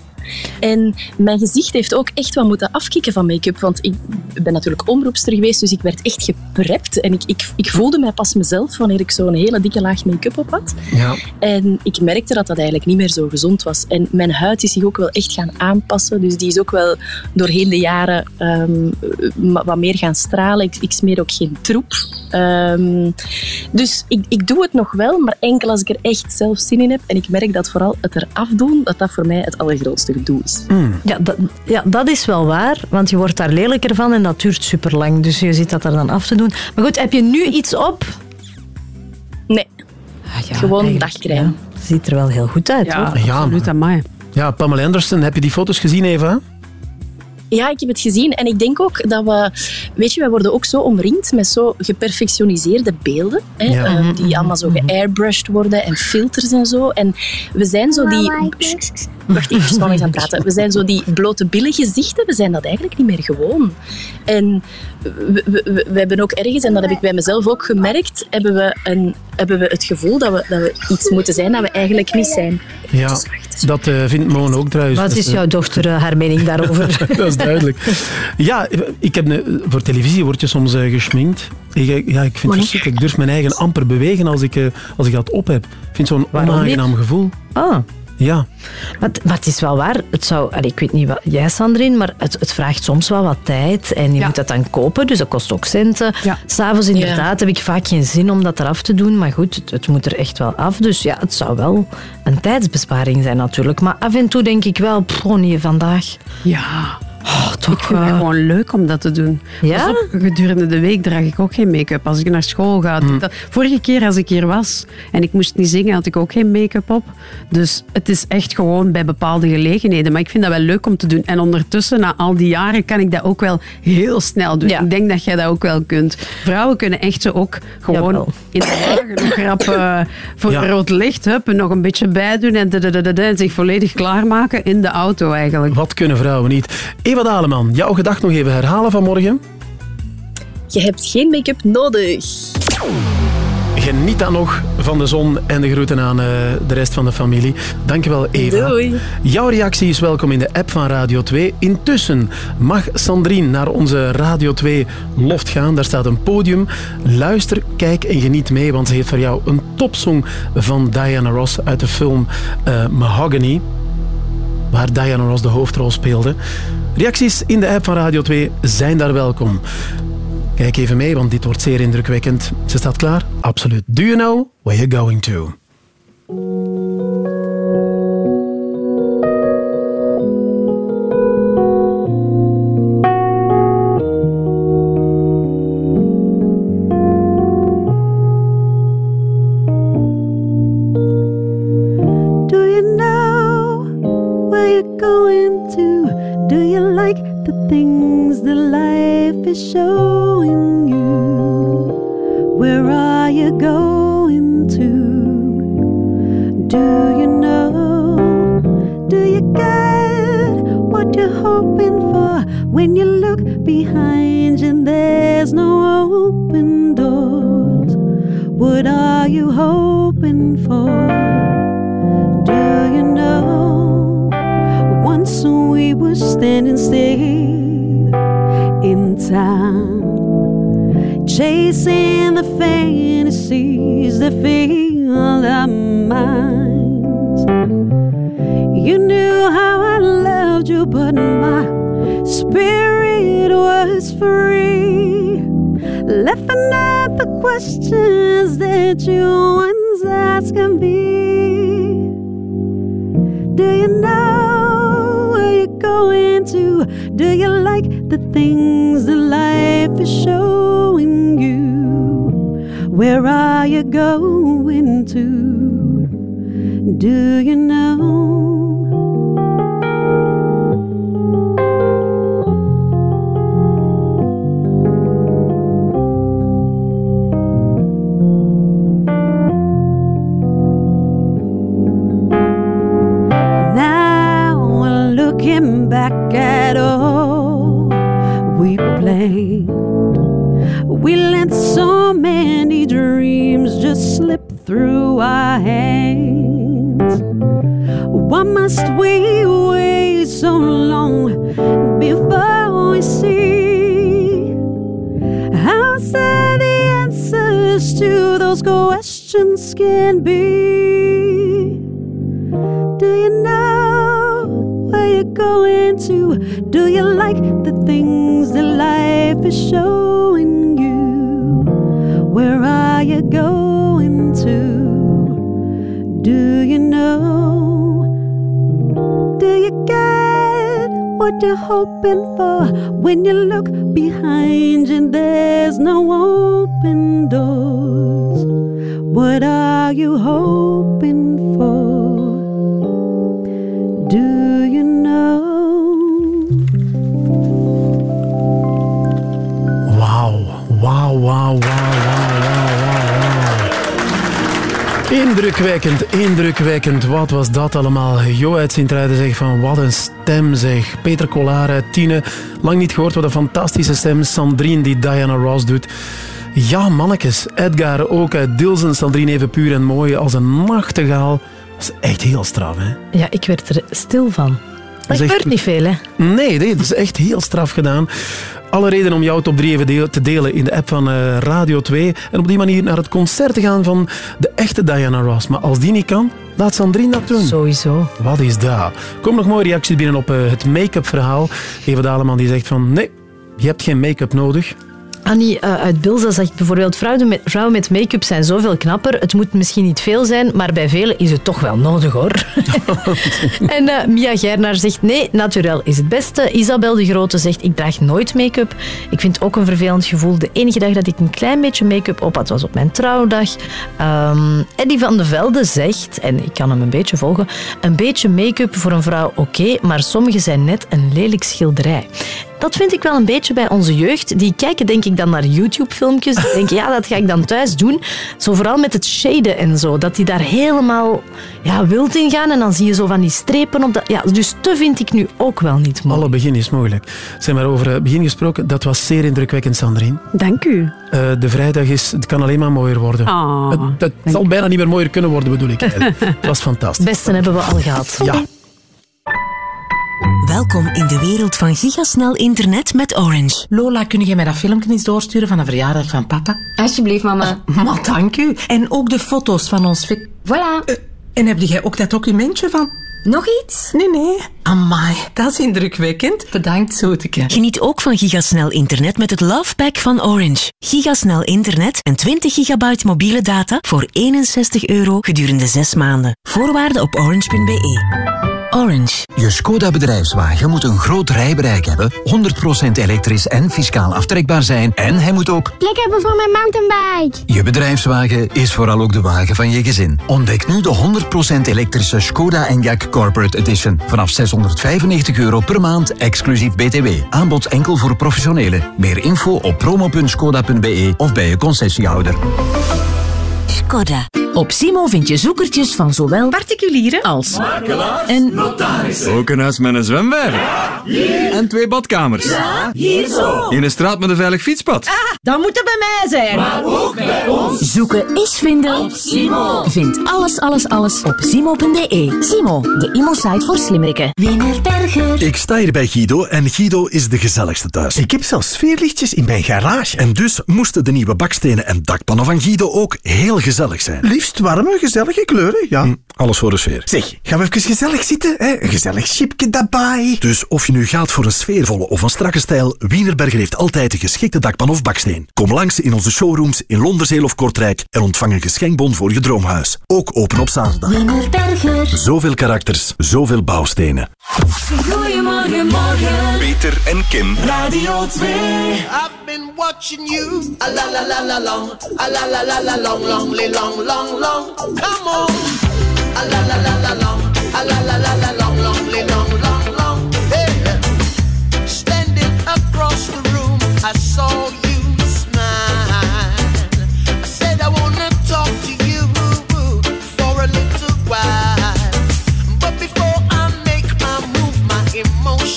En mijn gezicht heeft ook echt wat moeten afkicken van make-up. Want ik ben natuurlijk omroepster geweest, dus ik werd echt geprept. En ik, ik, ik voelde mij pas mezelf wanneer ik zo'n hele dikke laag make-up op had. Ja. En ik merkte dat dat eigenlijk niet meer zo gezond was. En mijn huid is zich ook wel echt gaan aanpassen. Dus die is ook wel doorheen de jaren ehm, wat meer gaan stralen. Ik, ik smeer ook geen troep. Ehm, dus ik, ik doe het nog wel, maar enkel als ik er echt zelf zin in heb. En ik merk dat vooral het eraf doen, dat dat voor mij het allergrootste gedoe is. Ja dat, ja, dat is wel waar, want je wordt daar lelijker van en dat duurt super lang. Dus je zit dat er dan af te doen. Maar goed, heb je nu iets op? Nee. ja, Gewoon dagcrème. ja. Ziet er wel heel goed uit, Ja, hoor. Ja, absoluut aan mij. Ja, Pamela Anderson, heb je die foto's gezien, Eva? Ja, ik heb het gezien. En ik denk ook dat we... Weet je, wij worden ook zo omringd met zo geperfectioniseerde beelden. Hè, Ja. eh, die allemaal zo geairbrushed worden en filters en zo. En we zijn zo die... ik was eens aan het praten. We zijn zo die blote billen gezichten. We zijn dat eigenlijk niet meer gewoon. En we, we, we- we hebben ook ergens, en dat heb ik bij mezelf ook gemerkt, hebben we, een, hebben we het gevoel dat we, dat we iets moeten zijn dat we eigenlijk niet zijn. Ja, dat eh, vindt Moon ook trouwens. Wat is eh, jouw dochter eh, haar mening daarover? dat is duidelijk. Ja, ik heb een- voor televisie word je soms geschminkt. Ik, ja, ik vind het verschrikkelijk. Ik durf mijn eigen amper bewegen als ik, eh, als ik dat op heb. Ik vind zo'n onaangenaam gevoel. Ah. Ja. Maar, het- maar het is wel waar. Het zou, allee, ik weet niet wat jij, Sandrine, maar het, het vraagt soms wel wat tijd. En je moet dat dan kopen, dus dat kost ook centen. S'avonds inderdaad heb ik vaak geen zin om dat eraf te doen. Maar goed, het, het moet er echt wel af. Dus ja, het zou wel een tijdsbesparing zijn natuurlijk. Maar af en toe denk ik wel, pff, oh nee, vandaag. Ja. Toch, ik vind het eh, gewoon leuk om dat te doen. Ja? Op, gedurende de week draag ik ook geen make-up. Als ik naar school ga. Hmm. Dat- vorige keer als ik hier was en ik moest niet zingen, had ik ook geen make-up op. Dus het is echt gewoon bij bepaalde gelegenheden. Maar ik vind dat wel leuk om te doen. En ondertussen, na al die jaren, kan ik dat ook wel heel snel doen. Ik denk dat jij dat ook wel kunt. Vrouwen kunnen echt zo ook gewoon in de wagen nog rap eh, voor Ja. rood licht hup, nog een beetje bijdoen en, en zich volledig klaarmaken in de auto eigenlijk. Wat kunnen vrouwen niet? Eva Daleman, jouw gedacht nog even herhalen vanmorgen. Je hebt geen make-up nodig. Geniet dan nog van de zon en de groeten aan eh, de rest van de familie. Dankjewel, Eva. Doei. Jouw reactie is welkom in de app van Radio 2. Intussen mag Sandrine naar onze Radio 2 loft gaan. Daar staat een podium. Luister, kijk en geniet mee, want ze heeft voor jou een topsong van Diana Ross uit de film eh, Mahogany. Waar Diana Ross de hoofdrol speelde. Reacties in de app van Radio 2 zijn daar welkom. Kijk even mee, want dit wordt zeer indrukwekkend. Ze staat klaar? Absoluut. Do you know where you're going to? Showing you? Where are you going to? Do you know? Do you get what you're hoping for? When you look behind you, there's no open doors. What are you hoping for? Do you know? Once we were standing still time, chasing the fantasies that fill our minds. You knew how I loved you, but my spirit was free. Laughing at the questions that you once asked me. Do you know where you're going to? Do you like the things that life is showing you? Where are you going to? Do you know? Just slip through our hands. Why must we wait so long before we see? How sad the answers to those questions can be? Do you know where you're going to? Do you like the things that life is showing Do you know? Do you get what you're hoping for? When you look behind you, there's no open doors. What are you hoping for? Indrukwekkend, indrukwekkend. Wat was dat allemaal? Jo uit Sint-Truiden zegt van wat een stem zeg. Peter Collard uit Tiene, lang niet gehoord, wat een fantastische stem. Sandrine die Diana Ross doet. Ja, mannetjes. Edgar ook uit Dilsen. Sandrine even puur en mooi als een nachtegaal. Dat is echt heel straf, hè? Ja, ik werd er stil van. Dat echt- gebeurt niet veel, hè? Nee, nee, dat is echt heel straf gedaan. Alle reden om jouw top 3 even te delen in de app van eh, Radio 2. En op die manier naar het concert te gaan van de echte Diana Ross. Maar als die niet kan, laat Sandrine dat doen. Sowieso. Wat is dat? Kom nog mooie reacties binnen op eh, het make-up verhaal. Eva Daleman die zegt van nee, je hebt geen make-up nodig. Annie eh, uit Bilza zegt bijvoorbeeld, vrouwen met, vrouwen met make-up zijn zoveel knapper. Het moet misschien niet veel zijn, maar bij velen is het toch wel nodig hoor. en eh, Mia Gernaar zegt, nee, naturel is het beste. Isabel de Grote zegt, ik draag nooit make-up. Ik vind ook een vervelend gevoel. De enige dag dat ik een klein beetje make-up op had, was op mijn trouwdag. Ehm Eddie van de Velde zegt, en ik kan hem een beetje volgen, een beetje make-up voor een vrouw oké, maar sommige zijn net een lelijk schilderij. Dat vind ik wel een beetje bij onze jeugd. Die kijken denk ik dan naar YouTube-filmpjes. Die denken, ja, dat ga ik dan thuis doen. Zo vooral met het shaden en zo. Dat die daar helemaal ja, wild in gaan. En dan zie je zo van die strepen op dat... Ja, dus te vind ik nu ook wel niet mooi. Alle begin is moeilijk. Zijn maar over eh, begin gesproken, dat was zeer indrukwekkend, Sandrine. Dank u. Eh, de vrijdag is, het kan alleen maar mooier worden. Ah, het het zal bijna niet meer mooier kunnen worden, bedoel ik. het was fantastisch. Het beste hebben we al gehad. Ja. Welkom in de wereld van gigasnel internet met Orange. Lola, kun jij mij dat filmpje eens doorsturen van de verjaardag van papa? Alsjeblieft, mama. Maar dank u. En ook de foto's van ons... fi- Voilà. Eh, en heb jij ook dat documentje van... Nog iets? Nee, nee. Amai, dat is indrukwekkend. Bedankt, Zoeteke. Geniet ook van gigasnel internet met het Love Pack van Orange. Gigasnel internet en 20 gigabyte mobiele data voor 61 euro gedurende 6 maanden. Voorwaarden op orange.be. Orange. Je Skoda bedrijfswagen moet een groot rijbereik hebben, 100% elektrisch en fiscaal aftrekbaar zijn en hij moet ook Plek hebben voor mijn mountainbike. Je bedrijfswagen is vooral ook de wagen van je gezin. Ontdek nu de 100% elektrische Skoda Enyaq Corporate Edition. Vanaf 695 euro per maand, exclusief BTW. Aanbod enkel voor professionelen. Meer info op promo.skoda.be of bij je concessiehouder. Skoda. Op Simo vind je zoekertjes van zowel particulieren als Makelaars, en notarissen. Ook een huis met een zwembad. hier. En twee badkamers. Ja, hier zo. In een straat met een veilig fietspad. Ah, dat moet er bij mij zijn. Maar ook bij ons. Zoeken is vinden. Op Simo. Vind alles, alles, alles op simo.be. Simo, de imo-site voor slimmerikken. Winnerberger. Ik sta hier bij Guido en Guido is de gezelligste thuis. Ik heb zelfs sfeerlichtjes in mijn garage. En dus moesten de nieuwe bakstenen en dakpannen van Guido ook heel gezellig zijn. Liefst warme, gezellige kleuren, ja. Hm, alles voor de sfeer. Zeg, gaan we even gezellig zitten? Hè? Een gezellig chipje daarbij. Dus of je nu gaat voor een sfeervolle of een strakke stijl, Wienerberger heeft altijd de geschikte dakpan of baksteen. Kom langs in onze showrooms in Londerzeel of Kortrijk en ontvang een geschenkbon voor je droomhuis. Ook open op zaterdag. Winnerberger. Zoveel karakters, zoveel bouwstenen. Goedemorgen, morgen. Peter en Kim. Radio 2. I've been watching you. A la la la la long. A la la la la long, long, long, long, long. Come on. A la la la la long. A la la la la long, long, long, long, long. Hey. Standing across the room, I saw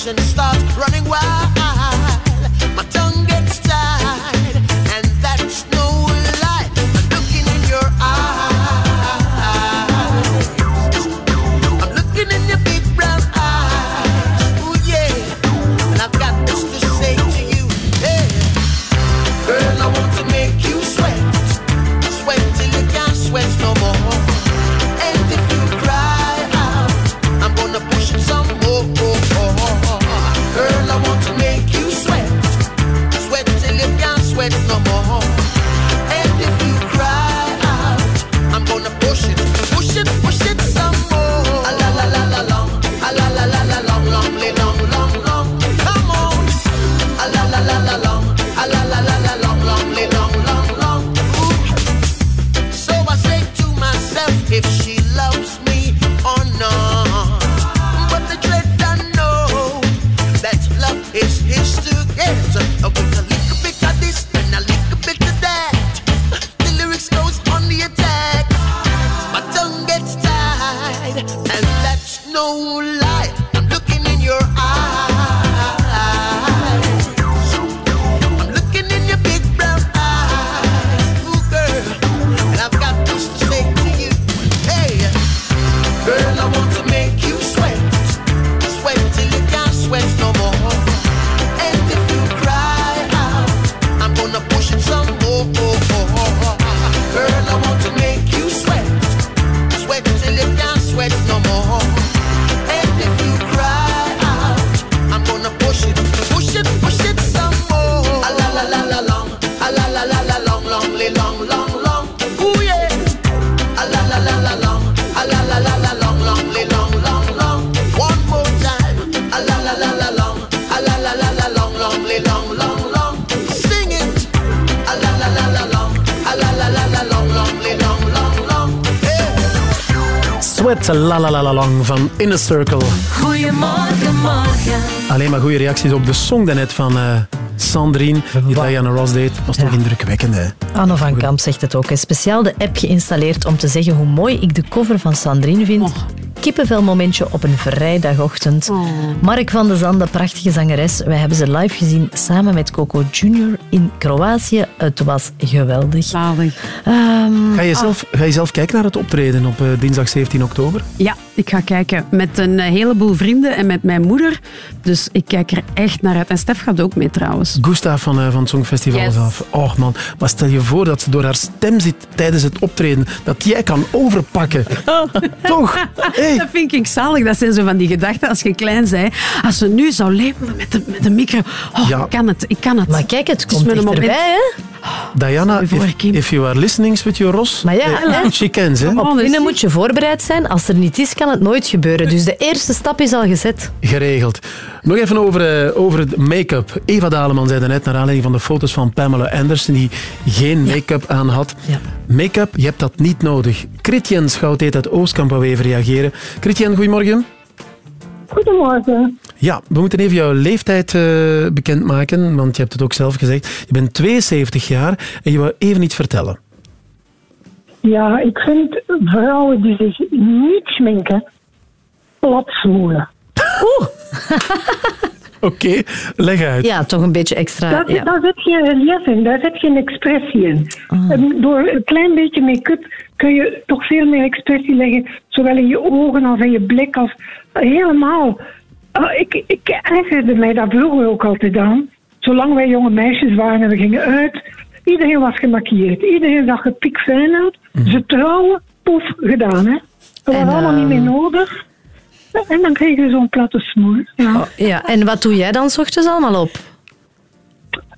emotions start running wild. With a bit of this and a bit of that. The lyrics goes on the attack. My tongue gets tied, and that's no lie. Inner Circle. Goedemorgen, morgen. Alleen maar goede reacties op de song daarnet van eh Sandrine, die Diana Ross deed. Was toch indrukwekkend, hè? Anne van Kamp zegt het ook. Hij heeft speciaal de app geïnstalleerd om te zeggen hoe mooi ik de cover van Sandrine vind. Kippenvelmomentje op een vrijdagochtend. Mark van de Zande, prachtige zangeres. Wij hebben ze live gezien samen met Coco Junior in Kroatië. Het was geweldig. Ehm, Ga je, ah, zelf, ga je zelf kijken naar het optreden op eh, dinsdag 17 oktober? Ja, ik ga kijken met een heleboel vrienden en met mijn moeder. Dus ik kijk er echt naar uit. En Stef gaat ook mee trouwens. Gustav van, eh, van het Songfestival Yes. zelf. Och man, maar stel je voor dat ze door haar stem zit tijdens het optreden, dat jij kan overpakken. Toch? Dat vind ik zalig. Dat zijn zo van die gedachten als je klein zei. Als ze nu zou lepelen met de, met de micro. Oh, Ja. ik kan het, ik kan het. Maar kijk, het komt met een moment- dichterbij, hè? Diana, if, if you are listening with your Ros, Maar ja, eh, hè. she can, hè? Op winnen moet je voorbereid zijn. Als er niet is, kan het nooit gebeuren. Dus de eerste stap is al gezet. Geregeld. Nog even over, eh, over het make-up. Eva Daleman zei net naar aanleiding van de foto's van Pamela Anderson, die geen make-up aan had. Make-up, je hebt dat niet nodig. Chrétien Schout uit Oostkamp wou even reageren. Chrétien, goedemorgen. Goedemorgen. Ja, we moeten even jouw leeftijd eh, bekendmaken, want je hebt het ook zelf gezegd. Je bent 72 jaar en je wou even iets vertellen. Ja, ik vind vrouwen die zich niet schminken, plat smoelen. Oké, leg uit. Ja, toch een beetje extra. Daar, ja. daar zit geen relief in, daar zit geen expressie in. En Door een klein beetje make-up kun je toch veel meer expressie leggen, zowel in je ogen als in je blik, als helemaal. Ah, ik, ik ergerde mij daar vroeger ook altijd aan. Zolang wij jonge meisjes waren en we gingen uit, iedereen was gemaquilleerd. Iedereen zag er piekfijn uit. Ze trouwen, poef, gedaan. Hè. Dat was En, allemaal niet meer ehm, nodig. En dan kreeg je zo'n platte smoel. Ja. Ja, en wat doe jij dan 's ochtends allemaal op?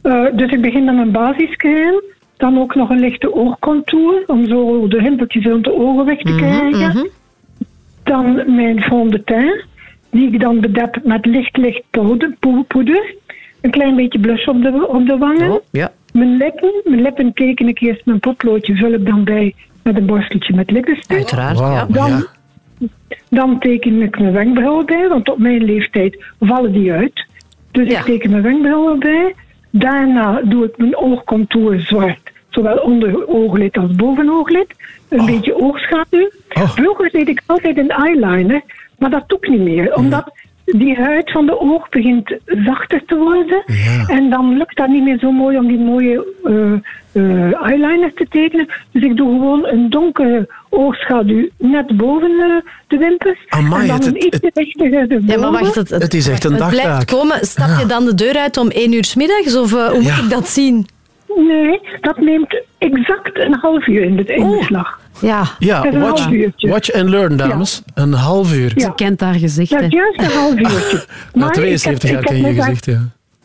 Eh, dus ik begin met mijn basiscrème. Dan ook nog een lichte oogcontour, om zo de rimpeltjes rond de ogen weg te krijgen. Dan mijn fond de teint, die ik dan bedep met licht, licht poeder, po- poeder. Een klein beetje blush op de, op de wangen. ja. Mijn lippen, mijn lippen teken ik eerst mijn potloodje, vul ik dan bij met een borsteltje met lippenstift. Uiteraard, ja. Dan, ja. dan teken ik mijn wenkbrauwen bij, want op mijn leeftijd vallen die uit. Dus ik teken mijn wenkbrauwen bij. Daarna doe ik mijn oogcontour zwart, zowel onder ooglid als boven ooglid. Een beetje oogschaduw. Vroeger deed ik altijd een eyeliner, maar dat doe ik niet meer, omdat die huid van de oog begint zachter te worden. En dan lukt dat niet meer zo mooi om die mooie eh, eh, eyeliner te tekenen. Dus ik doe gewoon een donkere oogschaduw net boven eh, de wimpers. Amai, en dan het- een iets rechter erboven. Ja, maar wacht, het, Het is echt een het dagtaak. blijft komen. Stap je dan de deur uit om één uur 's middags? Of hoe moet ik dat zien? Nee, dat neemt exact een half uur in de inslag. Ja. Ja, een half watch, uurtje. watch and learn, dames. Een half uur. Ja. kent haar gezicht. Dat is juist een half uurtje. Na Maar ik 72 heb- jaar ken je daar- gezicht, ja.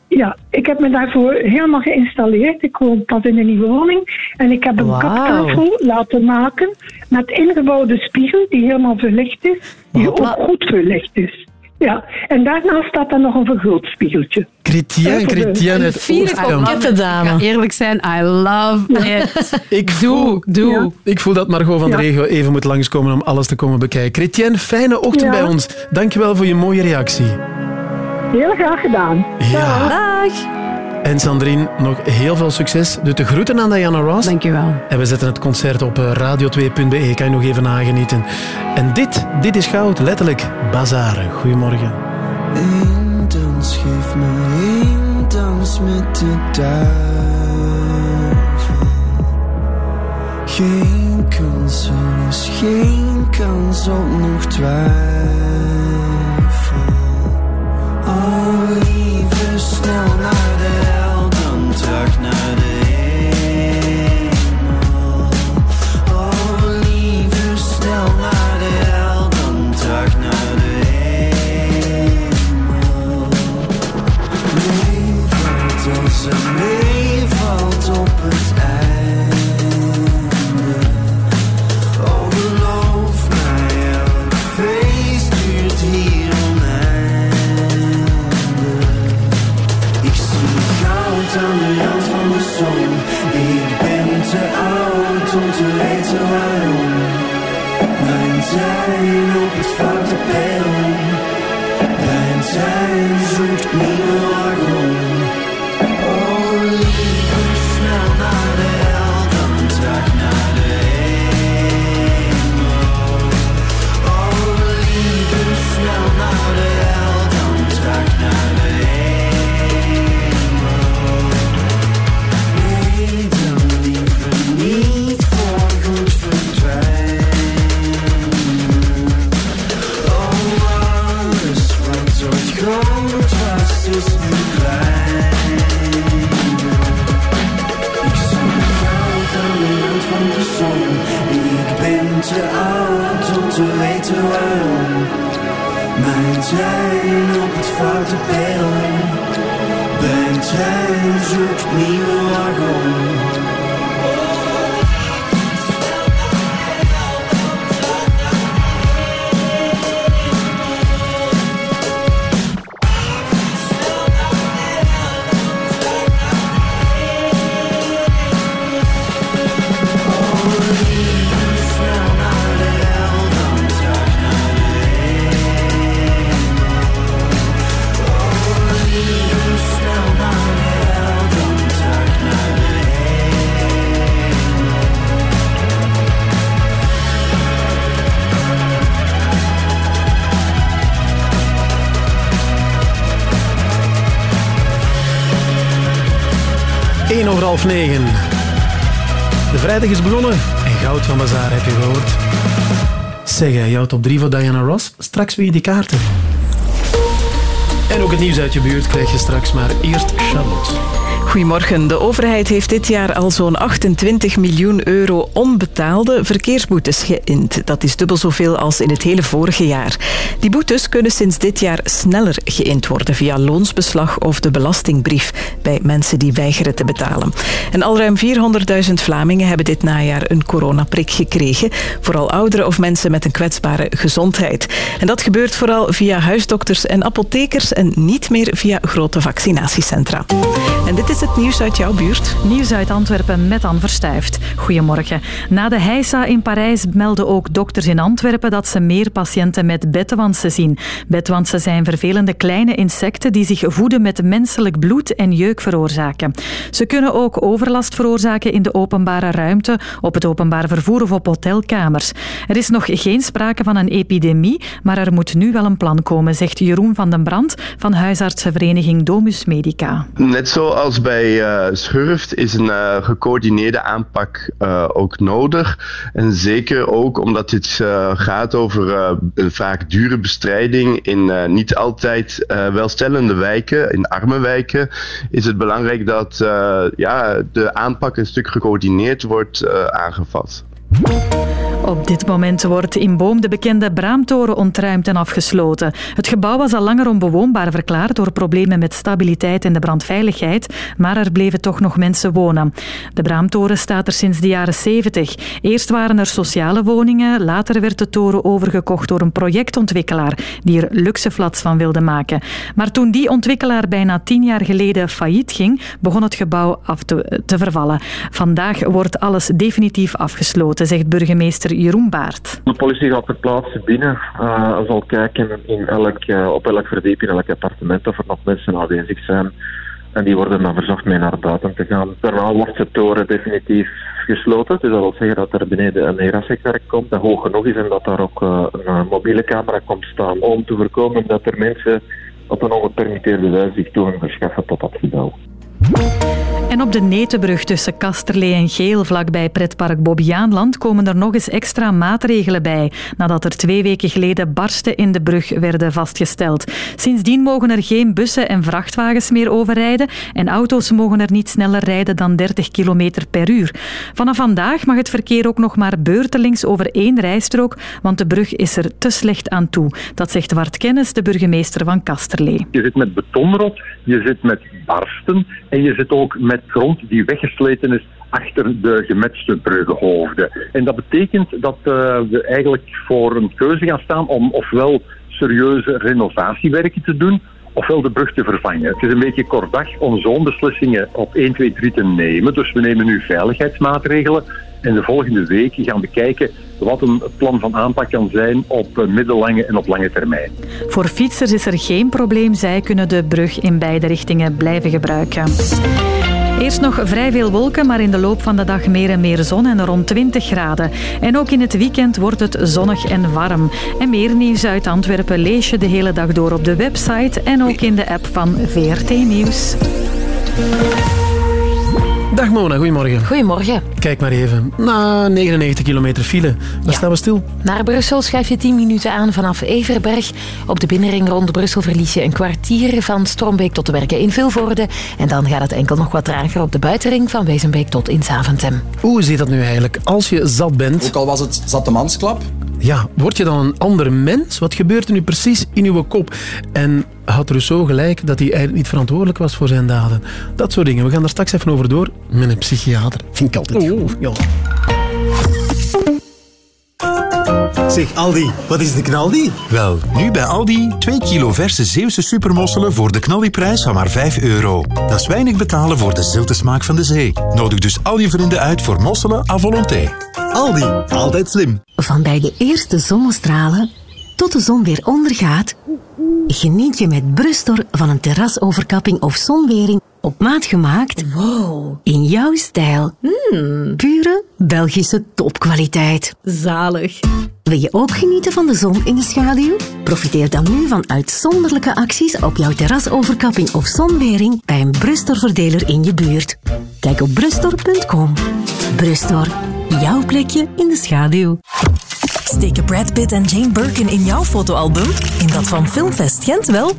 Ja, ik heb me daarvoor helemaal geïnstalleerd. Ik woon pas in een nieuwe woning. En ik heb een Wauw. kaptafel laten maken met ingebouwde spiegel die helemaal verlicht is. Die ook goed verlicht is. Ja, en daarnaast staat dan nog een vergrootspiegeltje. Chrétien, Chrétien uit Oostkamp. Ik ga eerlijk zijn, I love it. Ik voel, doe. ik voel dat Margot van Ja. der Rego even moet langskomen om alles te komen bekijken. Chrétien, fijne ochtend Ja. bij ons. Dankjewel voor je mooie reactie. Heel graag gedaan. Ja. Dag. En Sandrine, nog heel veel succes. Doe de groeten aan Diana Ross. Dankjewel. En we zetten het concert op eh, radio2.be. Kan je nog even nagenieten. En dit, dit is goud, letterlijk. Bazaren. Goedemorgen. Eén dans, geef me één dans met de duivel. Geen kans, er is geen kans op nog twijfel. Half negen. De vrijdag is begonnen en Goud van Bazaar heb je gehoord. Zeg, jouw top 3 voor Diana Ross? Straks weer die kaarten. En ook het nieuws uit je buurt krijg je straks, maar eerst Charlotte. Goedemorgen. De overheid heeft dit jaar al zo'n 28 miljoen euro onbetaalde verkeersboetes geïnd. Dat is dubbel zoveel als in het hele vorige jaar. Die boetes kunnen sinds dit jaar sneller geïnd worden via loonsbeslag of de belastingbrief bij mensen die weigeren te betalen. En al ruim 400.000 Vlamingen hebben dit najaar een coronaprik gekregen. Vooral ouderen of mensen met een kwetsbare gezondheid. En dat gebeurt vooral via huisdokters en apothekers en niet meer via grote vaccinatiecentra. En dit is het nieuws uit jouw buurt. Nieuws uit Antwerpen met Anne Verstuift. Goedemorgen. Na de Heisa in Parijs melden ook dokters in Antwerpen dat ze meer patiënten met bedwansen zien. Bedwansen zijn vervelende kleine insecten die zich voeden met menselijk bloed en jeuk veroorzaken. Ze kunnen ook overlast veroorzaken in de openbare ruimte, op het openbaar vervoer of op hotelkamers. Er is nog geen sprake van een epidemie, maar er moet nu wel een plan komen, zegt Jeroen van den Brand van huisartsenvereniging Domus Medica. Net zoals bij eh, schurft is een eh, gecoördineerde aanpak eh, ook nodig. En zeker ook omdat dit eh, gaat over eh, een vaak dure bestrijding in niet altijd welstellende wijken, in arme wijken, is het belangrijk dat ja, de aanpak een stuk gecoördineerd wordt aangevat. Op dit moment wordt in Boom de bekende Braamtoren ontruimd en afgesloten. Het gebouw was al langer onbewoonbaar verklaard door problemen met stabiliteit en de brandveiligheid, maar er bleven toch nog mensen wonen. De Braamtoren staat er sinds de jaren 70. Eerst waren er sociale woningen, later werd de toren overgekocht door een projectontwikkelaar die er luxe flats van wilde maken. Maar toen die ontwikkelaar bijna tien jaar geleden failliet ging, begon het gebouw af te, te vervallen. Vandaag wordt alles definitief afgesloten, zegt burgemeester De politie gaat ter plaatse binnen. eh zal kijken in elk, eh, op elk verdieping, in elk appartement of er nog mensen aanwezig zijn. En die worden dan verzocht mee naar buiten te gaan. Daarna wordt de toren definitief gesloten. Dus dat wil zeggen dat er beneden een terrashekwerk komt dat hoog genoeg is en dat daar ook eh, een mobiele camera komt staan om te voorkomen dat er mensen op een ongepermitteerde wijze zich toegang verschaffen tot dat gebouw. En op de Netenbrug tussen Kasterlee en Geel, vlakbij pretpark Bobbejaanland, komen er nog eens extra maatregelen bij, nadat er twee weken geleden barsten in de brug werden vastgesteld. Sindsdien mogen er geen bussen en vrachtwagens meer overrijden en auto's mogen er niet sneller rijden dan 30 km per uur. Vanaf vandaag mag het verkeer ook nog maar beurtelings over één rijstrook, want de brug is er te slecht aan toe. Dat zegt Wart Kennis, de burgemeester van Kasterlee. Je zit met betonrot, je zit met barsten en je zit ook met grond die weggesleten is achter de gematste bruggenhoofden. En dat betekent dat eh, we eigenlijk voor een keuze gaan staan om ofwel serieuze renovatiewerken te doen, ofwel de brug te vervangen. Het is een beetje kort dag om zo'n beslissingen op 1, 2, 3 te nemen. Dus we nemen nu veiligheidsmaatregelen en de volgende week gaan we kijken wat een plan van aanpak kan zijn op eh, middellange en op lange termijn. Voor fietsers is er geen probleem. Zij kunnen de brug in beide richtingen blijven gebruiken. Eerst nog vrij veel wolken, maar in de loop van de dag meer en meer zon en rond 20 graden. En ook in het weekend wordt het zonnig en warm. En meer nieuws uit Antwerpen lees je de hele dag door op de website en ook in de app van VRT Nieuws. Dag Mona, goedemorgen. Goedemorgen. Kijk maar even. Na 99 kilometer file, daar staan we stil. Naar Brussel schuif je 10 minuten aan vanaf Everberg. Op de binnenring rond Brussel verlies je een kwartier van Strombeek tot de werken in Vilvoorde. En dan gaat het enkel nog wat trager op de buitenring van Wezenbeek tot in Zaventem. Hoe zit dat nu eigenlijk? Als je zat bent... Ook al was het zatte mansklap, Ja, word je dan een ander mens? Wat gebeurt er nu precies in uw kop? En had Rousseau gelijk dat hij eigenlijk niet verantwoordelijk was voor zijn daden? Dat soort dingen. We gaan daar straks even over door met een psychiater. Vind ik altijd goed. Ja. Zeg Aldi, wat is de knaldi? Wel, nu bij Aldi 2 kilo verse Zeeuwse supermosselen voor de knaldiprijs van maar 5 euro. Dat is weinig betalen voor de zilte smaak van de zee. Nodig dus al je vrienden uit voor mosselen à volonté. Aldi, altijd slim. Van bij de eerste zonnestralen tot de zon weer ondergaat, geniet je met Brustor van een terrasoverkapping of zonwering op maat gemaakt. Wow. In jouw stijl. Pure Belgische topkwaliteit. Zalig. Wil je ook genieten van de zon in de schaduw? Profiteer dan nu van uitzonderlijke acties op jouw terrasoverkapping of zonwering bij een Brustor-verdeler in je buurt. Kijk op brustor.com. Brustor, jouw plekje in de schaduw. Steken Brad Pitt en Jane Birkin in jouw fotoalbum? In dat van Filmfest Gent wel?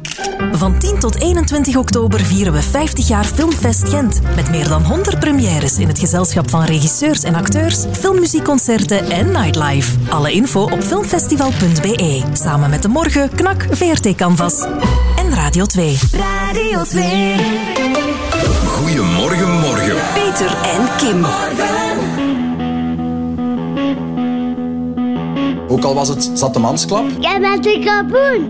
Van 10 tot 21 oktober vieren we 50 jaar Filmfest Gent. Met meer dan 100 premières in het gezelschap van regisseurs en acteurs, filmmuziekconcerten en nightlife. Alle info op filmfestival.be. Samen met de Morgen, Knak, VRT Canvas en Radio 2. Radio 2. Goedemorgen, morgen. Peter en Kim. Ook al was het zatemansklap. Jij bent een kapoen.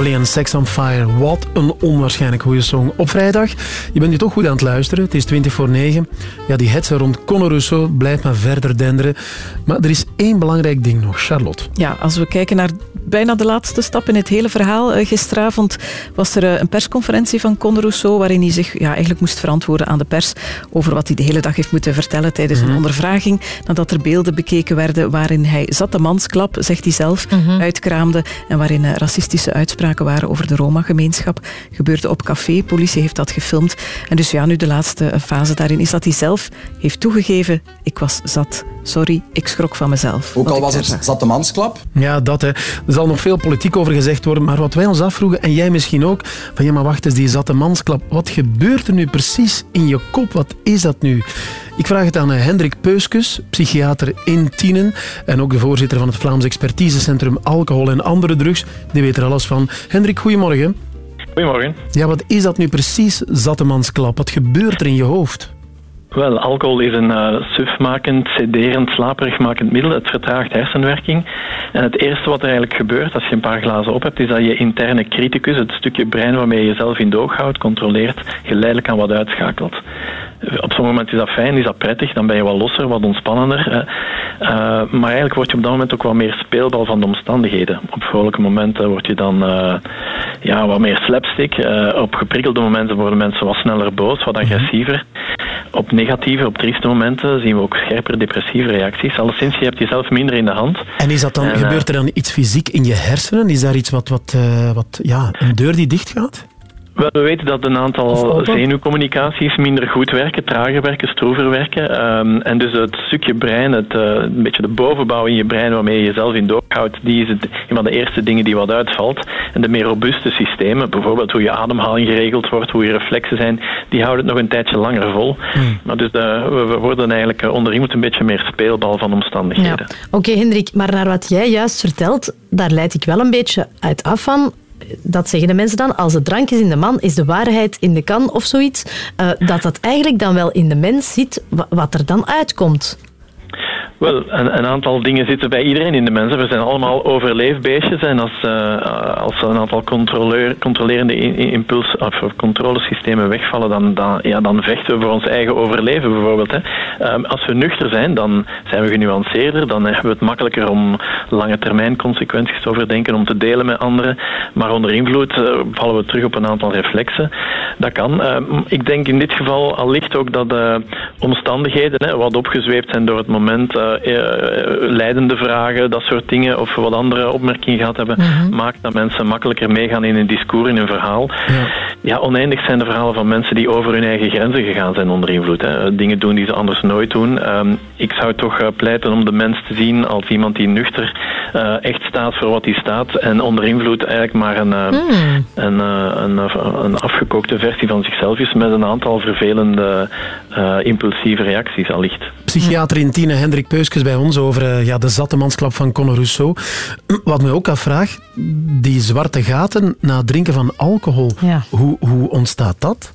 Leon, Sex on Fire. Wat een onwaarschijnlijk goede song. Op vrijdag, je bent nu toch goed aan het luisteren. Het is 20 voor 9. Ja, die hetze rond Conor Rousseau blijft maar verder denderen. Maar er is één belangrijk ding nog, Charlotte. Ja, als we kijken naar bijna de laatste stap in het hele verhaal. eh, Gisteravond was er eh, een persconferentie van Conor Rousseau waarin hij zich ja, eigenlijk moest verantwoorden aan de pers over wat hij de hele dag heeft moeten vertellen tijdens een Mhm. ondervraging. Nadat er beelden bekeken werden waarin hij zat de mansklap, zegt hij zelf, Mhm. uitkraamde en waarin eh, racistische uitspraken waren over de Roma-gemeenschap. Gebeurde op café, politie heeft dat gefilmd. En dus ja, nu de laatste fase daarin is dat hij zelf heeft toegegeven, ik was zat. Sorry, ik schrok van mezelf. Ook al was het zat de mansklap. Ja, dat hè. Zal nog veel politiek over gezegd worden, maar wat wij ons afvroegen, en jij misschien ook, van ja, maar wacht eens, die zatte mansklap. Wat gebeurt er nu precies in je kop? Wat is dat nu? Ik vraag het aan eh, Hendrik Peuskus, psychiater in Tienen en ook de voorzitter van het Vlaams Expertisecentrum Alcohol en Andere Drugs. Die weet er alles van. Hendrik, goedemorgen. Goedemorgen. Ja, wat is dat nu precies, zatte mansklap? Wat gebeurt er in je hoofd? Wel, alcohol is een uh, sufmakend, sederend, slaperigmakend middel. Het vertraagt hersenwerking. En het eerste wat er eigenlijk gebeurt als je een paar glazen op hebt, is dat je interne criticus, het stukje brein waarmee je jezelf in de oog houdt, controleert, geleidelijk aan wat uitschakelt. Op zo'n moment is dat fijn, is dat prettig, dan ben je wat losser, wat ontspannender. Uh, maar eigenlijk word je op dat moment ook wat meer speelbal van de omstandigheden. Op vrolijke momenten word je dan uh, ja, wat meer slapstick. op geprikkelde momenten worden mensen wat sneller boos, wat agressiever. Op negatieve, op trieste momenten zien we ook scherper depressieve reacties. Alleszins, je hebt jezelf minder in de hand. En is dat dan, en, gebeurt er dan iets fysiek in je hersenen? Is daar iets wat, wat, wat ja, een deur die dicht gaat? Wel, we weten dat een aantal zenuwcommunicaties minder goed werken, trager werken, stroever werken. Um, en dus het stukje brein, het, uh, een beetje de bovenbouw in je brein waarmee je jezelf in doog houdt, die is het, een van de eerste dingen die wat uitvalt. En de meer robuuste systemen, bijvoorbeeld hoe je ademhaling geregeld wordt, hoe je reflexen zijn, die houden het nog een tijdje langer vol. Hmm. Maar dus de, we, we, worden eigenlijk uh, onder iemand een beetje meer speelbal van omstandigheden. Ja. Oké, okay, Hendrik, maar naar wat jij juist vertelt, daar leid ik wel een beetje uit af van dat zeggen de mensen dan, als de drank is in de man, is de waarheid in de kan of zoiets. Uh, dat dat eigenlijk dan wel in de mens zit, wat er dan uitkomt. Wel, een, aantal dingen zitten bij iedereen in de mensen. We zijn allemaal overleefbeestjes en als, uh, als een aantal controlerende impuls of controlesystemen wegvallen, dan, dan, ja, dan vechten we voor ons eigen overleven bijvoorbeeld. Hè. Um, als we nuchter zijn, dan zijn we genuanceerder, dan hebben we het makkelijker om lange termijn consequenties te overdenken, om te delen met anderen. Maar onder invloed uh, vallen we terug op een aantal reflexen. Dat kan. Uh, ik denk in dit geval allicht ook dat de omstandigheden hè, wat opgezweept zijn door het moment uh, leidende vragen, dat soort dingen, of wat andere opmerkingen gehad hebben, mm -hmm. maakt dat mensen makkelijker meegaan in een discours, in een verhaal. Ja. ja, oneindig zijn de verhalen van mensen die over hun eigen grenzen gegaan zijn onder invloed. Hè. Dingen doen die ze anders nooit doen. Um, ik zou toch uh, pleiten om de mens te zien als iemand die nuchter uh, echt staat voor wat hij staat en onder invloed eigenlijk maar een, uh, mm. een, een, een, afgekookte versie van zichzelf is met een aantal vervelende impulsieve reacties allicht. Psychiater in Tine Hendrik Peuskus bij ons over uh, ja, de zatte mansklap van Conor Rousseau. Wat me ook afvraagt, die zwarte gaten na het drinken van alcohol, ja. hoe, hoe ontstaat dat?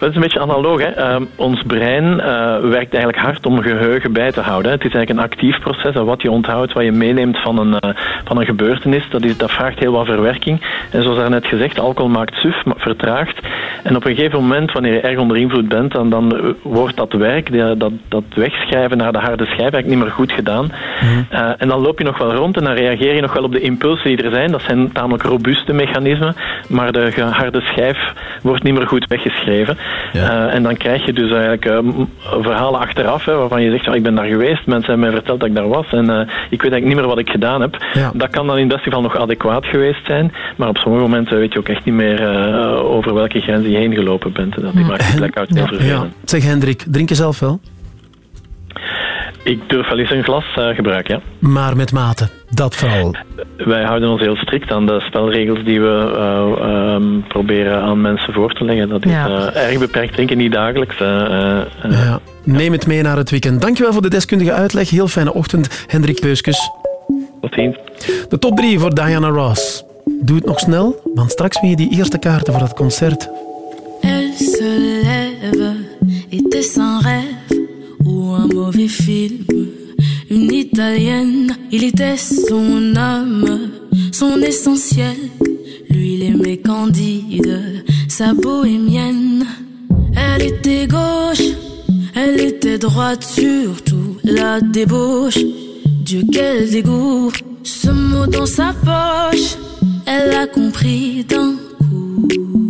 Dat is een beetje analoog. Hè? Uh, ons brein uh, werkt eigenlijk hard om geheugen bij te houden. Het is eigenlijk een actief proces. En wat je onthoudt, wat je meeneemt van een, uh, van een gebeurtenis, dat, is, dat vraagt heel wat verwerking. En zoals daarnet gezegd, alcohol maakt suf, vertraagt. En op een gegeven moment, wanneer je erg onder invloed bent, dan, dan wordt dat werk, dat, dat wegschrijven naar de harde schijf, eigenlijk niet meer goed gedaan. Mm. en dan loop je nog wel rond en dan reageer je nog wel op de impulsen die er zijn. Dat zijn tamelijk robuuste mechanismen, maar de harde schijf wordt niet meer goed weggeschreven. Ja. Uh, en dan krijg je dus eigenlijk uh, verhalen achteraf hè, waarvan je zegt, ja, ik ben daar geweest, mensen hebben mij verteld dat ik daar was en uh, ik weet eigenlijk niet meer wat ik gedaan heb. Ja. Dat kan dan in het beste geval nog adequaat geweest zijn, maar op sommige momenten weet je ook echt niet meer over welke grens je heen gelopen bent. Dat die maakt die blackout heel vervelend. Ja. Zeg Hendrik, drink je zelf wel? Ik durf wel eens een glas gebruiken, ja. Maar met mate, dat vooral. Wij houden ons heel strikt aan de spelregels die we uh, um, proberen aan mensen voor te leggen. Dat is ja. uh, erg beperkt drinken, niet dagelijks. Uh, ja. Neem het mee naar het weekend. Dankjewel voor de deskundige uitleg. Heel fijne ochtend, Hendrik Peuskus. Tot ziens. De top 3 voor Diana Ross. Doe het nog snel, want straks win je die eerste kaarten voor dat concert. Elle se lève, Une italienne, il était son âme, son essentiel. Lui, il aimait Candide, sa bohémienne. Elle était gauche, elle était droite, surtout la débauche. Dieu, quel dégoût! Ce mot dans sa poche, elle l'a compris d'un coup.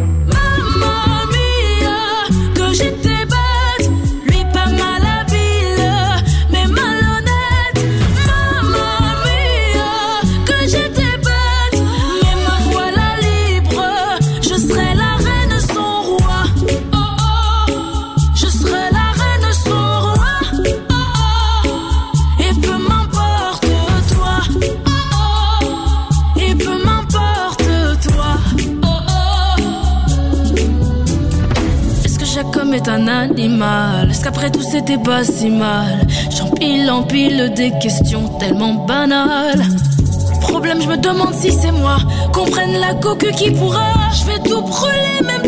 animal. Est-ce qu'après tout c'était pas si mal J'empile, empile des questions tellement banales. Problème, je me demande si c'est moi. Comprenne la coque qui pourra. Je vais tout brûler, même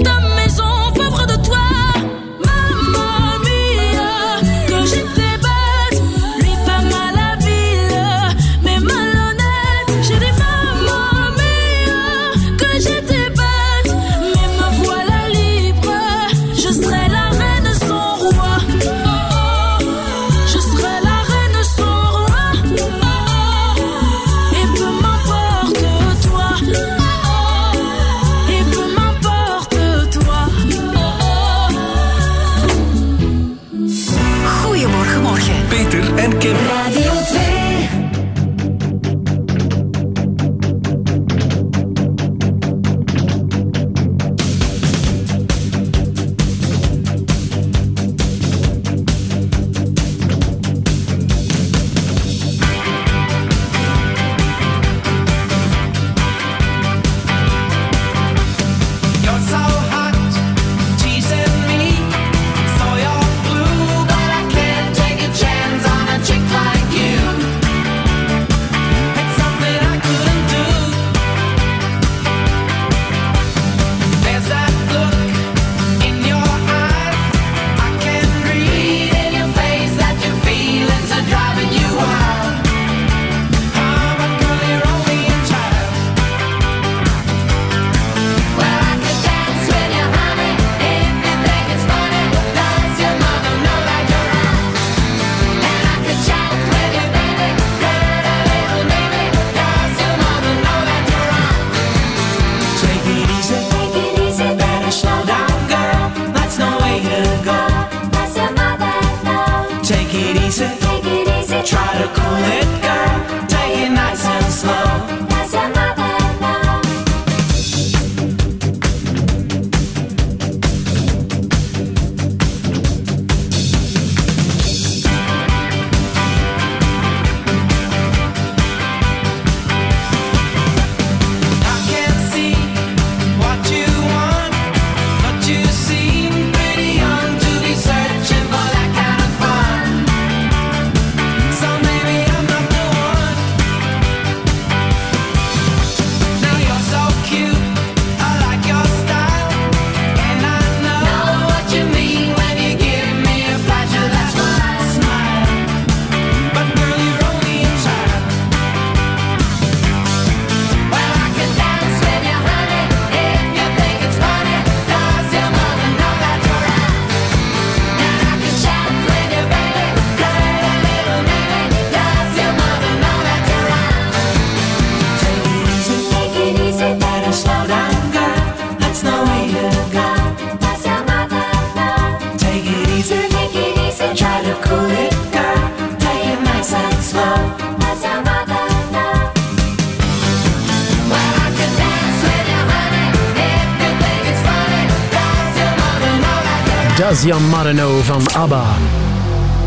Van ABBA.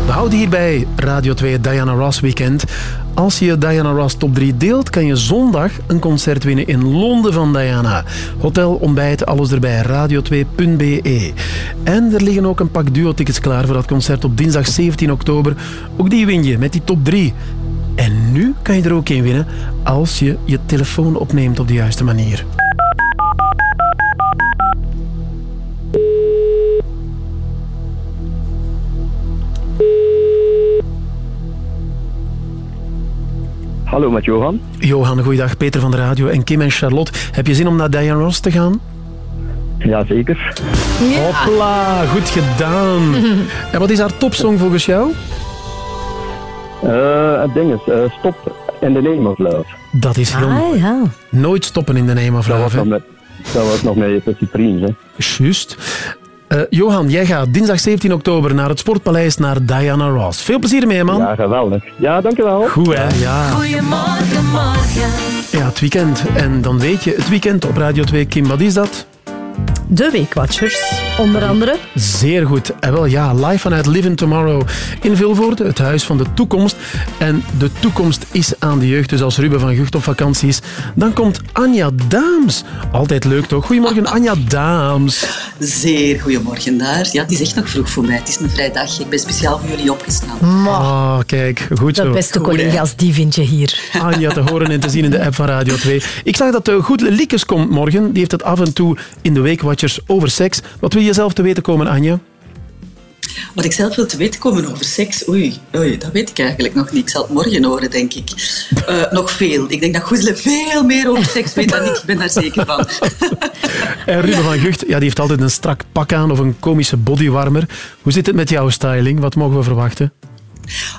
We houden hier bij Radio 2 Diana Ross Weekend. Als je Diana Ross top 3 deelt, kan je zondag een concert winnen in Londen van Diana. Hotel, ontbijt, alles erbij. Radio2.be. En er liggen ook een pak duo-tickets klaar voor dat concert op dinsdag 17 oktober. Ook die win je met die top 3. En nu kan je er ook een winnen als je je telefoon opneemt op de juiste manier. Hallo, met Johan. Johan, goeiedag. Peter van de radio en Kim en Charlotte. Heb je zin om naar Diana Ross te gaan? Jazeker. Hopla, goed gedaan. En wat is haar topsong volgens jou? Eh, het ding is, eh, stop in the name of love. Dat is heel mooi. ja. Nooit stoppen in de name of Dat was love. nog met, dat was nog met. Juist. Eh, Johan, jij gaat dinsdag 17 oktober naar het Sportpaleis naar Diana Ross. Veel plezier ermee, man. Ja, geweldig. Ja, dankjewel. Goed, hè? Ja. Goedemorgen, morgen. ja, het weekend. En dan weet je, het weekend op Radio 2, Kim, wat is dat? De Weekwatchers, onder andere. Zeer goed. En wel ja, live vanuit Live in Tomorrow in Vilvoorde, het huis van de toekomst. En de toekomst is aan de jeugd. Dus als Ruben van Gucht op vakantie is, dan komt Anja Daams. Altijd leuk toch? Goedemorgen, Anja Daams. Zeer goedemorgen daar. Ja, het is echt nog vroeg voor mij. Het is een vrijdag. Ik ben speciaal voor jullie opgestaan. Oh, kijk, goed De zo. beste collega's, die vind je hier. Anja te horen en te zien in de app van Radio 2. Ik zag dat de Goed Liekes komt morgen. Die heeft het af en toe in de Weekwatchers over seks. Wat wil je zelf te weten komen, Anja? Wat ik zelf wil te weten komen over seks, oei, oei, dat weet ik eigenlijk nog niet. Ik zal het morgen horen, denk ik. Eh, nog veel. Ik denk dat Goedele veel meer over seks weet dan ik. Ik ben daar zeker van. En Ruben van Gucht, ja, die heeft altijd een strak pak aan of een komische bodywarmer. Hoe zit het met jouw styling? Wat mogen we verwachten?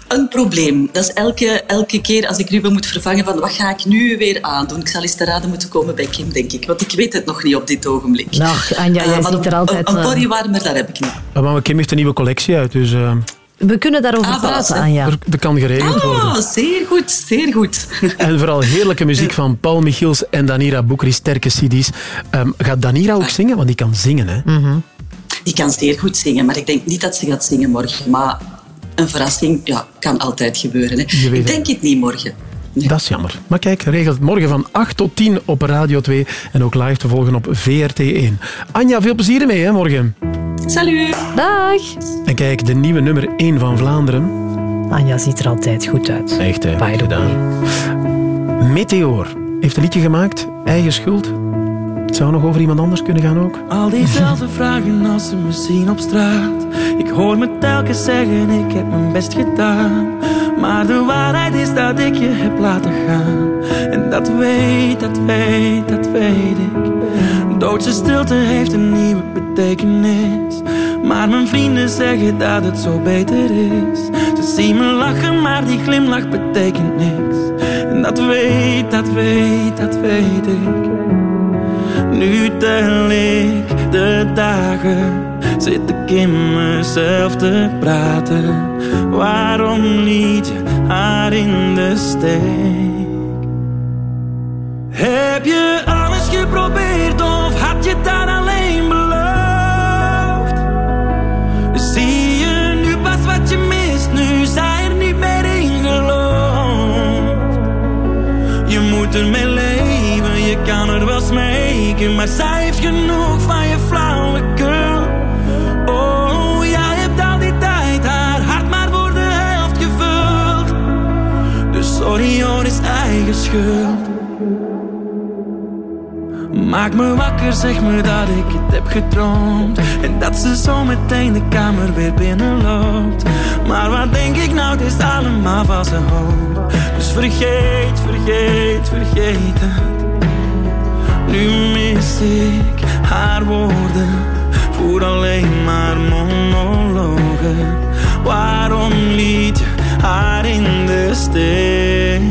Een probleem. Dat is elke, elke keer als ik Ruben moet vervangen van wat ga ik nu weer aandoen. Ik zal eens te raden moeten komen bij Kim, denk ik. Want ik weet het nog niet op dit ogenblik. Nou, Anja, jij Eh, ziet er een- altijd... Een, een eh, bodywarmer, dat heb ik niet. Ah, Maar Kim heeft een nieuwe collectie uit, dus eh, We kunnen daarover Ah, praten, Anja. er kan geregeld worden. Ah, zeer goed, zeer goed. En vooral heerlijke muziek van Paul Michiels en Danira Boekri, sterke CD's. Ehm, gaat Danira ook zingen? Want die kan zingen, hè? Die kan zeer goed zingen, maar ik denk niet dat ze gaat zingen morgen. Maar een verrassing ja, kan altijd gebeuren. Hè. Ik denk het niet morgen. Dat is jammer. Maar kijk, regelt morgen van 8 tot 10 op Radio 2 en ook live te volgen op VRT1. Anja, veel plezier ermee, hè, morgen. Salut! Dag! En kijk, de nieuwe nummer 1 van Vlaanderen. Anja ziet er altijd goed uit. Echt, hè? By the. Meteor heeft een liedje gemaakt, Eigen Schuld. Het zou nog over iemand anders kunnen gaan ook. Al diezelfde vragen als ze me zien op straat. Ik hoor me telkens zeggen, ik heb mijn best gedaan. Maar de waarheid is dat ik je heb laten gaan. En dat weet, dat weet, dat weet ik. Doodse stilte heeft een nieuwe betekenis. Maar mijn vrienden zeggen dat het zo beter is. Ze zien me lachen, maar die glimlach betekent niks. En dat weet, dat weet, dat weet ik. Nu tel ik de dagen, zit ik in mezelf te praten. Waarom liet je haar in de steek? Heb je alles geprobeerd of had je dat maar zij heeft genoeg van je flauwekul. Oh, jij hebt al die tijd haar hart maar voor de helft gevuld. Dus sorry, is eigen schuld. Maak me wakker, zeg me dat ik het heb gedroomd En dat ze zo meteen de kamer weer binnenloopt Maar wat denk ik nou, het is allemaal valse hoop Dus vergeet, vergeet, vergeet het Nu mis ik haar woorden. Voer alleen maar monologen. Waarom liet je haar in de steek?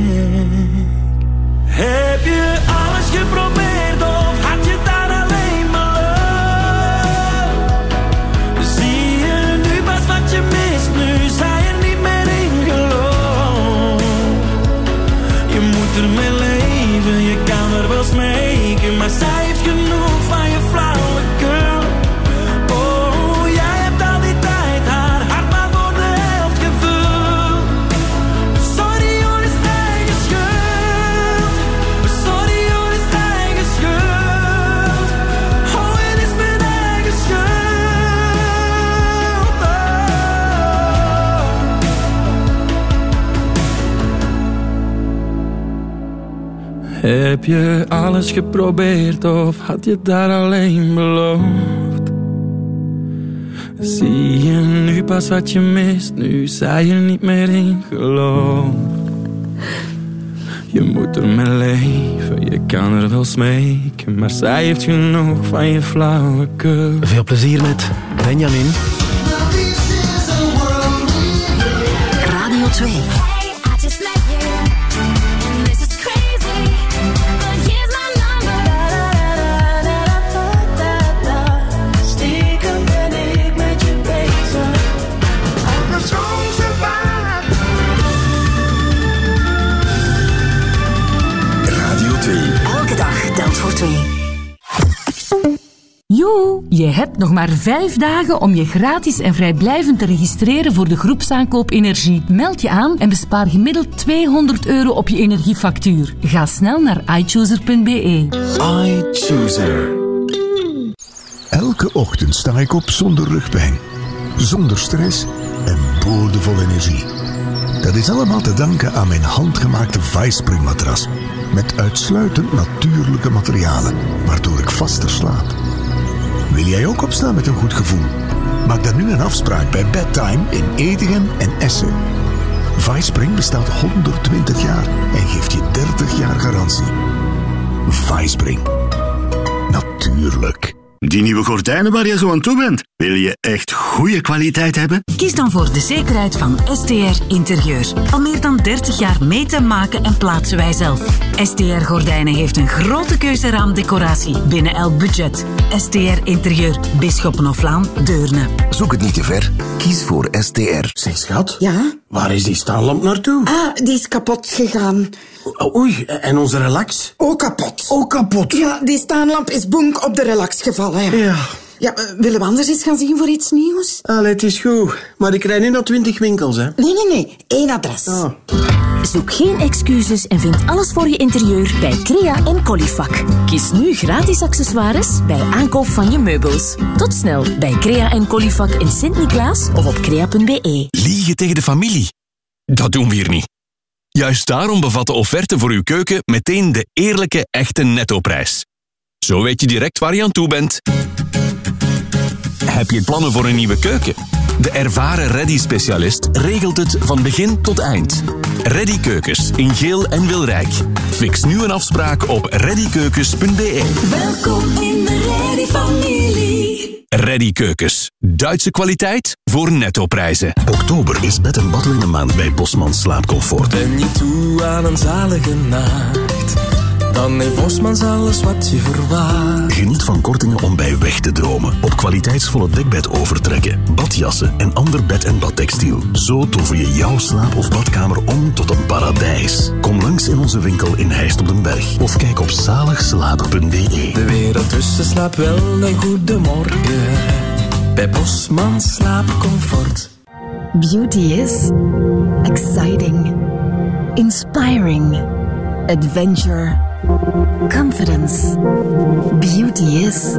Heb je alles geprobeerd Heb je alles geprobeerd of had je daar alleen beloofd? Zie je nu pas wat je mist, nu zij er niet meer in gelooft. Je moet er mee leven, je kan er wel smeken, maar zij heeft genoeg van je flauwekul. Veel plezier met Benjamin. Radio 2. Joe, je hebt nog maar vijf dagen om je gratis en vrijblijvend te registreren voor de groepsaankoop energie. Meld je aan en bespaar gemiddeld 200 euro op je energiefactuur. Ga snel naar iChooser.be. iChooser. Elke ochtend sta ik op zonder rugpijn, zonder stress en boordevol energie. Dat is allemaal te danken aan mijn handgemaakte Vicepring matras. Met uitsluitend natuurlijke materialen, waardoor ik vaster slaap. Wil jij ook opstaan met een goed gevoel? Maak dan nu een afspraak bij Bedtime in Edegem en Essen. Vicepring bestaat 120 jaar en geeft je 30 jaar garantie. Vicepring. Natuurlijk. Die nieuwe gordijnen waar je zo aan toe bent, wil je echt goede kwaliteit hebben? Kies dan voor de zekerheid van STR Interieur. Al meer dan 30 jaar meten, maken en plaatsen wij zelf. STR Gordijnen heeft een grote keuze raamdecoratie binnen elk budget. STR Interieur, Bisschoppenhoflaan, Deurne. Zoek het niet te ver. Kies voor STR. Zeg schat, Ja? waar is die staanlamp naartoe? Ah, die is kapot gegaan. Oei, en onze relax? Ook kapot. Ook kapot. Ja, die staanlamp is bonk op de relax gevallen. Ja. Ja. Ja, eh, willen we anders eens gaan zien voor iets nieuws? Allee, het is goed. Maar ik rij nu naar 20 winkels, hè. Nee, nee, nee. Eén adres. Ah. Zoek geen excuses en vind alles voor je interieur bij Crea en Colifac. Kies nu gratis accessoires bij aankoop van je meubels. Tot snel bij Crea en Colifac in Sint-Niklaas of op crea.be. Liegen tegen de familie. Dat doen we hier niet. Juist daarom bevat de offerte voor uw keuken meteen de eerlijke, echte nettoprijs. Zo weet je direct waar je aan toe bent. Heb je plannen voor een nieuwe keuken? De ervaren Ready-specialist regelt het van begin tot eind. Ready Keukens in Geel en Wilrijk. Fix nu een afspraak op readykeukens.be. Welkom in de Reddy-familie. Ready Keukens. Duitse kwaliteit voor nettoprijzen. Oktober is bed- en in de maand bij Bosman Slaapcomfort. Ben je toe aan een zalige nacht? Dan heeft Bosmans alles wat je verwacht. Geniet van kortingen om bij weg te dromen. Op kwaliteitsvolle dekbed overtrekken, badjassen en ander bed- en badtextiel. Zo tover je jouw slaap- of badkamer om tot een paradijs. Kom langs in onze winkel in Heist op den Berg. Of kijk op zaligslapen.be. De wereld tussen slaapt wel een goede morgen. Bij Bosman slaapcomfort. Beauty is exciting, inspiring, adventure, confidence. Beauty is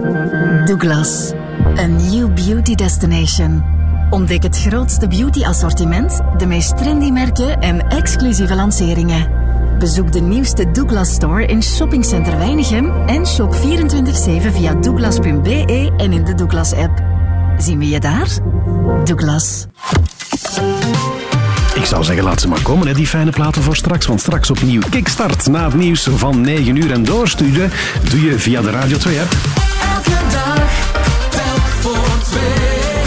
Douglas, a new beauty destination. Ontdek het grootste beauty assortiment, de meest trendy merken en exclusieve lanceringen. Bezoek de nieuwste Douglas Store in Shoppingcenter Weinigem en shop 24-7 via douglas.be en in de Douglas app. Zien we je daar? Douglas. Ik zou zeggen, laat ze maar komen, hè, die fijne platen voor straks. Want straks opnieuw kickstart na het nieuws van 9 uur. En doorsturen doe je via de Radio 2-app. Elke dag, telk voor twee.